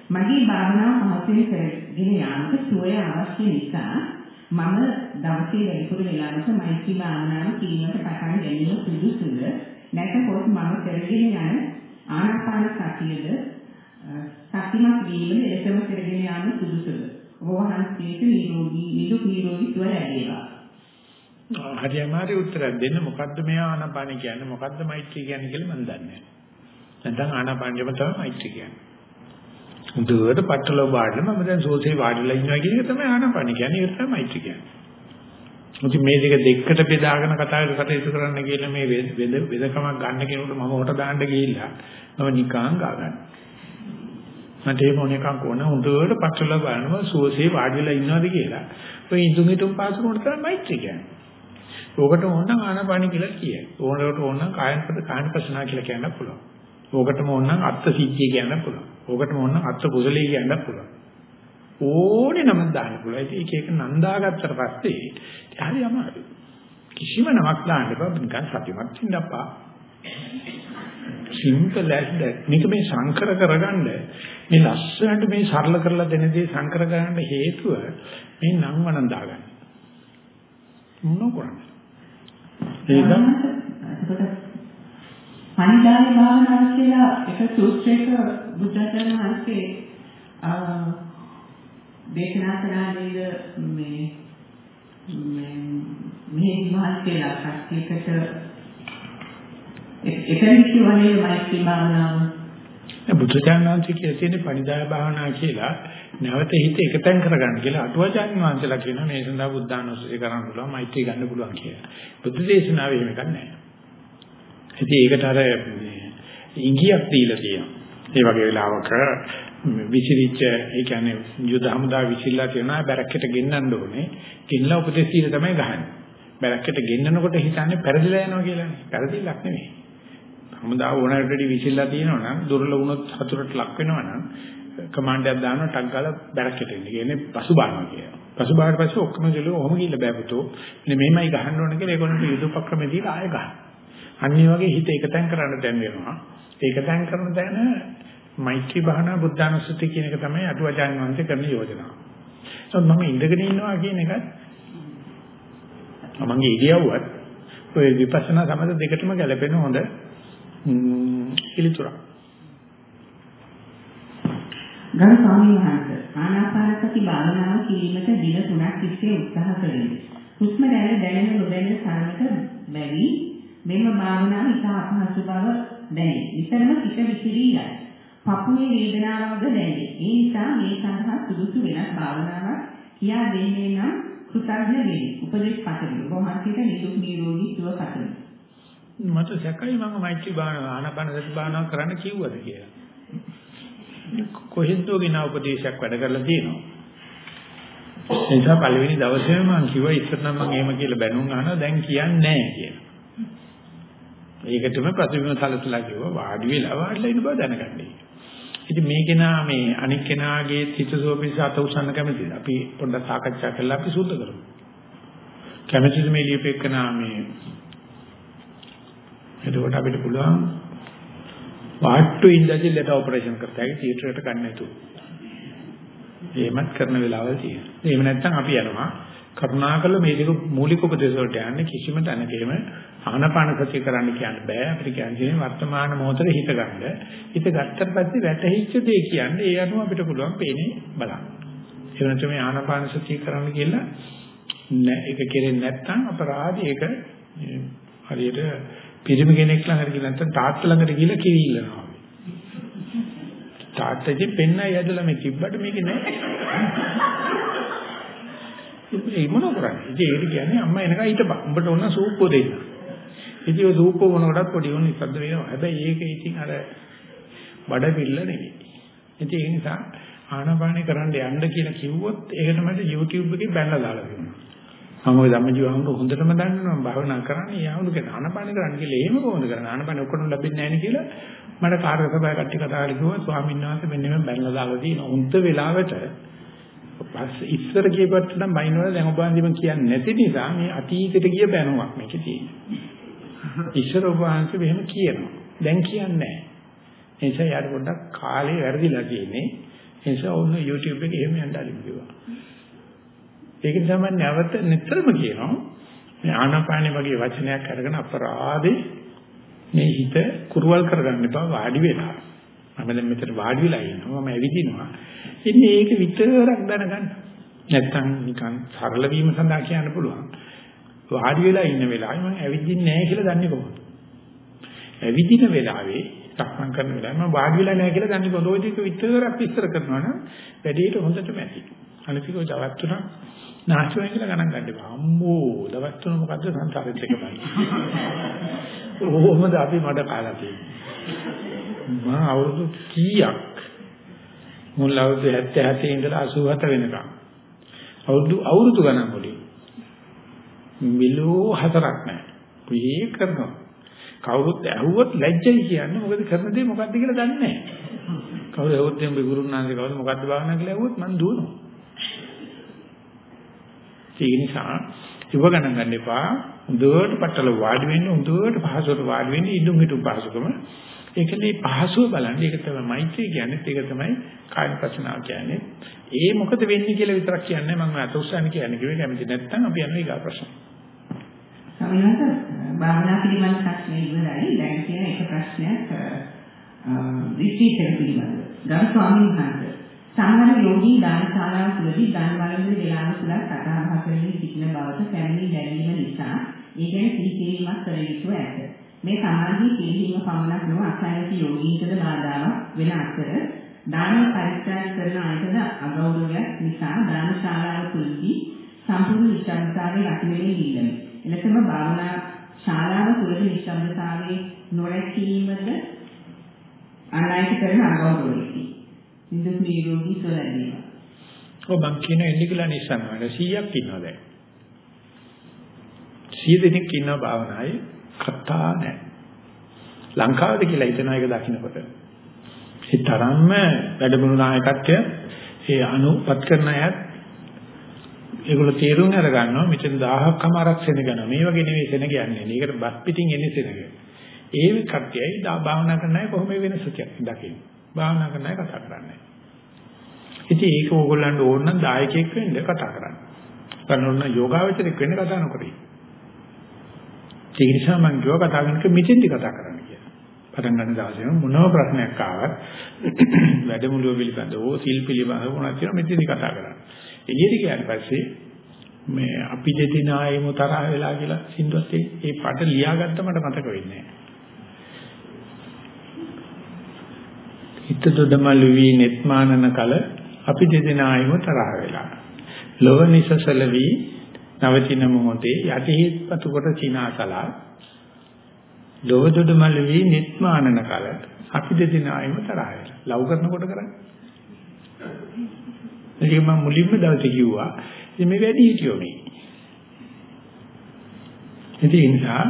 මගේ භාවනාව පහසුවෙන් කරගෙන යාමට සුවය අවශ්‍ය නිසා මම දවසේ වැඩිපුර වෙලාවක මෛත්‍රී භාවනාව කිරීමට පටන් ගැනීම සුදුසුද නැත්නම් මම කරගෙන යන ආනාපාන සතියද සතිමත් වීම එලෙසම කරගෙන යාම සුදුසුද ඔබ වහන්සේට නිරෝගී නිදුක් නිරෝගී සුව ලැබේවා හරියමාරි උත්තරයක් දෙන්න මොකද්ද මේ ආනාපාන කියන්නේ මොකද්ද මෛත්‍රී කියන්නේ කියලා මම දන්නේ නැහැ. නැත්නම් ආනාපානෙම තමයි මෛත්‍රී කියන්නේ. හොඳට පටලව බාඩල මම දැන් සෝසේ වාඩිලා ඉන්නවා කියන එක තමයි ආනපන කියන්නේ ඒක තමයි මෛත්‍රී කියන්නේ. මුති මේ දෙක දෙකට බෙදාගෙන කතා කටයුතු කරන්න කියලා මේ වෙද වෙදකමක් ගන්න කෙනෙකුට මම හොට දාන්න ගිහිල්ලා මම නිකං ගාගන්න. මට ඒ මොනිකං කොන හොඳට පටලව බලනවා සෝසේ වාඩිලා ඉන්නවාද කියලා. ඔය ඉඳුමිටුම් පාසු කොට තමයි මෛත්‍රී කියන්නේ. ඕකට ඕනනම් ආනපන කියලා කියයි. ඕනකට ඕනනම් කායන පද කායන ප්‍රශ්නා කියලා කියන්න පුළුවන්. ඕකටම ඕනනම් අත්ථ සිද්ධිය කියන්න පුළුවන්. ඕකටම ඕනනම් අත්ත් කුසලයේ කියන්න පුළුවන්. ඕනේ නමක් දාන්න පුළුවන්. ඉතින් එක එක නම් දාගත්තට පස්සේ හරි අමාරුයි. කිසිම නමක් දාන්න බෑ නිකන් සතිමත් ඉන්නපා. සිම්පල් ඇස් that. මේක මේ සංකර කරගන්න මේ ලස්සනට මේ සරල කරලා දෙන දේ සංකර කරගන්න හේතුව මේ නම් වණන් දාගන්න. මොන කරන්නේ? ඒක පණිදාය භාවනාව කියලා එක සූත්‍රයක බුද්ධචරණ වහන්සේ දේශනා කරා නේද මේ මේ මේ මහත්කලා කට්ටියකට එතන කියවනේ මෛත්‍රී භාවනාව බුදුචානන්සේ කියලා තියෙන පණිදාය භාවනා කියලා නැවත හිත එකතෙන් කරගන්න කියලා අටුවාචාන් වහන්සේලා කියනවා මේ සඳහා බුද්ධානුස්සතිය කරන්න පුළුවන් මෛත්‍රී ගන්න පුළුවන් කියලා. බුද්ධ දේශනාවේ එහෙම එකක් නැහැ. ඉතින් ඒකට අර ඉංගියක් දීලා තියෙනවා. ඒ වගේ වෙලාවක විසිරිච්ච ඒ කියන්නේ යුද හමුදා විසිරලා තියෙනවා බැරක්කට ගෙන්නන්න ඕනේ. ගෙන්නලා උපදෙස් දීලා තමයි ගහන්නේ. බැරක්කට ගෙන්නනකොට හිතන්නේ පෙරදිලා යනවා කියලානේ. පෙරදිලක් නෙමෙයි. හමුදා ඕනෑමට වැඩි විසිරලා තියෙනවා නම් දුර්ල වුණොත් හතුරට ලක් වෙනවා නම් කමාන්ඩ් එකක් දානවා ටක් ගාලා බැරක්කට එන්න. කියන්නේ පසුබානවා කියනවා. පසුබාහට පස්සේ ඔක්කොම ජලෝ ඔහම ගිහිල්ලා බෑපුතෝ. මෙන්න මෙහෙමයි ගහන්න ඕන කියලා ඒගොල්ලන්ට යුද උපක්‍රම දීලා ආයෙ ගහනවා. අනිත් වගේ හිත එකතෙන් කරන්න දැන් වෙනවා. ඒකතෙන් කරන දැන මෛත්‍රී භාවනා බුද්ධානුස්සති කියන එක තමයි අටුවචාන් වහන්සේ කරන යෝජනාව. ඒත් මම ඉඳගෙන ඉන්නවා කියන එකත් මමගේ ඉරියව්වත් ඔය විපස්සනා සමත දෙකටම ගැලපෙන හොඳ පිළිතුරක්. ගරු ස්වාමීන් වහන්සේ ආනාපාන සති භාවනාව කිරීමට දින තුනක් තිස්සේ උත්සාහ කළෙමි. හුස්ම රැල්ල දැනෙන නොදැනෙන තරමට බැරි මෙම භාවනාව ඉතා අපහසු බව දැනේ. විතරම පිට විසිරී යයි. පපුවේ වේදනාවක්ද දැනේ. ඒ නිසා මේ සඳහා සුදුසු වෙනස් භාවනාවක් කියා දෙන්නේ නම් කෘතඥ වෙමි. උපදේශ පතමි. බොහොමකට නිදුක් නිරෝගී සුව පතමි. මට සැකයි මම මෛත්‍රී භාවනාව ආනාපාන සති භාවනාව කරන්න කිව්වද කියලා. කොහෙන්දෝ ගෙන උපදේශයක් වැඩ කරලා තියෙනවා. ඒ නිසා පළවෙනි දවසේම මම කිව්වා ඉස්සර නම් මම එහෙම කියලා බැනුම් අහනවා දැන් කියන්නේ නැහැ කියලා. ඒකටම ප්‍රතිබිම්බ සලසලා කිව්වා වාඩි වෙලා වාඩිලා ඉන්න බව දැනගන්න. ඉතින් මේ කෙනා මේ අනික් කෙනාගේ හිතසෝපිස අත උසන්න කැමතිද? අපි පොඩ්ඩක් සාකච්ඡා කරලා අපි සුද්ධ කරමු. කැමතිද මේ ලියපෙකනා මේ එතකොට අපිට පුළුවන් වාට්ටු ඉඳලා ලෙට ඔපරේෂන් කරતા ඒක තියටරයට ගන්න නැතුව. එහෙමත් කරන වෙලාවල් තියෙනවා. එහෙම නැත්නම් අපි යනවා කරුණාකර මේ දෙක මූලික උපදේශ වලට යන්නේ කිසිම තැනකෙම ආනපාන සතිය කරන්න කියන්න බෑ. අපිට කියන්නේ වර්තමාන මොහොතේ හිත ගන්න. හිත ගත්තට පස්සේ වැටහිච්ච දේ කියන්නේ ඒ අනුව අපිට පුළුවන් පේන්නේ බලන්න. ඒ වෙනතු මේ ආනපාන සතිය කරන්න කියලා නෑ ඒක කෙරෙන්නේ නැත්නම් අපරාධي ඒක හරියට පිරිමි කෙනෙක් ළඟට ගිහින් නැත්නම් තාත්තා ළඟට ගිහිල්ලා කිවිල්ලනවා. තාත්තගේ පෙන්නයි ඇදලා මේ තිබ්බට මේක නෑ. ඒ මොන කරන්නේ? ඉතින් ඒක කියන්නේ අම්මා එනකන් හිටපන්. උඹට ඕන සූප්පෝ දෙන්න. ඉතින් ඔය සූප්පෝ මොනකටත් පොඩි උන් ඉස්සද්ද වෙනවා. හැබැයි ඒක ඉතින් අර බඩ පිල්ල නෙවෙයි. ඉතින් ඒ නිසා ආනාපානේ කරන්න යන්න කියලා කිව්වොත් ඒකට මට YouTube එකේ බැලලා දාලා දෙනවා. මම ওই ධම්මජීවහමර හොඳටම දන්නවා මම භාවනා කරන්නේ යාවුණු කෙනා ආනාපානේ කරන්න කියලා එහෙම කොහොමද කරන්නේ? ආනාපානේ ඔක්කොම ලැබෙන්නේ නැහැ නේ කියලා මට කාර්ය සභාවේ කට්ටිය කතා කරලා කිව්වා ස්වාමීන් වහන්සේ මෙන්න මේ බැලලා දාලා තියෙනවා. උන්ට වෙලාවට පස්ස ඉස්සර කියපුවට නම් බයිනවල දැන් ඔබ වහන්සේම කියන්නේ නැති නිසා මේ අතීතයට ගිය බැනුමක් මේකේ තියෙනවා. ඉස්සර ඔබ වහන්සේ මෙහෙම කියනවා. දැන් කියන්නේ නැහැ. ඒ නිසා යාට පොඩ්ඩක් කාලේ වැරදිලා තියෙන්නේ. ඒ නිසා ඔන්න YouTube එකේ එහෙම යන්න අලින් කිව්වා. ඒක නිසා මම නැවත නිතරම කියනවා මේ ආනාපානේ වගේ වචනයක් අරගෙන අපරාධේ මේ හිත කුරුවල් කරගන්න එපා වාඩි වෙලා. මම දැන් මෙතන වාඩි වෙලා ඉන්නවා මම ඇවිදිනවා. ඉන්නේ ඒක විතරක් දැනගන්න. නැත්තම් නිකන් සරල වීම සඳහා කියන්න පුළුවන්. වාඩි වෙලා ඉන්න වෙලාවේ මම ඇවිදින්නේ නැහැ කියලා දන්නේ කොහොමද? ඇවිදින වෙලාවේ සක්මන් කරන වෙලාවේ මම වාඩි වෙලා නැහැ කියලා දන්නේ කොහොමද? ওই දෙක විතරක් විස්තර කරනවා නම් වැඩේට හොඳටම ඇති. අනිත් එක දවස් තුනක් නාස්තිවෙන් කියලා ගණන් ගන්න එපා. අම්මෝ දවස් තුන මොකද්ද සංසාරෙත් එක බලන්න. කොහොමද අපි මඩ කාලා තියෙන්නේ? මම අවුරුදු කීයක් මුල් අවුරුදු 77 ඉඳලා 87 වෙනකම් අවුරුදු අවුරුදු ගණන් වලින් මිලෝ හතරක් නැහැ. පුයේ කරනවා. කවුරුත් ඇහුවොත් ලැජ්ජයි කියන්නේ මොකද කරන දේ මොකද්ද කියලා දන්නේ නැහැ. කවුරු ඇහුවොත් එම්බේ ගුරුනාන්සේ කවුද මොකද්ද භාවනා කියලා ඇහුවොත් මම දුවනවා. ඒ නිසා ඉව ගණන් ගන්න එපා. හොඳට පట్టල වාඩි වෙන්න හොඳට පහසුවට වාඩි වෙන්න ඉදුම් හිටුම් පහසුකම. ඒකනේ පහසුව බලන්න. ඒක තමයි මෛත්‍රී කියන්නේ. ඒක තමයි කායපසනාව කියන්නේ. ඒ මොකද වෙන්නේ කියලා විතරක් කියන්නේ මම අත උස්සන්නේ කියන්නේ කිව්වේ කැමති නැත්නම් අපි යනවා ඊගා ප්‍රශ්න. සමහරවිට භාවනා පිළිබඳ ප්‍රශ්න ඉවරයි. දැන් තියෙන එක ප්‍රශ්නයක් රිට්‍රීට් එක පිළිබඳව. ගරු ස්වාමීන් වහන්සේ සමහර යෝගී දානශාලාව තුළදී දන් වළඳන වේලාව තුළ කතා බහ කරමින් සිටින බවට පැමිණි දැනීම නිසා ඒ ගැන සිහිකිරීමක් කළ යුතුව ඇත. මේ සමාධි පිළිහිම පමණක් නොව අසායති යෝගීන්ටද බාධාවක් වෙන අතර දාන පරිත්‍යාග කරන අයටද අගෞරවයක් නිසා දානශාලාව තුළදී සම්පූර්ණ නිශ්චලතාවයේ රැකෙමින් ඉල්ලමි. එලෙසම භාවනා ශාලාව තුළදී නිශ්චලතාවයේ නොරැකීමද අනායිත කරන අගෞරවයකි. නිදුක් නිරෝගී සුව ලැබේවා. ඔව් මං කියන එන්නේ කියලා නිසන් වල 100ක් ඉන්නවා දැන්. 100 දෙනෙක් ඉන්නවා භාවනායි කතා නැහැ. ලංකාවද කියලා හිතනවා ඒක දකින්නකොට. ඒ තරම්ම වැඩමුළු නායකත්වය ඒ අනුපත් කරන අයත් ඒගොල්ලෝ තීරුම් අර ගන්නවා මෙතන 1000ක් අමාරක් සෙනග ගන්නවා. මේ වගේ නෙවෙයි සෙනග යන්නේ. මේකට බස් පිටින් එන්නේ සෙනග. ඒ කට්ටියයි භාවනා කරන අය කොහොම වෙනසක් දකින්නේ. භාවනා කරන අය කතා කරන්නේ. ඉතින් ඒක ඕගොල්ලන්ට ඕන නම් දායකයෙක් වෙන්න කතා කරන්න. කරනොන්න යෝගාවචරයක් වෙන්න කතා නොකරයි. ඒ නිසා මම කියව කතා කරනක මෙතෙන්දි කතා කරන්න කියලා. පටන් ගන්න දවසේ මොනම ප්‍රශ්නයක් ආවත් වැඩමුළුව පිළිබඳව සිල් පිළිබඳව මොනවද කියලා මෙතනදි කතා කරන්නේ. එළියට ගියාට පස්සේ මේ අපි දෙදිනායම තරහ වෙලා කියලා සින්දුවත් ඒ පාට ලියාගත්ත මට මතක වෙන්නේ නැහැ. හිත දොඩමළු වී netමානන කල අපි දෙදිනායම තරහ වෙලා. ලොව නිසසල වී නවතින මොහොතේ යටිහිත් පතු කොට සිනාසලා ලොව දොඩමළු වී netමානන කල අපි දෙදිනායම තරහ වෙලා. ලව් කරනකොට කරන්නේ. ඒක මම මුලින්ම දවසේ කිව්වා. ඉතින් මේ වැඩි හිටියෝ මේ. ඉතින් ඒ නිසා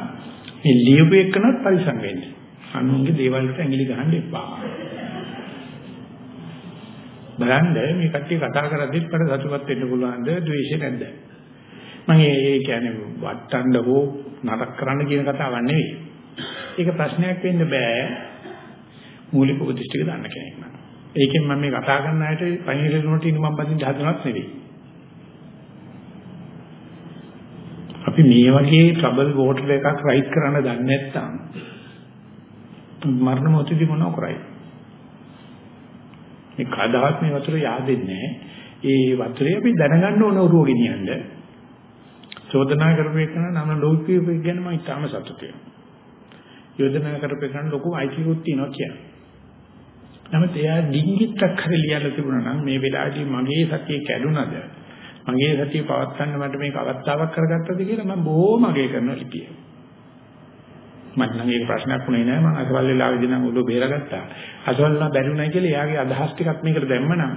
මේ ලියපු එකනත් පරිසම් වෙන්න. අනුන්ගේ දේවල් වලට ඇඟිලි ගහන්න එපා. බලන්න මේ කට්ටිය කතා කරද්දිත් මට සතුටුපත් වෙන්න පුළුවන්ද ද්වේෂය නැද්ද? මම ඒ කියන්නේ වට්ටන්න හෝ නරක කරන්න කියන කතාවක් නෙවෙයි. ඒක ප්‍රශ්නයක් වෙන්න බෑ. මූලික උපදේශ ටික දන්න කෙනෙක් නම්. ඒකෙන් මම මේ කතා කරන අයට පණිවිඩ නෝට ඉන්න මම බඳින්න හදනවත් නෙවෙයි. අපි මේ වගේ ට්‍රබල් වෝටර් එකක් රයිඩ් කරන්න දන්නේ නැත්නම් මරණ මොහොතදී මොනව කරයි? මේ කදාත් මේ වතුර yaadෙන්නේ ඒ වතුරේ අපි දැනගන්න ඕන උරුව ගෙනියන්න. චෝදනා කරපේකන නම ලෝකීය ගැන මම ඉතාම සතුටුයි. යෝජනා කරපේකන ලොකු අයිතිකුත් තියෙනවා කියන්නේ. නමුත් එයා ඩිංගිත්තක් හරි ලියලා තිබුණා නම් මේ වෙලාවේදී මගේ සතිය කැඩුනද මගේ සතිය පවත්වන්න මට මේක අවස්ථාවක් කරගත්තද කියලා මම බොහොම අගය කරනවා ලිපිය. මට නම් ඒක ප්‍රශ්නයක් වුණේ නෑ මම අසවල් වෙලාවේදී නම් උඩ බේරගත්තා. අසවල් නම් බැරි වුණා කියලා එයාගේ අදහස් ටිකක් මේකට දැම්මනම්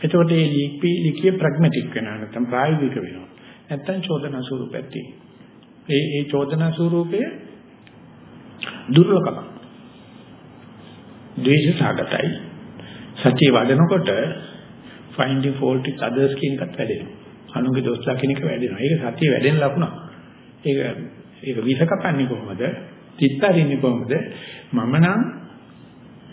එතකොට මේ ලිපි ලිකිය ප්‍රැග්මැටික් වෙනවා නැත්නම් ප්‍රායෝගික වෙනවා. නැත්නම් චෝදනා ස්වරූපයක් තියෙනවා. ඒ ඒ චෝදනා ස්වරූපය දුර්ලභකම. ද්වේෂ සාගතයි. සත්‍ය වඩනකොට finding fault with others කියන එකත් වැඩෙනවා. අනුන්ගේ දොස් දකින්න එක වැඩෙනවා. ඒක සත්‍ය වැඩෙන ලකුණක්. ඒක ඒක විෂ කපන්නේ කොහොමද? තිත්තරින්නේ කොහොමද? මම නම්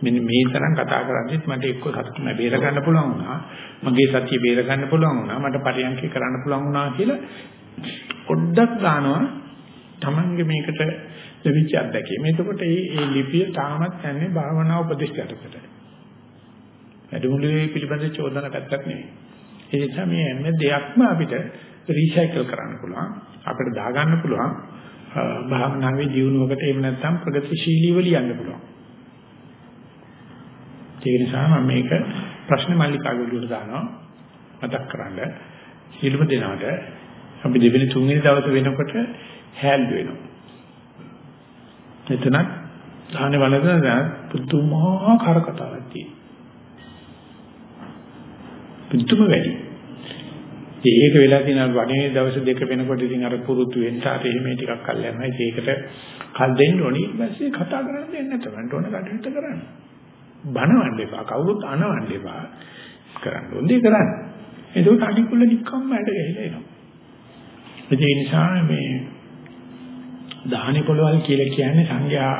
මෙන්න මේ තරම් කතා කරද්දිත් මට එක්ක සතුටුම බේර ගන්න පුළුවන් වුණා. මගේ සතිය බේර ගන්න පුළුවන් වුණා. මට පරියන්කේ කරන්න පුළුවන් වුණා කියලා පොඩ්ඩක් ගන්නවා. Tamange මේකට ලැබිච්ච අත්දැකීම. එතකොට මේ මේ ලිපිය තාමත් යන්නේ භාවනා උපදේශයකට. වැඩමුළුවේ පිළිබඳ චෝදනා පැත්තක් නෙවෙයි. ඒ නිසා මේ හැම දෙයක්ම අපිට රීසයිකල් කරන්න පුළුවන්. අපිට දාගන්න පුළුවන්. භාවනාවේ දියුණුවකට එහෙම නැත්නම් ප්‍රගතිශීලීව ලියන්න පුළුවන්. ඒ නිසා මම මේක ප්‍රශ්න මාලිකාවකට දානවා. මතක් කරගන්න. සියලුම දෙනාට අපි දෙවෙනි තුන්වෙනි දවසේ වෙනකොට හැල්ඩ් වෙනවා. එතනත් ධානේ වලද පුදුමාකාර කතාවක් තියෙනවා. පුදුම වැඩි. ඒක වෙලා තියෙන වනේ දවස් දෙක වෙනකොට ඉතින් අර පුරුදු වෙන්න ආර එහෙම ටිකක් කල් යනවා. ඒකට කල් දෙන්න ඕනි. ඊට පස්සේ කතා කරන්න දෙන්න නැතවන්ට ඕන කටයුත්ත කරන්න. බනවන්න එපා. කවුරුත් අනවන්න එපා. කරන්න ඕනේ කරන්න. ඒක අනිකුල නිකම්ම ඇඩ ගහලා එනවා. ඒ නිසා මේ දහණි පොළවල් කියලා කියන්නේ සංඝයා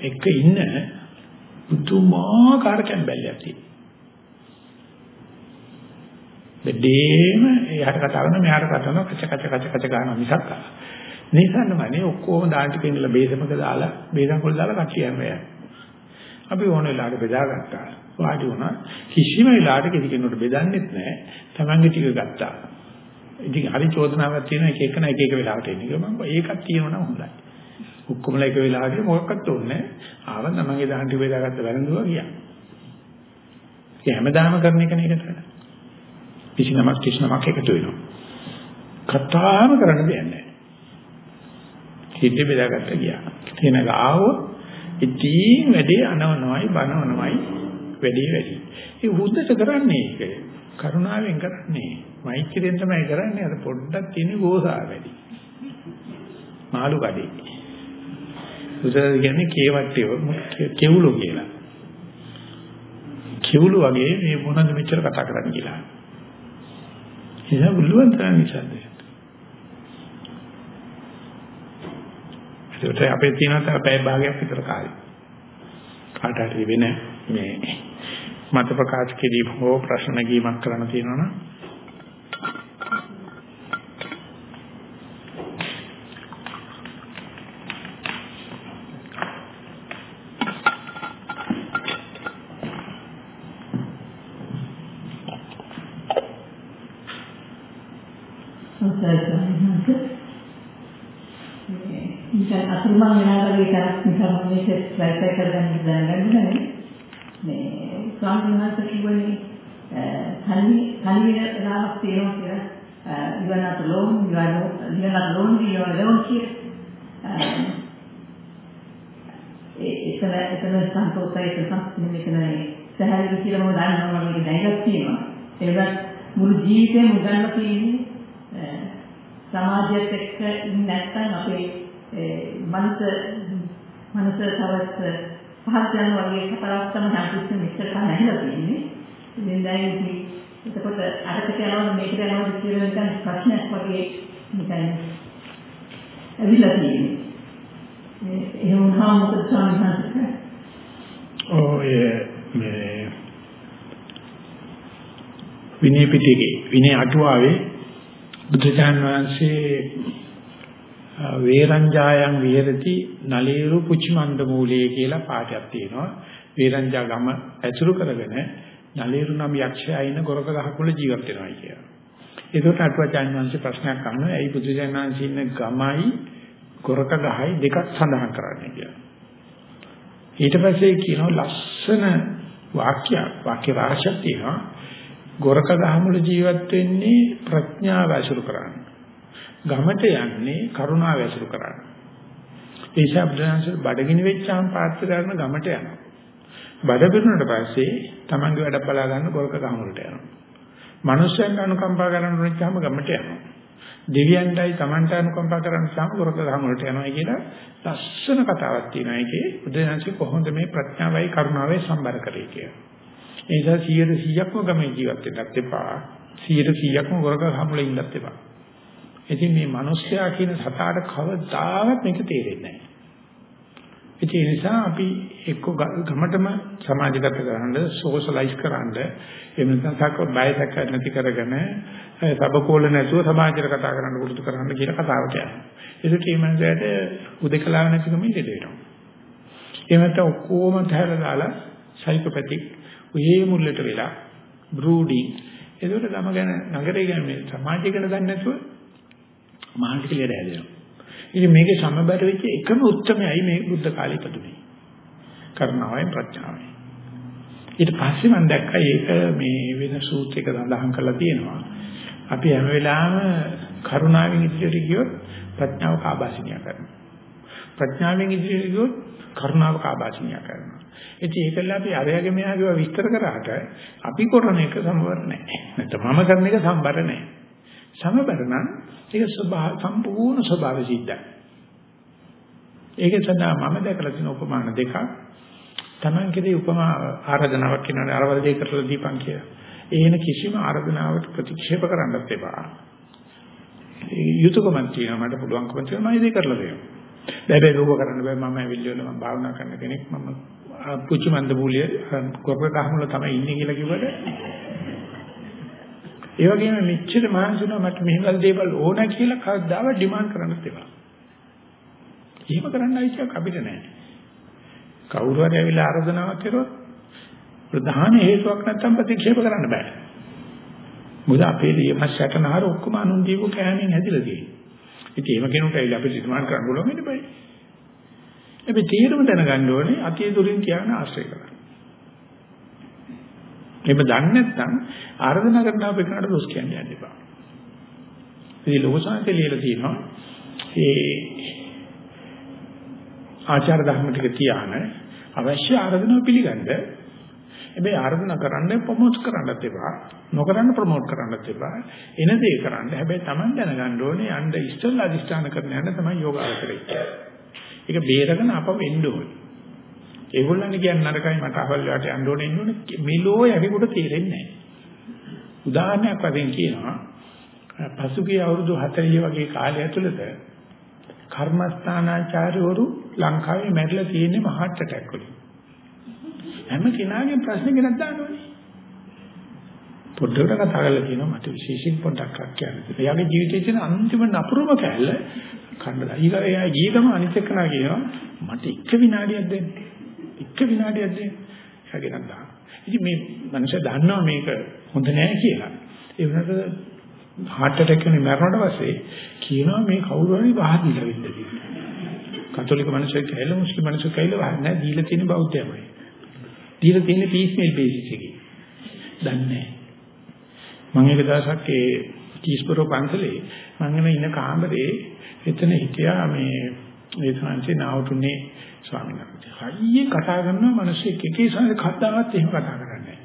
එක්ක ඉන්න පුදුමාකාර කැම්බැල්ලක් තියෙනවා. දෙඩේම එයාට කතා කරනවා මෙයාට කතා කරනවා කච කච කච කච ගන්නවා මිසක් නිසන්නමනේ ඔක්කොම දාන ටික ඉඳලා බේසමක දාලා බේසම් කොල් දාලා කට්ටිය යනවා අපි ඕන වෙලාවට බෙදාගත්තා වාඩි වුණා. කිසිම වෙලාවකට කිසි කෙනෙකුට බෙදන්නෙත් නැහැ. තමන්ගේ ටික ගත්තා. ඉතින් හරි චෝදනාවක් තියෙන එක එක එක එක වෙලාවට එන්නේ මම ඒකක් තියෙනවා හොඳයි. ඔක්කොමලා එක වෙලාවකට මොකක්වත් ඕනේ ආව තමන්ගේ දාන ටික බෙදාගත්ත වැරඳුවා ගියා. ඒ හැමදාම කරන එක නේද කරන්නේ කිසිනමක් කිසිනමක් එකතු වෙනවා. කතාම කරන්න දෙයක් නැහැ. හිත බෙදාගත්ත ගියා. කියන ගාව ඉතින් වැඩේ අනවනවයි බනවනවයි වැඩේ වැඩි. ඒ හුද්දට කරන්නේ ඒක. කරුණාවෙන් කරන්නේ. මෛත්‍රියෙන් තමයි කරන්නේ. අර පොඩ්ඩක් තියෙන ගෝසා වැඩි. මාළු කඩේ. උසර කියන්නේ කේවට්ටිය කෙවුලෝ කියලා. කෙවුලු වගේ මේ මොනවද මෙච්චර කතා කරන්නේ කියලා. ඒක බුලුවන් තරම් ඉස්සද්ද. ඒකට අපේ තියෙනවා තව පැය භාගයක් විතර කාලේ. කාට හරි වෙන මේ මත ප්‍රකාශ කිරීම හෝ ප්‍රශ්න ගීමක් කරන්න තියෙනවා නම් අවසරයි ඉතින් අතුරුමං වෙනාගේ තරක් නිසා මම මේක ප්‍රයත්න කරගන්න දැනගන්නේ මේ ස්වාමීන් වහන්සේ කිව්වනේ කල්ලි කල්ලි රාමක් තියෙනවා කියලා. ඉවන අතලෝන් ඉවන ඉවන අතලෝන් ඉවන ලෝන් කියලා. ඒ එතන එතන සම්පූර්ණයි සංස්කෘතිය මෙතන සහල් කියලා මම දන්නවා මේක දැනගත් තියෙනවා. ඒවත් මුළු ජීවිතේම උගන්ලා තියෙන්නේ සමාජයත් එක්ක නැත්නම් අපේ මනස මනස තවත් පහත් යන වගේ කතාවක් තමයි හම්බුත් මෙච්චර කම ඇහිලා තියෙන්නේ. ඉතින් දැන් ඉතින් එතකොට අරකට යනවද මේකට යනවද කියලා නිකන් ප්‍රශ්නයක් වගේ නිකන් ඇවිල්ලා තියෙන්නේ. එහෙම වුණාම මොකද ස්වාමීන් වහන්සේ? ඔය මේ විනය පිටකේ විනය අටුවාවේ බුදුචාන් වහන්සේ වේරංජායන් විහෙරති නලීරු පුච්චමන්ද මූලයේ කියලා පාඩයක් තියෙනවා. වේරංජා ගම ඇසුරු කරගෙන නලීරු නම් යක්ෂයා ඉන්න ගොරක ගහක් වල ජීවත් වෙනවා කියලා. ඒකට අටුවචාන් වහන්සේ ප්‍රශ්නයක් අහනවා. ඇයි බුදුචාන් වහන්සේ ඉන්න ගමයි ගොරක ගහයි දෙකක් සඳහන් කරන්නේ කියලා. ඊට පස්සේ කියනවා ලස්සන වාක්‍යයක් වාක්‍ය රාශියක් තියෙනවා. ගොරක ගහමුල ජීවත් වෙන්නේ ප්‍රඥාව ඇසුරු කරන්නේ. ගමට යන්නේ කරුණාව ඇසුරු කරන්නේ. ඒ නිසා බුදුහන්සේ බඩගිනි වෙච්චාම පාත්‍ර කරන ගමට යනවා. බඩ පිරුණට පස්සේ Tamange වැඩ බලා ගන්න ගොරක ගහමුලට යනවා. මනුෂ්‍යයන් අනුකම්පා කරන්න උනච්චාම ගමට යනවා. දෙවියන්ටයි Tamanට අනුකම්පා කරන්න සාම ගොරක ගහමුලට යනවා කියලා ලස්සන කතාවක් තියෙනවා. ඒකේ බුදුහන්සේ කොහොමද මේ ප්‍රඥාවයි කරුණාවයි සම්බර කරේ කියලා. ඒ නිසා 100%ක්ම ගමේ ජීවත් වෙන්නත් එපා. 100%ක්ම ගොරක හමුල ඉන්නත් එපා. ඉතින් මේ මිනිස්යා කියන සතාට කවදාවත් මේක තේරෙන්නේ නැහැ. ඒ නිසා අපි එක්ක ගමටම සමාජගත කරන්න, සෝෂලයිස් කරන්න, එහෙම නැත්නම් සක බයසක නැති කරගෙන සබකෝල නැතුව සමාජයට කතා කරන්න පුරුදු කරන්න කියලා කතාවට යනවා. ඒක කීමන්සයට උදකලාව නැතිකම ඉඳ දෙනවා. එහෙම නැත්නම් ඔක්කොම තැහැලා දාලා සයිකෝපැතික් ඔයේ මුල්ලට වෙලා බ්‍රූඩින් ඒකට ගම ගැන නගරය ගැන මේ සමාජය ගැන දන්නේ නැතුව මානසික ලෙඩ හැදෙනවා. ඉතින් මේකේ සමබර වෙච්ච එකම උත්තරමයි මේ බුද්ධ කාලේ ඉපදුනේ. කරුණාවයි ප්‍රඥාවයි. ඊට පස්සේ මම දැක්කා ඒක මේ වෙන සූත්‍රයක සඳහන් කරලා තියෙනවා. අපි හැම වෙලාවෙම කරුණාවෙන් ඉදිරියට ගියොත් ප්‍රඥාව කාබාසිනිය කරනවා. ප්‍රඥාවෙන් ඉදිරියට ගියොත් කරුණාව කාබාසිනිය කරනවා. ඉතින් ඒකල අපි අරයාගේ මෙයාගේ විස්තර කරාට අපි කරන එක සමබර නැහැ. නැත්නම් මම කරන එක සම්බර නැහැ. සමබර නම් ඒක ස්වභාව සම්පූර්ණ ස්වභාව සිද්ධයි. ඒක සඳහා මම දැකලා තියෙන උපමාන දෙකක් Taman කෙරේ උපමා ආරාධනාවක් කියනවානේ අරවල දෙක කරලා දීපන් කියලා. ඒන කිසිම ආරාධනාවට ප්‍රතික්ෂේප කරන්නත් එපා. යුතුයකමක් තියෙනවා මට පුළුවන්කම තියෙනවා මම ඒක කරලා දෙනවා. බැබේ ලෝභ කරන්න බෑ මම ඇවිල්ලා මම භාවනා කරන කෙනෙක් මම පුච්ච මන්ද මූලිය කොරක කහමුල තමයි ඉන්නේ කියලා කිව්වට ඒ වගේම මෙච්චර මහන්සියනවා මට මෙහෙමල් දේවල් ඕන කියලා කවදාවත් ඩිමාන්ඩ් කරන්නත් එපා. එහෙම කරන්න අයිතියක් අපිට නැහැ. කවුරු හරි ඇවිල්ලා ආරාධනාවක් කරුවොත් ප්‍රධාන හේතුවක් නැත්තම් ප්‍රතික්ෂේප කරන්න බෑ. මොකද අපේ ලියමස් සැටනහර ඔක්කොම අනුන් දීපු කෑමෙන් හැදිලා තියෙන්නේ. ඉතින් එහෙම කෙනෙකුට ඇවිල්ලා අපිට ඩිමාන්ඩ් කරන්න පුළුවන් වෙන්නේ බෑ. අපි තීරම දැනගන්න ඕනේ අතේ දුරින් කියන ආශ්‍රය කරන්න. එහෙම දන්නේ නැත්නම් ආරාධනා කරන අපේකට දොස් කියන්නේ යන්න එපා. ඉතින් ලෝකසාන්තේ ලියලා තියෙනවා ඒ ආචාර ධර්ම ටික තියාන අවශ්‍ය ආරාධනාව පිළිගන්න හැබැයි ආරාධනා කරන්න ප්‍රොමෝට් කරන්නත් එපා නොකරන්න ප්‍රොමෝට් කරන්නත් එපා එන දේ කරන්න හැබැයි Taman දැනගන්න ඕනේ යන්න ඉස්සෙල්ලා අදිස්ථාන කරන යන්න තමයි යෝගාවචරය කියන්නේ ඒක බේරගෙන අප වෙන්න ඕනේ. ඒගොල්ලන් කියන්නේ නරකයි මට අවල් වලට යන්න ඕනේ ඉන්න ඕනේ මෙලෝ යටිකොට තේරෙන්නේ නැහැ. උදාහරණයක් වශයෙන් කියනවා පසුගිය අවුරුදු 40 වගේ කාලය ඇතුළත කර්මස්ථානාචාර්යවරු ලංකාවේ මැරිලා තියෙන්නේ මහත් ඇටැක් වලින්. හැම කෙනාගේම ප්‍රශ්න ගෙනත් දානෝනේ. පොඩ්ඩකට කතා කරලා කියනවා මට විශේෂයෙන් පොඩ්ඩක් කියන්න. එයාගේ ජීවිතයේ තියෙන අන්තිම නපුරම කැලල කණ්ඩලා. ඊගා එයා ගියගම අනිත් එක්කනා කියනවා මට එක විනාඩියක් දෙන්න. එක විනාඩියක් දෙන්න. එයාගෙන දාන. ඉතින් මේ මනුස්සයා දන්නවා මේක හොඳ නෑ කියලා. ඒ වුණාට heart attack එකෙන් මැරුණාට පස්සේ කියනවා මේ කවුරු හරි වහදීලා වෙන්න කියලා. කතෝලික මිනිස්සු කියලා මුස්ලිම් මිනිස්සු කියලා වහන්නේ නැහැ දීලා තියෙන බෞද්ධයමයි. දීලා තියෙන පීස්මේල් බේසිස් එකේ. දන්නේ මම එක දවසක් ඒ කීස්පරෝ පන්සලේ මම ඉන්න කාමරේ එතන හිටියා මේ ඒ සංසේ නාවතුනේ ස්වාමීන් වහන්සේ. හයියෙන් කතා කරනවා මිනිස්සු එක එක සංසේ කතාවත් එහෙම කතා කරන්නේ නැහැ.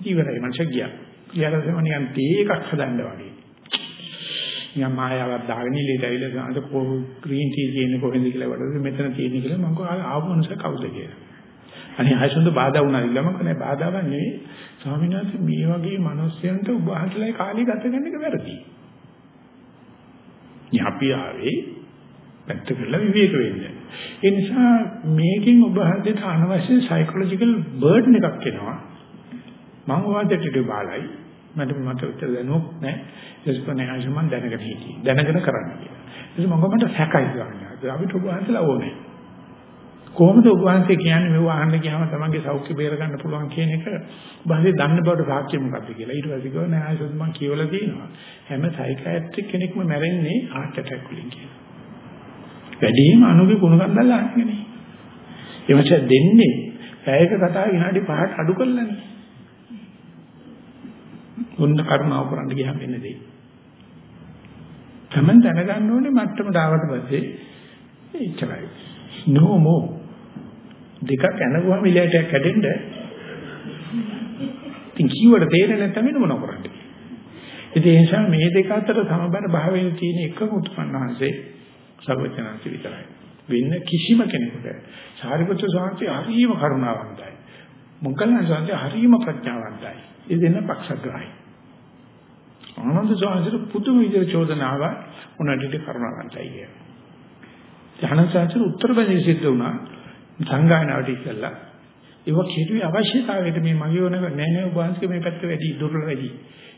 ඉතින් මිනිස්සු ගියා. ගියාට තමයි නිකන් තේ එකක් හදන්න වගේ. නිකන් මායාවක් දාගෙන ඉලීට ඇවිල්ලා අද කො ග්‍රීන් ටී කියන්නේ කොහෙන්ද කියලා වඩද මෙතන තියෙන්නේ කියලා මම කෝ ආපු මිනිස්සු කවුද කියලා. අනේ ආයසොන්ද බාධා වුණා ඉල්ලම කනේ බාධාවක් නෙවෙයි. ස්වාමීන් වහන්සේ මේ වගේ මිනිස්යන්ට ඔබ අහලා කාලේ ගත කරන එක වැරදි. අපි ආවේ පැත්ත කරලා විවේක වෙන්න. ඒ නිසා මේකෙන් ඔබ හන්දට අනවශ්‍ය සයිකොලොජිකල් බර්ඩන් එකක් එනවා. මම වාදයට බාලයි. මට මට උත්තර දෙන්නොත් නෑ. ඒස්පනේ ආශ මම දැනගෙන හිටියේ. දැනගෙන කරන්න කියලා. ඒක මම මට සැකයි ගන්නවා. අපිට ඔබ හන්දලා ඕනේ. කොහොමද ඔබ වහන්සේ කියන්නේ මෙව අහන්න ගියාම තමන්ගේ සෞඛ්‍ය බේර ගන්න පුළුවන් කියන එක බාහිර දන්න බවට සාක්ෂි මොකක්ද කියලා. ඊට පස්සේ කිව්වා නෑ ආයෙත් මම කියවලා තියෙනවා. හැම සයිකියාට්‍රික් කෙනෙක්ම මැරෙන්නේ heart attack වලින් කියලා. වැඩිම අනුගේ කුණු කන්දල් අහන්නේනේ. ඒ වචන දෙන්නේ පැයක කතාව විනාඩි 5ට අඩු කරලානේ. උන්න කරුණාව කරන්න ගියාම වෙන්නේ දෙයි. තමන් දැනගන්න ඕනේ මට්ටමට ආවට පස්සේ එච්චරයි. no more. දෙකක් ඇනගුවම ඉලයටයක් කැඩෙන්න ඉතින් කීවට තේරෙන්නේ නැත්නම් වෙන මොනව කරන්නේ. ඉතින් ඒ නිසා මේ දෙක අතර සමබර භාවයෙන් තියෙන එකම උත්පන්නංශේ සර්වඥාන්ති විතරයි. වෙන කිසිම කෙනෙකුට සාරිපුත්‍ර ස්වාමීන් හරිම කරුණාවන්තයි. මොග්ගලණ ස්වාමීන් හරිම ප්‍රඥාවන්තයි. ඒ දෙන්න පක්ෂග්‍රාහී. ආනන්ද ස්වාමීන් පුදුම විදිහට චෝදනාව උනටිට කරුණාවන්තයි කියනවා. ඥානසාචර උත්තර බැදී සිද්ධ වුණා සංගායනාවට ඉස්සෙල්ලා ඒක කෙරුවේ අවශ්‍යතාවයට මේ මගේ ඕන නෑ නෑ ඔබ වහන්සේ මේ පැත්ත වැඩි දුර්වල වැඩි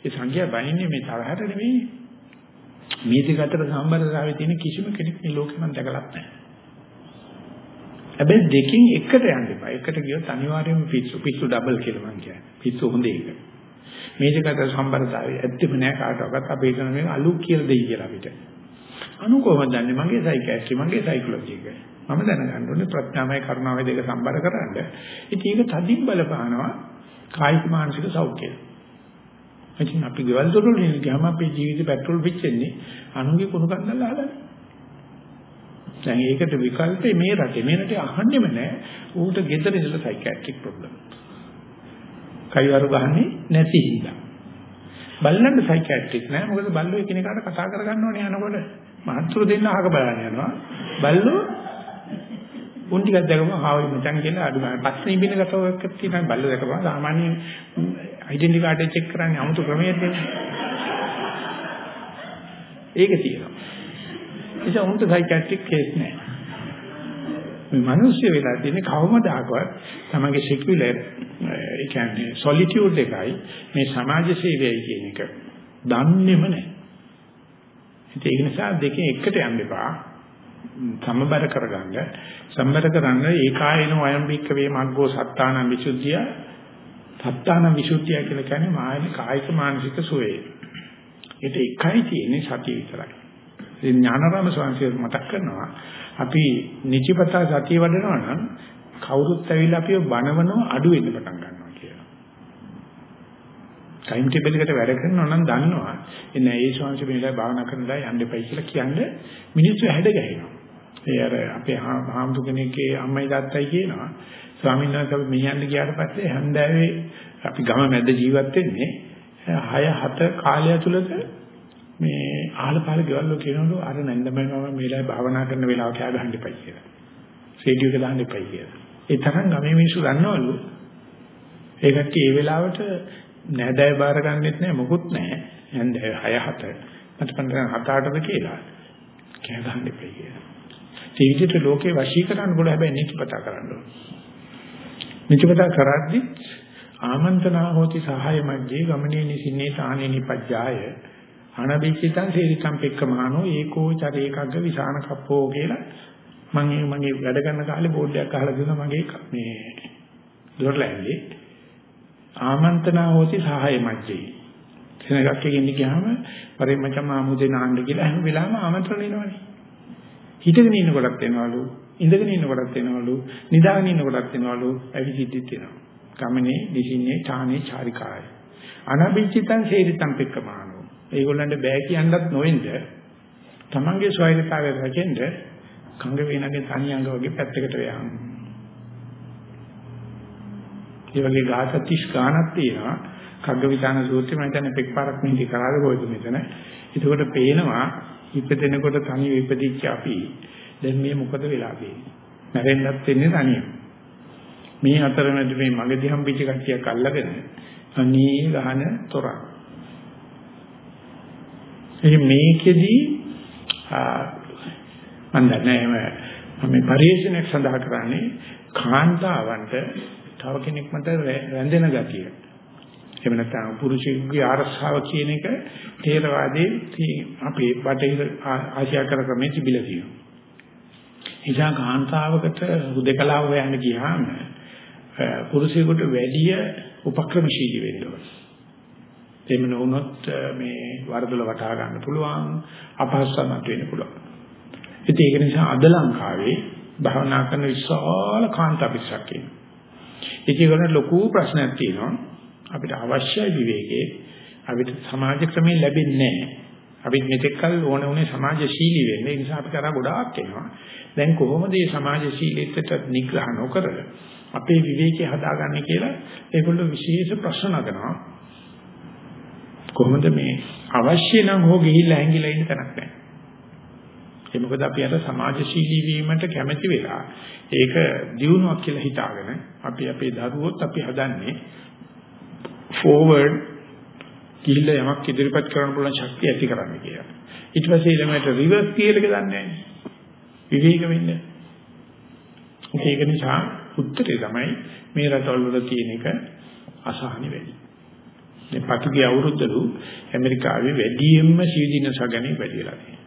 ඒ සංඛ්‍යා බයින්නේ මේ තරහට නෙමෙයි මේ දෙක අතර සම්බන්ධතාවයේ තියෙන කිසිම කෙනෙක් මේ ලෝකෙ මම දැකලත් නැහැ. හැබැයි දෙකෙන් එකට යන්න එපා. එකට ගියොත් අනිවාර්යයෙන්ම පිස්සු පිස්සු ඩබල් කියලා මම කියන්නේ. පිස්සු හොඳ එක. මේ දෙක අතර සම්බන්ධතාවය ඇත්තම නෑ කාටවත් අපි හිතන මේ අලු කියලා දෙයි කියලා අපිට. අනු කොහොමද දන්නේ මගේ සයිකියාට්‍රි මගේ සයිකොලොජි එක. මම දැනගන්න ඕනේ ප්‍රඥාමය කරුණාවයි දෙක සම්බන්ධ කරන්න. ඉතින් ඒක තදින් බලපානවා කායික මානසික සෞඛ්‍යය. ඉතින් අපි ගෙවල් දොරවල් වලින් ගියාම අපේ ජීවිතේ පෙට්‍රල් පිච්චෙන්නේ අනුගේ කුණු කන්දල් අහලා. දැන් ඒකට විකල්පේ මේ රටේ මේ රටේ අහන්නෙම නැහැ. ඌට ගෙදර ඉඳලා සයිකියාට්‍රික් ප්‍රොබ්ලම්. කයිවරු ගහන්නේ නැති හින්දා. බල්ලන්ට සයිකියාට්‍රික් නෑ මොකද බල්ලෝ එකිනෙකාට කතා කරගන්න ඕනේ යනකොට මහත්තුරු දෙන්න අහක බලන්න යනවා. බල්ලෝ උන් ටිකක් දැකම ආවයි මචං කියලා අඩු ගන්න. පස්සේ ඉබින ගතවක් තියෙනවා බල්ලෝ දැකපුවා සාමාන්‍ය ඩෙන්ටි කාඩ් එක චෙක් කරන්නේ 아무තු ක්‍රමයක් දෙන්නේ. ඒක තියෙනවා. ඒක උන්ට සයිකියාට්‍රික් කේස් නෑ. මේ මිනිස්සු වෙලා තියෙන්නේ කවමදාකවත් තමගේ සෙකියුලර් ඒ කියන්නේ සොලිටියුඩ් එකයි මේ සමාජ සේවයයි කියන එක දන්නේම නැහැ. ඒක නිසා දෙකෙන් එකට යන්න එපා. සමබර කරගන්න. සම්බර කරන්න ඒකායන වයම්බික්ක වේ මග්ගෝ සත්තාන විසුද්ධිය. සත්තාන විසුද්ධිය කියලා කියන්නේ මානසික කායික මානසික සුවේ. ඒක එකයි තියෙන්නේ සතිය විතරයි. ඉතින් ඥානරම සංසිය මතක් කරනවා අපි නිචිපතා සතිය වඩනවා නම් කවුරුත් ඇවිල්ලා අපිව බනවනව අඩු වෙන්න පටන් ගන්නවා කියලා. ටයිම් ටේබල් එකට වැඩ කරනවා නම් දන්නවා එන්න ඒ ශාංශ මේලා භාවනා කරනලා යන්න එපයි කියලා කියන්නේ මිනිස්සු හැඩ ගැහෙනවා. ඒ අර අපේ හාමුදුර කෙනෙක්ගේ අම්මයි තාත්තයි කියනවා ස්වාමීන් වහන්සේ අපි මෙහෙයන්න ගියාට පස්සේ හන්දෑවේ අපි ගම මැද ජීවත් වෙන්නේ 6 7 කාලය තුලද මේ ආහල පාල ගෙවල් වල කියනවලු අර නැන්දමයි මම මේලා භාවනා කරන වෙලාව කෑ ගහන්න එපයි කියලා. රේඩියෝ එක දාන්න එපයි කියලා. ඒ තරම් ගමේ මිනිස්සු දන්නවලු. ඒකට ඒ වෙලාවට නෑදෑය බාර ගන්නෙත් නෑ මොකුත් නෑ. නැන්දෑය 6 7 මට පන්දර 7 8ද කියලා කෑ ගහන්න එපයි කියලා. ඒ විදිහට ලෝකේ වශී කරන්න බල හැබැයි නිතිපතා කරන්න ඕනේ. නිතිපතා කරද්දි ආමන්ත්‍රණා හෝති සහාය මැජ්ජේ ගමනේ නිසින්නේ තානේ නිපජ්ජාය. අනබිචිතං සේරිකම්පෙක්ක මහනෝ ඒකෝ චරේකග්ග විසාන කප්පෝ කියලා මම මගේ වැඩ කරන කාලේ බෝඩ් එකක් අහලා දුන්නා මගේ මේ දොරලැන්දේ ආමන්ත්‍රණා හෝති සහාය මැජ්ජේ සෙනගක් එකකින් ගියාම පරිම මචං මාමුදේ නාන්න කියලා හැම වෙලාවෙම ආමන්ත්‍රණ එනවනේ. හිටගෙන ඉන්න කොටත් එනවලු, ඉඳගෙන ඉන්න කොටත් එනවලු, නිදාගෙන ඉන්න කොටත් එනවලු, ඇවිසිද්දිත් එනවා. ගමනේ, දිසින්නේ, ඡානේ, චාරිකාය. අනබිචිතං සේරිතං පෙක්කමානෝ. ඒගොල්ලන්ට බෑ කියන්නත් නොවෙන්ද තමන්ගේ ස්වෛරතාවය රැකෙන්න කංග වේනගේ තනි අඟ වගේ පැත්තකට වයන්. ඒ වගේ ගාථා 30 ගානක් තියෙනවා. කග්ගවිතාන සූත්‍රය මම හිතන්නේ පෙක් පාරක් මෙහි කරාද කොයිද මෙතන. එතකොට පේනවා ඉපදෙනකොට තනි ඉපදිච්ච අපි දැන් මේ මොකද වෙලා තියෙන්නේ? නැරෙන්නත් වෙන්නේ තනියම. මේ අතරමැද මේ මගදී හම්බෙච්ච කට්ටියක් අල්ලගෙන අනී ගහන තොරක්. ඉතින් මේකෙදී මම දන්නේ මම පරිශ්‍රණයක් සඳහා කරන්නේ කාන්තාවන්ට තව කෙනෙක් මත රැඳෙන ගතිය. එහෙම නැත්නම් පුරුෂයෙකුගේ ආරක්ෂාව කියන එක තේරවාදයේ අපේ බටහිර ආසියා ක්‍රමයේ තිබිලා තියෙනවා. එනිසා කාන්තාවකට හුදකලාව හොයන්න ගියාම පුරුෂයෙකුට වැඩිය උපක්‍රමශීලී වෙන්න ඕනේ. එහෙම නොවුනොත් මේ වරදොල වටහා ගන්න පුළුවන් අපහසුතාවක් වෙන්න පුළුවන්. ඉතින් ඒක නිසා අද ලංකාවේ භවනා කරන විශාල කාන්තා පිරිසක් ඉන්නවා. ඒකේකට ලොකු ප්‍රශ්නයක් තියෙනවා. අපිට අවශ්‍ය විවේකේ අපිට සමාජ ක්‍රමයෙන් ලැබෙන්නේ නැහැ. අපි මෙතෙක් කල ඕන උනේ සමාජශීලී වෙන්න. ඒ නිසා අපිට අර ගොඩාක් එනවා. දැන් කොහොමද මේ සමාජශීලීත්වයට නිග්‍රහ නොකර අපේ විවේකේ හදාගන්නේ කියලා ඒගොල්ලෝ විශේෂ ප්‍රශ්න නගනවා. කොහොමද මේ අවශ්‍ය නම් හෝ ගිහිල්ලා හැංගිලා ඉන්න තැනක් නැහැ. ඒ මොකද අපි අර සමාජශීලී වීමට කැමැති වෙලා ඒක දියුණුවක් කියලා හිතාගෙන අපි අපේ දරුවොත් අපි හදන්නේ forward ගිහිල්ලා යමක් ඉදිරිපත් කරන්න පුළුවන් ශක්තිය ඇති කරන්න කියලා. ඊට පස්සේ ළමයට රිවර්ස් ගියර් එක දන්නේ නැහැ. විවේක වෙන්න. ඒක නිසා උත්තරේ තමයි මේ රටවල් වල තියෙන එක අසහනි වැඩි. මේ පසුගිය අවුරුද්දලු ඇමරිකාවේ වැඩියෙන්ම සීදීනස ගැනීම වැඩි වෙලා තියෙනවා.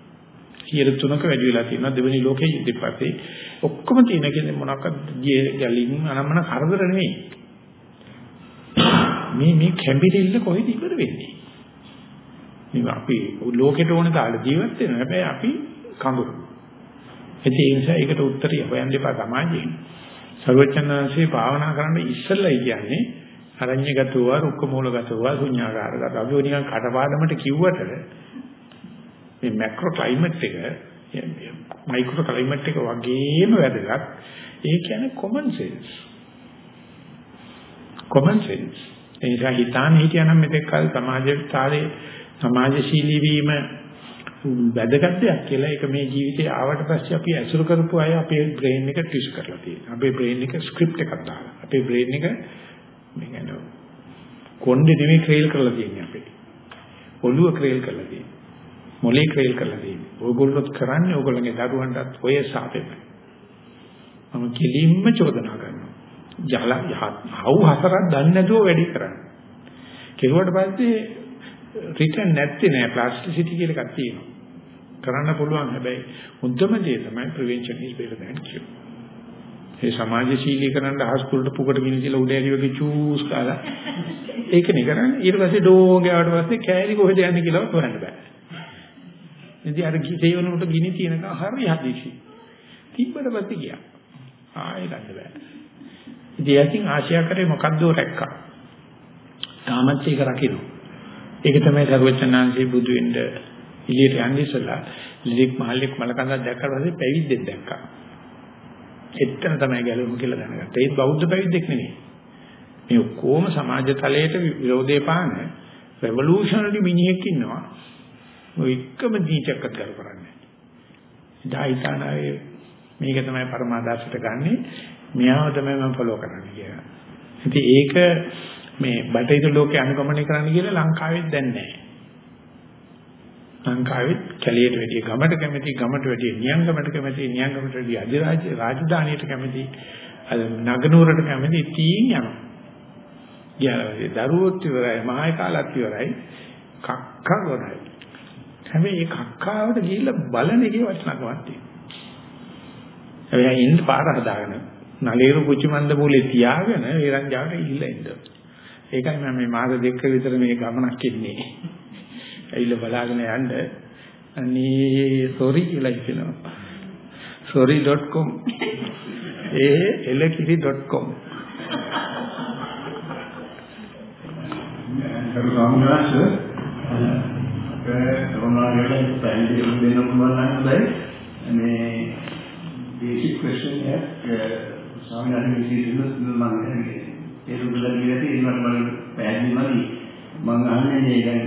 3ක වැඩි වෙලා තියෙනවා දෙවෙනි ලෝකයේ ඉඳි පස්සේ ඔක්කොම තියෙන කෙනෙක් මොනවාක්ද ගැලින් අනම්මන කරදර නෙවෙයි. මේ මේ කැඹිරිල්ල කොහෙද ඉවර වෙන්නේ? මේ අපි ලෝකෙට ඕන තාලේ ජීවත් වෙනවා. හැබැයි අපි කඳුරු. ඒ නිසා ඒකට උත්තරය හොයන්න එපා සමාජයෙන්. සර්වචනංශේ භාවනා කරන්න ඉස්සෙල්ලා කියන්නේ අරඤ්‍යගතව, රුක්කමූලගතව, ශුන්‍යාකාරගත. අපි නිකන් කටපාඩමට කිව්වට මේ මැක්‍රෝ ක්ලයිමේට් එක මයික්‍රෝ ක්ලයිමේට් එක වගේම වැදගත්. ඒ කියන්නේ common sense. common sense. ඒ නිසා හිතාන හිටියනම් මෙතෙක් කල සමාජතාවේ සමාජශීලී වීම වැදගත් දෙයක් කියලා ඒක මේ ජීවිතේ ආවට පස්සේ අපි ඇසුරු කරපු අය අපේ බ්‍රේන් එක ටිෂ් කරලා තියෙනවා. අපේ බ්‍රේන් එක ස්ක්‍රිප්ට් එකක් දාලා. අපේ බ්‍රේන් එක මේ කියන්නේ කොණ්ඩේ නෙමෙයි ක්‍රේල් කරලා තියෙන්නේ අපේ. ඔළුව ක්‍රේල් කරලා තියෙන්නේ. මොලේ ක්‍රේල් කරලා තියෙන්නේ. ඕගොල්ලොත් කරන්නේ ඕගොල්ලන්ගේ දරුවන්ටත් ඔය සාපෙම. මම කෙලින්ම චෝදනා කරනවා. ජල හවු හතරක් දන්නේ නැතුව වැඩි කරන්නේ. කෙරුවට පස්සේ රිටර්න් නැත්තේ නෑ ප්ලාස්ටිසිටි කියලා එකක් තියෙනවා. කරන්න පුළුවන් හැබැයි මුද්දම දේ තමයි ප්‍රිවෙන්ෂන් ඉස් බෙටර් දැන් කියු. ඒ සමාජශීලී කරන්න හස්කුල්ට පුකට ගිනි කියලා උඩ ඇරි වගේ චූස් කාලා ඒකනේ කරන්නේ. ඊට පස්සේ ඩෝ ගාවට පස්සේ කෑලි කොහෙද යන්නේ කියලා හොයන්න බෑ. ඉතින් අර සේවනකට ගිනි තියෙනකන් හරි හදිසි. තිබ්බට පස්සේ ගියා. ආයෙ ගන්න බෑ. ඉතින් යකින් ආශියා කරේ මොකද්ද රැක්කා. තාමත් ඒක රකින්න. ඒක තමයි සර්වචනාංශී බුදු වෙන්න එළියට යන්නේ ඉස්සලා ලිලික් මහල්ලෙක් මලකඳක් දැක්කට පස්සේ පැවිද්දෙක් දැක්කා. එතන තමයි ගැලවෙමු කියලා දැනගත්තා. ඒත් බෞද්ධ පැවිද්දෙක් නෙමෙයි. මේ ඔක්කොම සමාජ තලයට විරෝධේ පාන රෙවොලූෂනරි මිනිහෙක් ඉන්නවා. ඔය එකම දීචක්කත් කර කරන්නේ. ඩායිතානාවේ මේක තමයි පරමාදර්ශයට ගන්නෙ. මෙයාව තමයි මම ෆලෝ කරන්නේ කියලා. ඉතින් ඒක මේ බටහිර ලෝකේ අනුගමනය කරන්න කියලා ලංකාවෙත් දැන් නැහැ. ලංකාවෙත් කැලියට වැඩිය ගමට කැමති ගමට වැඩිය නියංගමට කැමති නියංගමට වැඩිය අධිරාජ්‍ය රාජධානියට කැමති අද නගනුවරට කැමති තීන් යනවා. ගියාලා දරුවොත් ඉවරයි මහාය කාලත් ඉවරයි කක්ක ගොඩයි. හැබැයි මේ කක්කාවට ගිහිල්ලා බලන එකේ වටිනාකමක් තියෙනවා. හැබැයි ඉන්න පාර හදාගෙන නලේරු කුචිමන්ද මූලේ තියාගෙන ඒරංජාවට ඉල්ල ඉන්න. ඒකයි මම මේ මාස දෙක විතර මේ ගමනක් ඉන්නේ. ඇවිල්ලා බලාගෙන යන්න අනේ sorry කියලා කියනවා. sorry.com ඒ elakiri.com කරු ස්වාමීන් වහන්සේ අපේ තරුණාගල පැහැදිලි දෙන්න පුළුවන් නම් හොඳයි මේ බේසික් ක්වෙස්චන් එක ස්වාමීන් වහන්සේ විශේෂයෙන්ම මම ඒක උදලා කියලා තියෙනවා මම පැහැදිලි මදි. මම අහන්නේ මේ දැන්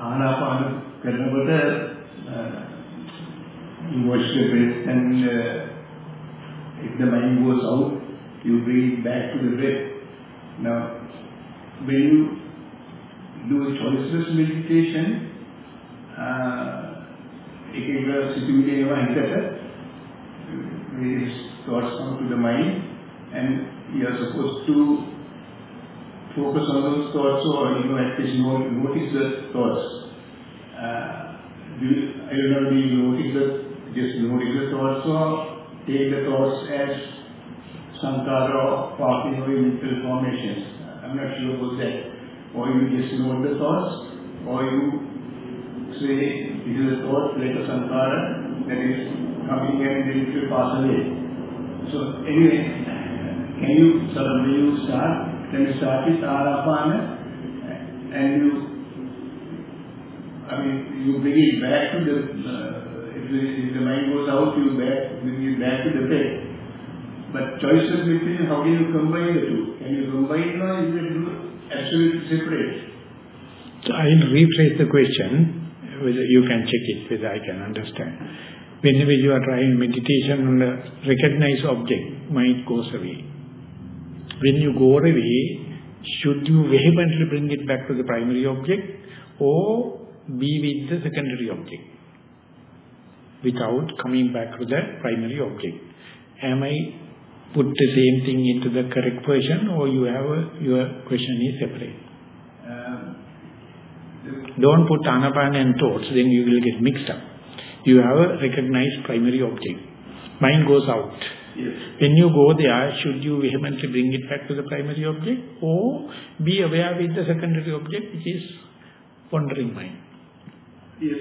ආනාපාන කරනකොට you watch the breath and uh, if the mind goes out you bring it back to the breath now when you do choiceless meditation එක එක සිතුවිලි ඒවා හිතට various thoughts come to the mind and you are supposed to focus on those thoughts or you know at least notice the thoughts. Uh, do you, I don't know, do you notice the just notice the thoughts or take the thoughts as sankara or passing away mental formations? I'm not sure about that. Or you just note the thoughts, or you say, this is a thought like a sankara that is coming and then it will pass away. So anyway, can you sort of you start, can you start with Arapana and you, I mean, you bring it back to the, uh, if, the if the mind goes out, you back, bring it back to the bed. But choices between how do you combine the two? Can you combine or is it absolutely separate? So I will rephrase the question, you can check it, whether I can understand. Whenever you are trying meditation on a recognized object, mind goes away. When you go away, should you vehemently bring it back to the primary object or be with the secondary object without coming back to the primary object? Am I put the same thing into the correct version or you have a, your question is separate? Um, Don't put anapana and thoughts, then you will get mixed up. You have a recognized primary object. Mind goes out. yes. When you go there, should you vehemently bring it back to the primary object or be aware with the secondary object which is wandering mind? Yes.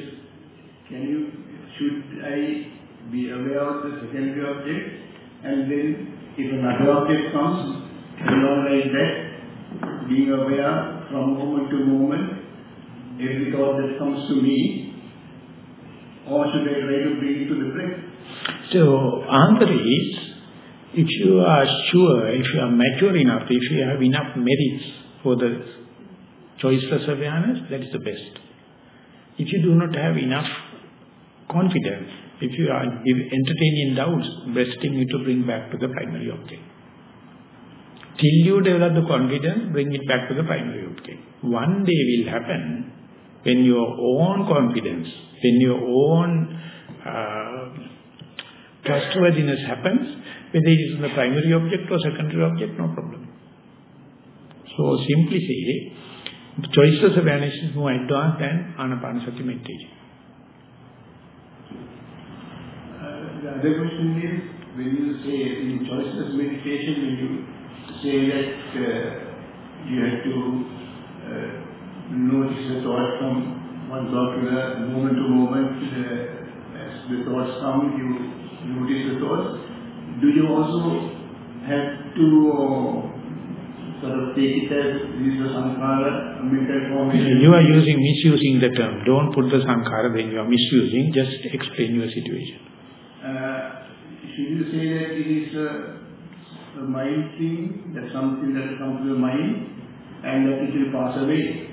Can you, should I be aware of the secondary object and then if another object comes along like that, being aware from moment to moment, every thought that comes to me, or should to bring it to the breath? So, answer is, if you are sure, if you are mature enough, if you have enough merits for the choiceless awareness, that is the best. If you do not have enough confidence, if you are entertaining doubts, best thing is to bring back to the primary object. Till you develop the confidence, bring it back to the primary object. One day will happen when your own confidence, when your own uh, trustworthiness happens, whether it is in the primary object or secondary object, no problem. So simply say, choiceless awareness is more advanced than Anapanasati meditation. Uh, the other question is, when you say in choiceless meditation, when you say that uh, you have to uh, notice the thought from one thought to the moment to moment, uh, as the thoughts come, you notice the thoughts. Do you also have to uh, sort of take it as this is a sankhara, a mental formation? You are using, misusing the term. Don't put the sankhara when you are misusing. Just explain your situation. Uh, should you say that it is a, a mind thing, that something that comes to the mind and that it will pass away?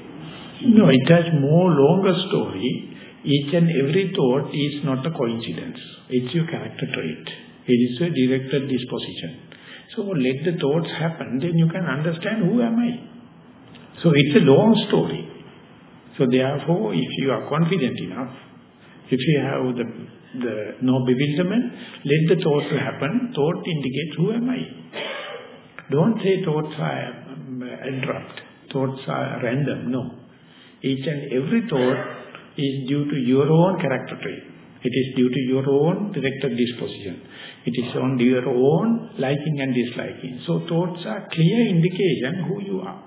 No, it has more longer story. Each and every thought is not a coincidence. It's your character trait. It is a directed disposition. So let the thoughts happen, then you can understand who am I. So it's a long story. So therefore, if you are confident enough, if you have the, the no bewilderment, let the thoughts happen. Thought indicates who am I. Don't say thoughts are um, abrupt. Thoughts are random. No. Each and every thought is due to your own character trait. It is due to your own directed disposition. It is on your own liking and disliking. So thoughts are clear indication who you are.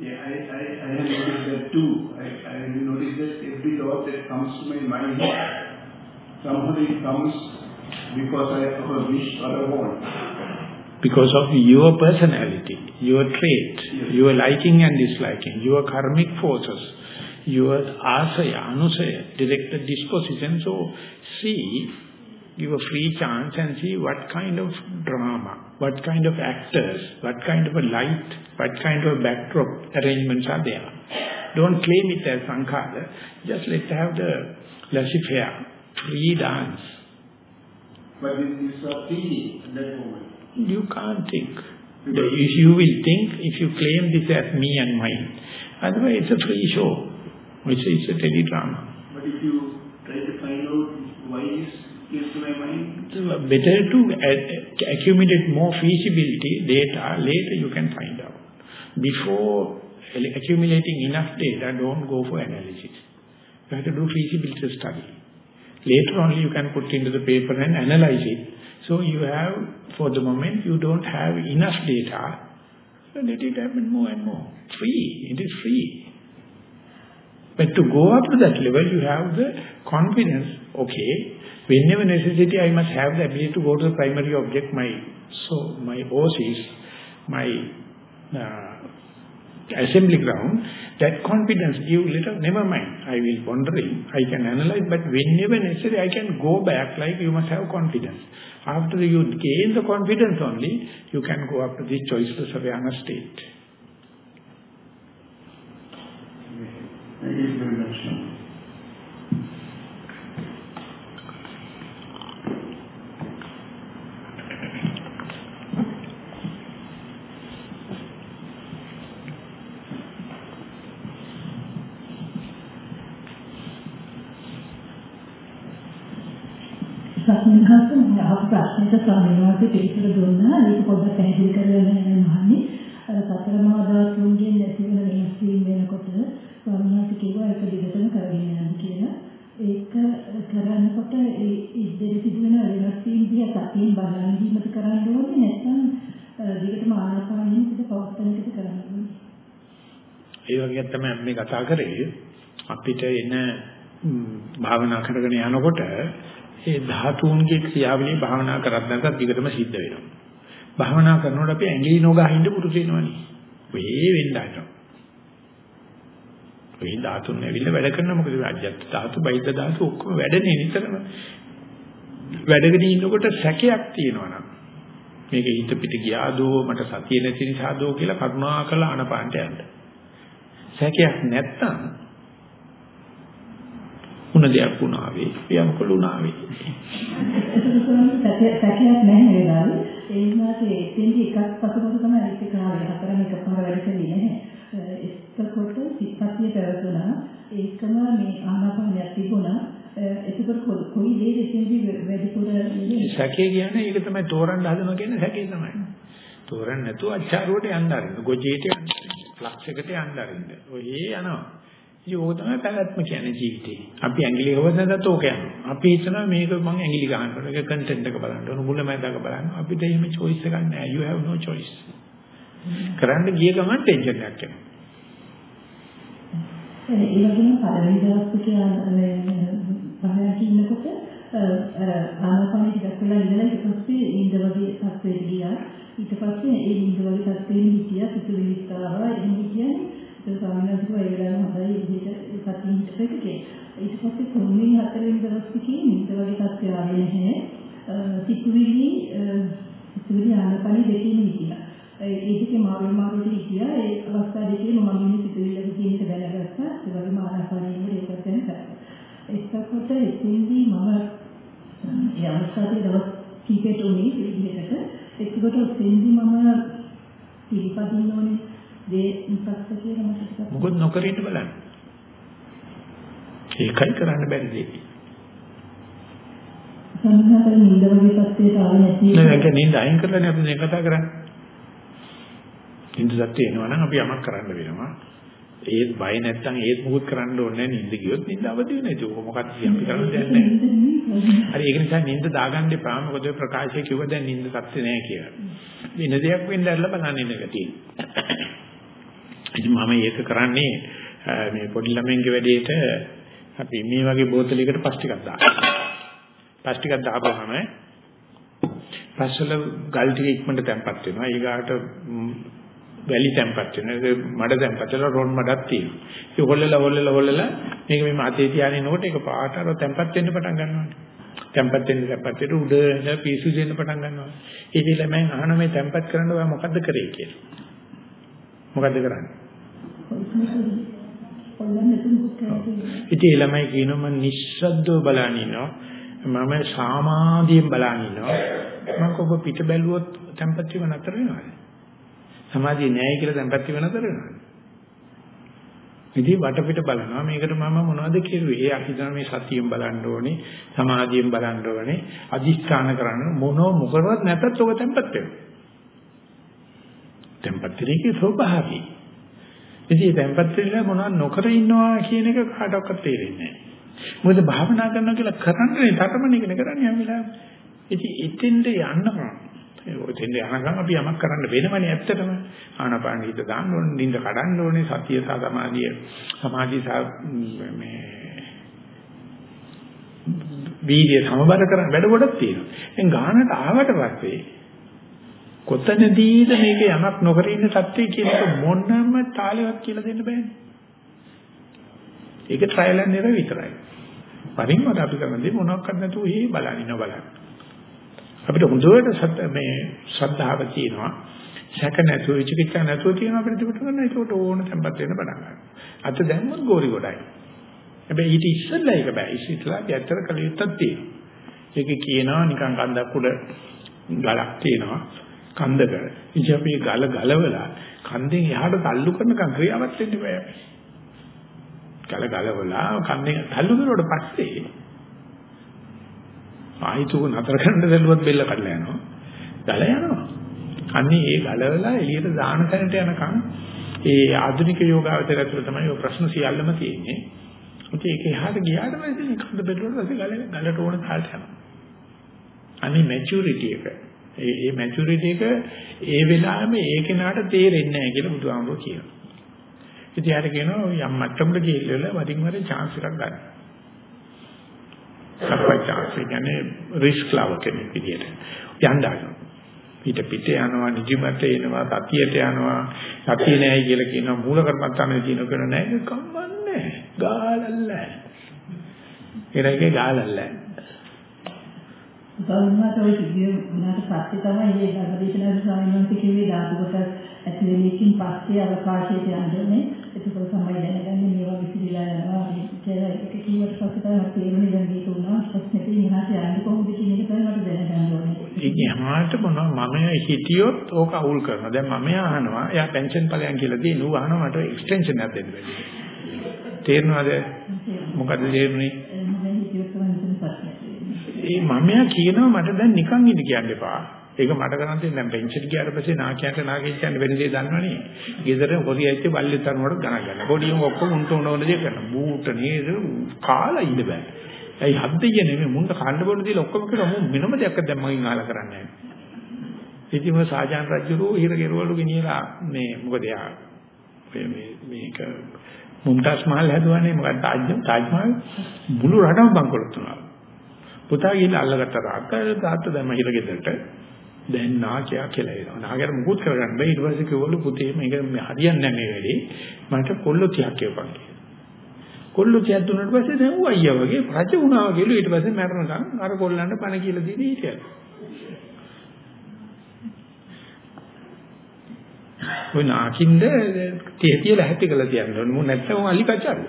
Yeah, I, I, I have noticed that too. I, I have noticed that every thought that comes to my mind, somehow it comes because I have a wish or a want. Because of your personality, your trait, your liking and disliking, your karmic forces, your asaya, anusaya, directed disposition. So see, give a free chance and see what kind of drama, what kind of actors, what kind of a light, what kind of backdrop arrangements are there. Don't claim it as sankhara, just let's have the laissez-faire, free dance. But is a thinking at that moment. You can't think. You will think, if you claim this as me and mine, otherwise it's a free show. It's, it's a teledrama. But if you try to find out why this came to my mind, So uh, better to a- accumulate more feasibility data, later you can find out. Before accumulating enough data, don't go for analysis. You have to do feasibility study. Later only you can put into the paper and analyze it. So you have, for the moment, you don't have enough data. So let it happen more and more. Free. It is free. But to go up to that level, you have the confidence, okay, whenever necessity, I must have the ability to go to the primary object, my so my OCs, my uh, assembly ground, that confidence give little, never mind, I will wondering, I can analyze, but whenever necessary, I can go back, like you must have confidence. After you gain the confidence only, you can go up to this choiceless awareness state. ස්වාමීන් වහන්සේ පිළිතුරු දුන්නා. ඒක පොඩ්ඩක් පැහැදිලි කරලා යන්න මහන්නේ. අර සතර මහා ධාතුන්ගෙන් ඇති වෙන වෙනස් වීම වෙනකොට ස්වාමීන් වහන්සේ කිව්වා ඒක දිගටම කරගෙන යන්න කියලා. ඒක කරනකොට ඒ ඉදිරි සිදුවෙන වෙනස් වීම දිහා සතියෙන් බලන් දීමට කරන්න ඕනේ නැත්නම් දිගටම ආනාපානෙන් පිට පවත්තනකට කරන්න ඕනේ. ඒ වගේ තමයි මේ කතා කරේ අපිට එන ම්, භාවනා කරගෙන යනකොට ඒ ධාතුන්ගේ ක්‍රියාවලිය භාවනා කරත් නැත්නම් දිගටම සිද්ධ වෙනවා. භාවනා කරනකොට අපි ඇඟිලි නොගා ඉන්න පුරුදු වෙනවනේ. වෙයි වෙන්න ආතෝ. වෙයි ධාතුන් ඇවිල්ලා වැඩ කරන මොකද අජ්ජත් ධාතු බයිද්ද ධාතු ඔක්කොම වැඩනේ නිතරම. වැඩගෙන ඉන්නකොට සැකයක් තියෙනවා නම් මේක හිත පිට ගියාදෝ මට සතිය නැති නිසාදෝ කියලා කරුණා කළ අනපාන්ට යන්න. සැකයක් නැත්තම් උන දෙයක් වුණාවේ පියම්කොළ වුණාවේ. සැකයක් සැකයක් නැහැ වෙලාවේ ඒ වුණාට එතෙන්දි එකක් පසුපස තමයි අනිත් එක ආවේ හතරම එකපාර වැඩ කළේ නැහැ එතකොට සිත්පත්තිය පැවතුණා ඒකම මේ ආනාපානයක් තිබුණා එතකොට කො- කොයි දේ එතෙන්දි වැඩිපුර නෙමෙයි. සැකේ කියන්නේ ඒක තමයි තෝරන්න හදනවා කියන්නේ සැකේ තමයි. තෝරන්න නැතුව අච්චාරුවට යන්න ආරින්න. ගොජේට යන්න. ෆ්ලක්ස් එකට යන්න ආරින්න. ඔය යනවා. ඉතින් ඕක තමයි පැවැත්ම කියන්නේ ජීවිතේ. අපි ඇඟිලි හොවන්නත් ඕක යනවා. අපි හිතනවා මේක මම ඇඟිලි ගන්න ඕන ඒක කන්ටෙන්ට් එක බලන්න ඕන මුල මැදක බලන්න අපිට එහෙම choice එකක් නැහැ you have no choice. කරන්න ගිය ගමන් ටෙන්ෂන් එකක් එනවා. ඒ වගේම පළවෙනි දවස් කියන්නේ පහලට ඉන්නකොට අර ආනාපානෙ ටිකක් වෙලා ඉඳලා ඊට පස්සේ ඉඳ වගේ තත්ත්වයට ගියා. ඊට පස්සේ ඒ ඉඳ වගේ තත්ත්වෙම හිටියා පිටුලිස්ත ආවා එහෙම කියන්නේ ඒ ස්වාමීන් වහන්සේ ඒ වෙලාවම හොඳයි විදිහට සතියින් හිටපෙක කියලා. ඊට පස්සේ තුන්වෙනි හතරවෙනි දවස් ටිකේ ඉඳ වගේ තත්ත්වය ආවේ නැහැ. සිතුවිලි සිතුවිලි ආනාපානෙ දෙකේම හිටියා. ඒ දෙකේ මාරු මාරුට හිටියා ඒ අවස්ථා දෙකේ මම ඉන්නේ සිතුවිල්ලක කියන එක දැනගත්තා ඒ වගේම ආනාපානෙ ඒකත් දැනගත්තා එතකොට එතෙන්දී මම ඒ අවස්ථාවේ දවස් කීපෙට උනේ ඒ විදිහට එතකොට එතෙන්දී මම පිළිපදින්න ඕනේ දේ මොකක්ද කියලා මට ටිකක් මොකොත් නොකර ඉන්න බලන්න ඒකයි කරන්න බැරි දෙයක් සම්හතර නින්ද වගේ තත්ත්වයට ආවේ නැති නෑ ඒක නින්ද අයින් කරලානේ අපි මේ කතා කරන්නේ. නින්ද සත්‍ය එනවා නම් අපි යමක් කරන්න වෙනවා. ඒත් බය නැත්තම් ඒත් මුකුත් කරන්න ඕනේ නෑ නින්ද ගියොත් නින්ද අවදි නැති. ඔක මොකක්ද අපි කරන්න දෙයක් නෑ. හරි ඒක නිසා නින්ද දාගන්න එපා. මොකද ඔය ප්‍රකාශය කිව්ව දැන් නින්ද සත්‍ය නෑ කියලා. වෙන දෙයක් වෙන්න ඇරලා බලන්න ඉන්න එක තියෙනවා. ඉතින් මම ඒක කරන්නේ මේ පොඩි ළමයින්ගේ වැඩේට අපි මේ වගේ බෝතලයකට පස් ටිකක් දානවා. පස් ටිකක් දාපුවම පස්වල ගල් ටික ඉක්මනට තැම්පත් වෙනවා. ඊගාට වැලි තැම්පත් වෙනවා. ඒක මඩ තැම්පත් වෙලා රොන් මඩක් තියෙනවා. ඒක හොල්ලලා හොල්ලලා හොල්ලලා මේක මේ අතේ තියාගෙන ඉනකොට ඒක පාට අර තැම්පත් වෙන්න පටන් ගන්නවා. තැම්පත් වෙන්න තැම්පත් වෙන්න උඩ ඉඳලා පිසු දෙන්න පටන් ගන්නවා. ඒ දිලා මම අහන මේ තැම්පත් කරන්න ඔයා මොකද්ද කරේ කියලා. මොකද්ද කරන්නේ? ඉතින් ළමයි කියනවා මම නිස්සද්දව බලන් ඉන්නවා. මම සාමාධියෙන් බලන් ඉන්නවා. මම කොබ පිට බැලුවොත් තැම්පත් වීම නතර වෙනවද? සමාධිය නැහැ කියලා තැම්පත් වීම නතර වෙනවද? ඉතින් වටපිට බලනවා මේකට මම මොනවද කිරුවේ? ඒ අහිතන මේ සතියෙන් බලන්න ඕනේ, සමාධියෙන් බලන්න ඕනේ, අදිස්ථාන කරන්න මොනෝ මොකවත් නැතත් ඔක තැම්පත් වෙනවා. තැම්පත් වෙන්නේ ස්වභාවයි. ඉතින් තැම්පත් වෙලා මොනවද නොකර ඉන්නවා කියන එක කාටවත් තේරෙන්නේ නැහැ. මොකද භාවනා කරනවා කියලා කරන්නේ තරමණ ඉගෙන කරන්නේ හැම වෙලාවෙම. ඉතින් එතෙන්ද යන්නවා. එතෙන්ද යනකම් අපි යමක් කරන්න වෙනවනේ ඇත්තටම. ආනාපාන හිත දාන්න ඕනේ, නිින්ද කඩන්න ඕනේ, සතිය සහ සමාධිය, සමාධිය සහ මේ වීර්ය සමබර කරන වැඩ ගොඩක් තියෙනවා. දැන් ගානට ආවට පස්සේ කොතනදීද මේක යමක් නොකර ඉන්න සත්‍යය කියන එක මොනම තාලෙවත් කියලා දෙන්න බෑනේ. ඒක ට්‍රයිල් ඇන්ඩ් එරර් විතරයි. පරිමත අපි කරන්නේ මොනවාක්වත් නැතුව හේ බලන්න ඉන්න බලන්න. අපිට හොඳට සත් මේ ශ්‍රද්ධාව තියෙනවා. සැක නැතුව විචිකිච්ඡා නැතුව තියෙන අපිට තිබුණ ගන්න ඒකට ඕන තැම්පත් වෙන්න පටන් ගන්නවා. අත දැම්මොත් ගෝරි ගොඩයි. හැබැයි ඊට ඉස්සෙල්ලා ඒක බෑ. ඉස්සෙල්ලා ඇත්තට කල යුත්තක් තියෙනවා. ඒක කියනවා නිකන් කන්දක් උඩ ගලක් තියෙනවා. කන්දක. ඉතින් අපි ගල ගලවලා කන්දෙන් එහාට තල්ලු කරනකම් ක්‍රියාවක් වෙන්න බෑ. ගල ගලවලා කන්දෙන් තල්ලු කරුවට පස්සේ ආයිතුක නතර කරන්න දැල්ලුවත් බෙල්ල කඩලා යනවා. ගල යනවා. අන්නේ ඒ ගලවලා එළියට දාන තැනට යනකම් ඒ ආධුනික යෝගාවචරය තුළ තමයි ඔය ප්‍රශ්න සියල්ලම තියෙන්නේ. ඉතින් ඒක එහාට ගියාට පස්සේ කන්ද බෙල්ලුවට පස්සේ ගල ගලට ඕන තාලට යනවා. අනේ මැචියුරිටි එක ඒ ඒ මැචියුරිටි එක ඒ වෙලාවෙම ඒ කෙනාට තේරෙන්නේ නැහැ කියලා බුදුහාමුදුරුවෝ කියනවා. ඉතින් යාට කියනවා යම් මට්ටමකට ගිහිල්ලා වරින් වර chance එකක් ගන්න. සප්පයි chance කියන්නේ රිස්ක් ලව කෙනෙක් විදියට. යන්න ගන්නවා. පිට පිට යනවා නිදිමත එනවා සතියට යනවා සතිය නැහැ කියලා කියනවා මූල කර්මත්තානේ කියන කෙනා නැහැ කම්මන්නේ ගාලල්ලා එරගේ ගාලල්ලා ගෞරවමත් ඔය සිද්ධිය වුණාට පස්සේ තමයි මේ ධර්මදේශනා ස්වාමීන් වහන්සේ කිව්වේ ධාතු කොටස් ඇතුලේ මේකින් පස්සේ අවකාශයට යන්නේ එතකොට තමයි දැනගන්නේ මේවා විසිරීලා යනවා කියලා ඒක කිව්වට පස්සේ තමයි තේරෙන්නේ දැන් මේක උනා ප්‍රශ්නේ ඉහාට යන්නේ කොහොමද කියන එක තමයි මට දැනගන්න ඕනේ. ඉතින් හැමෝට මොනවා මම හිටියොත් ඕක අවුල් කරනවා. දැන් මම අහනවා එයා පෙන්ෂන් ඵලයන් කියලා දෙන ඌ අහනවා මට එක්ස්ටෙන්ෂන් එකක් දෙන්න බැරි. තේරෙනවද? මොකද තේරුනේ? ඒ මමයා කියනවා මට දැන් නිකන් ඉඳ කියන්න එපා. ඒක මට කරන් දෙන්න දැන් පෙන්ෂන් ගියාට පස්සේ නාකියට නාකිය කියන්නේ වෙන දේ දන්නවනේ. ගෙදර හොරි ඇයිත් බල්ලේ තරමකට ගණන් ගන්න. පොඩියම ඔක්කොම උන්ට උන උන දේ කරනවා. බූට නේද කාලා ඉඳ බෑ. ඇයි හද්දිය නෙමෙයි මුන්ට කන්න බොන්න දීලා ඔක්කොම කරා මම වෙනම දෙයක් දැන් මගෙන් අහලා කරන්නේ නැහැ. ඉතින් මේ සාජාන් රජුරෝ හිර ගෙරවලු ගෙනියලා මේ මොකද යා මේ මේක මුම්තාස් මහල් හැදුවානේ මොකක්ද තාජ් තාජ් මහල් මුළු රටම බංකොලොත් වුණා. පුතා ගිහලා අල්ලගත්ත තාත්තා තාත්තා දැම්ම හිර ගෙදරට දැන් නාකියා කියලා එනවා. නාගයට මුකුත් කරගන්න බෑ. ඊට පස්සේ කිව්වලු පුතේ මේක හරියන්නේ නැහැ මේ වැඩේ. මට කොල්ල 30ක් කියපන් කියලා. කොල්ල 30ක් දුන්නාට පස්සේ දැන් ඌ අයියා වගේ රජ වුණා වගේලු ඊට පස්සේ මැරෙනකන් අර කොල්ලන්ට පණ කියලා දීලා හිටියලු. ඔය නාකින්ද තිය තියලා හැටි කළා තියන්න ඕනේ. මොන නැත්තම් අලි කචරු.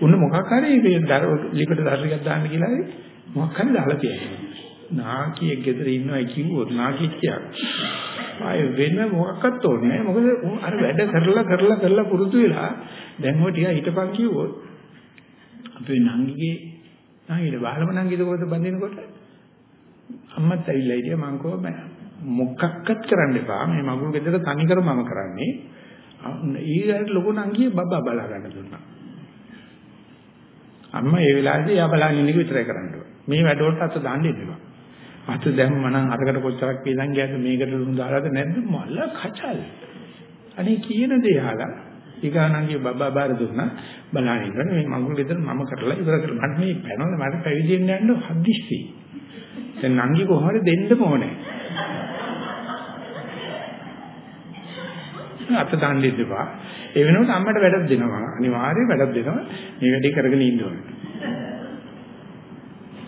උන්න මොකක් හරි මේ දර ලිපට දර්ශකයක් දාන්න කියලා මොකක් හරි දාලා තියෙනවා. නාකියෙක් ගෙදර ඉන්නවයි කිව්වොත් නාකිච්චයක්. ආය වෙන මොකක්වත් ඕනේ නැහැ. මොකද අර වැඩ කරලා කරලා කරලා පුරුදු වෙලා දැන් ඔය ටික හිටපන් කිව්වොත් අපේ නංගිගේ නංගිට බාලම නංගිද කොහෙද බඳිනකොට අම්මත් ඇවිල්ලා හිටියා මං කෝ මොකක්වත් කරන්න එපා. මේ මගුල් ගෙදර තනි කර මම කරන්නේ. ඊළඟට ලොකු නංගිය බබා බලා ගන්න දුන්නා. අම්මා ඒ වෙලාවේදී යා බලන් ඉන්න එක විතරයි කරන්න ඕනේ. මේ වැඩවලට අත දාන්න එපා. අත දැම්ම නම් අරකට කොච්චරක් වේදන් ගියද මේකට ලුණු දාලාද නැද්ද මල්ල කචල්. අනේ කියන දේ අහලා ඊගානන්ගේ බබා බාර දුන්නා බලන්න ඉන්න මේ මඟුල් ගෙදර මම කරලා ඉවර කරලා මට මේ පැනවල මට පැවිදි වෙන්න යන්න හදිස්සි. දැන් නංගි කොහොමද දෙන්න ඕනේ. අත දාන්න ඉඳපා. ඒ වෙනකොට අම්මට වැඩක් දෙනවා. අනිවාර්යයෙන් වැඩක් දෙනවා. මේ වැඩේ කරගෙන ඉන්න ඕනේ.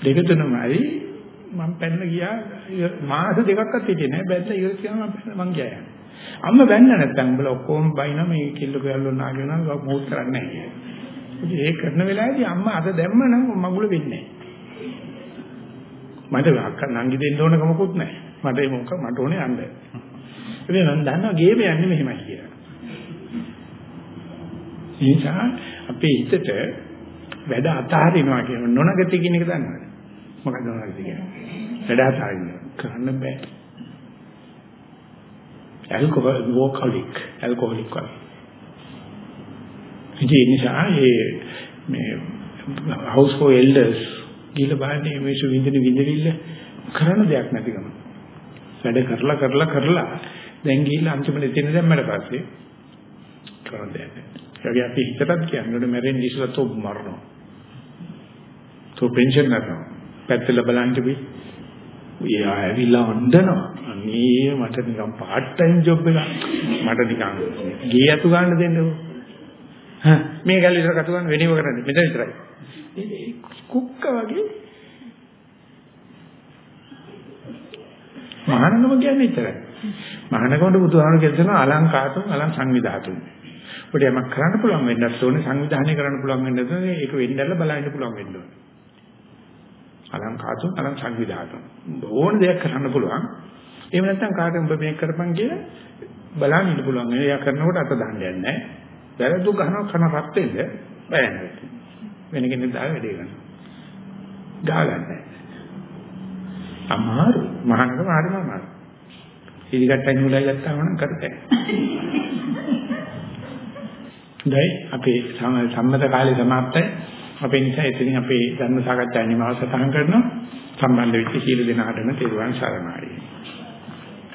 දෙක තුනමයි මම පැන්න ගියා මාස දෙකක්වත් හිටියේ නෑ බැලලා ඉවර කියලා මම මං ගියා. අම්ම බැන්න නැත්තම් උඹලා ඔක්කොම බයින මේ කිල්ල කැල්ල නාගෙන යනවා මොහොත් කරන්නේ නැහැ කියලා. ඒ කරන වෙලාවේදී අම්මා අද දැම්ම නම් මගුල වෙන්නේ නැහැ. මට අක්ක නංගි දෙන්න ඕන කමකුත් නැහැ. මට ඒ මොකක් මට ඕනේ යන්න. ඒ මම දන්නවා ගේම යන්නේ මෙහෙමයි කියලා. නිසා අපේ හිතට වැඩ අතහරිනවා කියන නොනගති කියන එක දන්නවද? මොකක්ද නොනගති කියන්නේ? වැඩ අතහරින්න කරන්න බෑ. ඇල්කොහොල් වෝකලික් ඇල්කොහොලික් වගේ. ඉතින් ඒ නිසා මේ මේ house for elders ගිහලා බලන්නේ මේ සුවිඳින විඳවිල්ල කරන දෙයක් නැතිකම. වැඩ කරලා කරලා කරලා දැන් ගිහිල්ලා අන්තිමට එතන දැම්මට පස්සේ කරන දෙයක් නැහැ. ඒගොල්ලෝ අපි හිතටත් කියන්නේ මැරෙන්න ඉස්සලා තෝ මරනවා. තෝ පෙන්ෂන් ගන්නවා. පැත්තල බලන්න බි. එයා ඇවිල්ලා අඬනවා. අනේ මට නිකන් part time job එකක්. මට නිකන් ගේ අතු ගන්න දෙන්නකෝ. හා මේ ගල් විතර කතු ගන්න වෙනව කරන්නේ. මෙතන විතරයි. කුක්ක වගේ මහානකම කියන්නේ ඉතරයි. මහානකමට බුදුහාමුදුරු කියන අලංකාතුන් අලං සංවිධාතුන්. ඔබට යමක් කරන්න පුළුවන් වෙන්නත් ඕනේ සංවිධානය කරන්න පුළුවන් වෙන්නත් ඕනේ ඒක වෙන්නදලා බලන්න පුළුවන් වෙන්න ඕනේ. අලංකාතුන් අලං සංවිධාතුන්. ඕන දෙයක් කරන්න පුළුවන්. එහෙම නැත්නම් කාට උඹ මේක කරපන් කියලා බලන්න ඉන්න පුළුවන්. එයා කරනකොට අත දාන්න යන්නේ නැහැ. වැරදු ගහනවා කන රත් වෙන්න බයන්නේ. වෙන කෙනෙක් දාලා වැඩේ කරනවා. ගහගන්නේ. අමාරු මහානකම හරිම අමාරු. ඉදිකට්ටයි නුලයි ගත්තාම නම් කරතේ. දැන් අපේ සම්මත කාලේ සමාප්තයි. අපේ නිසා එතනින් අපේ ධර්ම සාකච්ඡා නිමාව සටහන් කරනවා. සම්බන්ධ වෙච්ච සීල දෙනාටම තෙරුවන් සරණයි.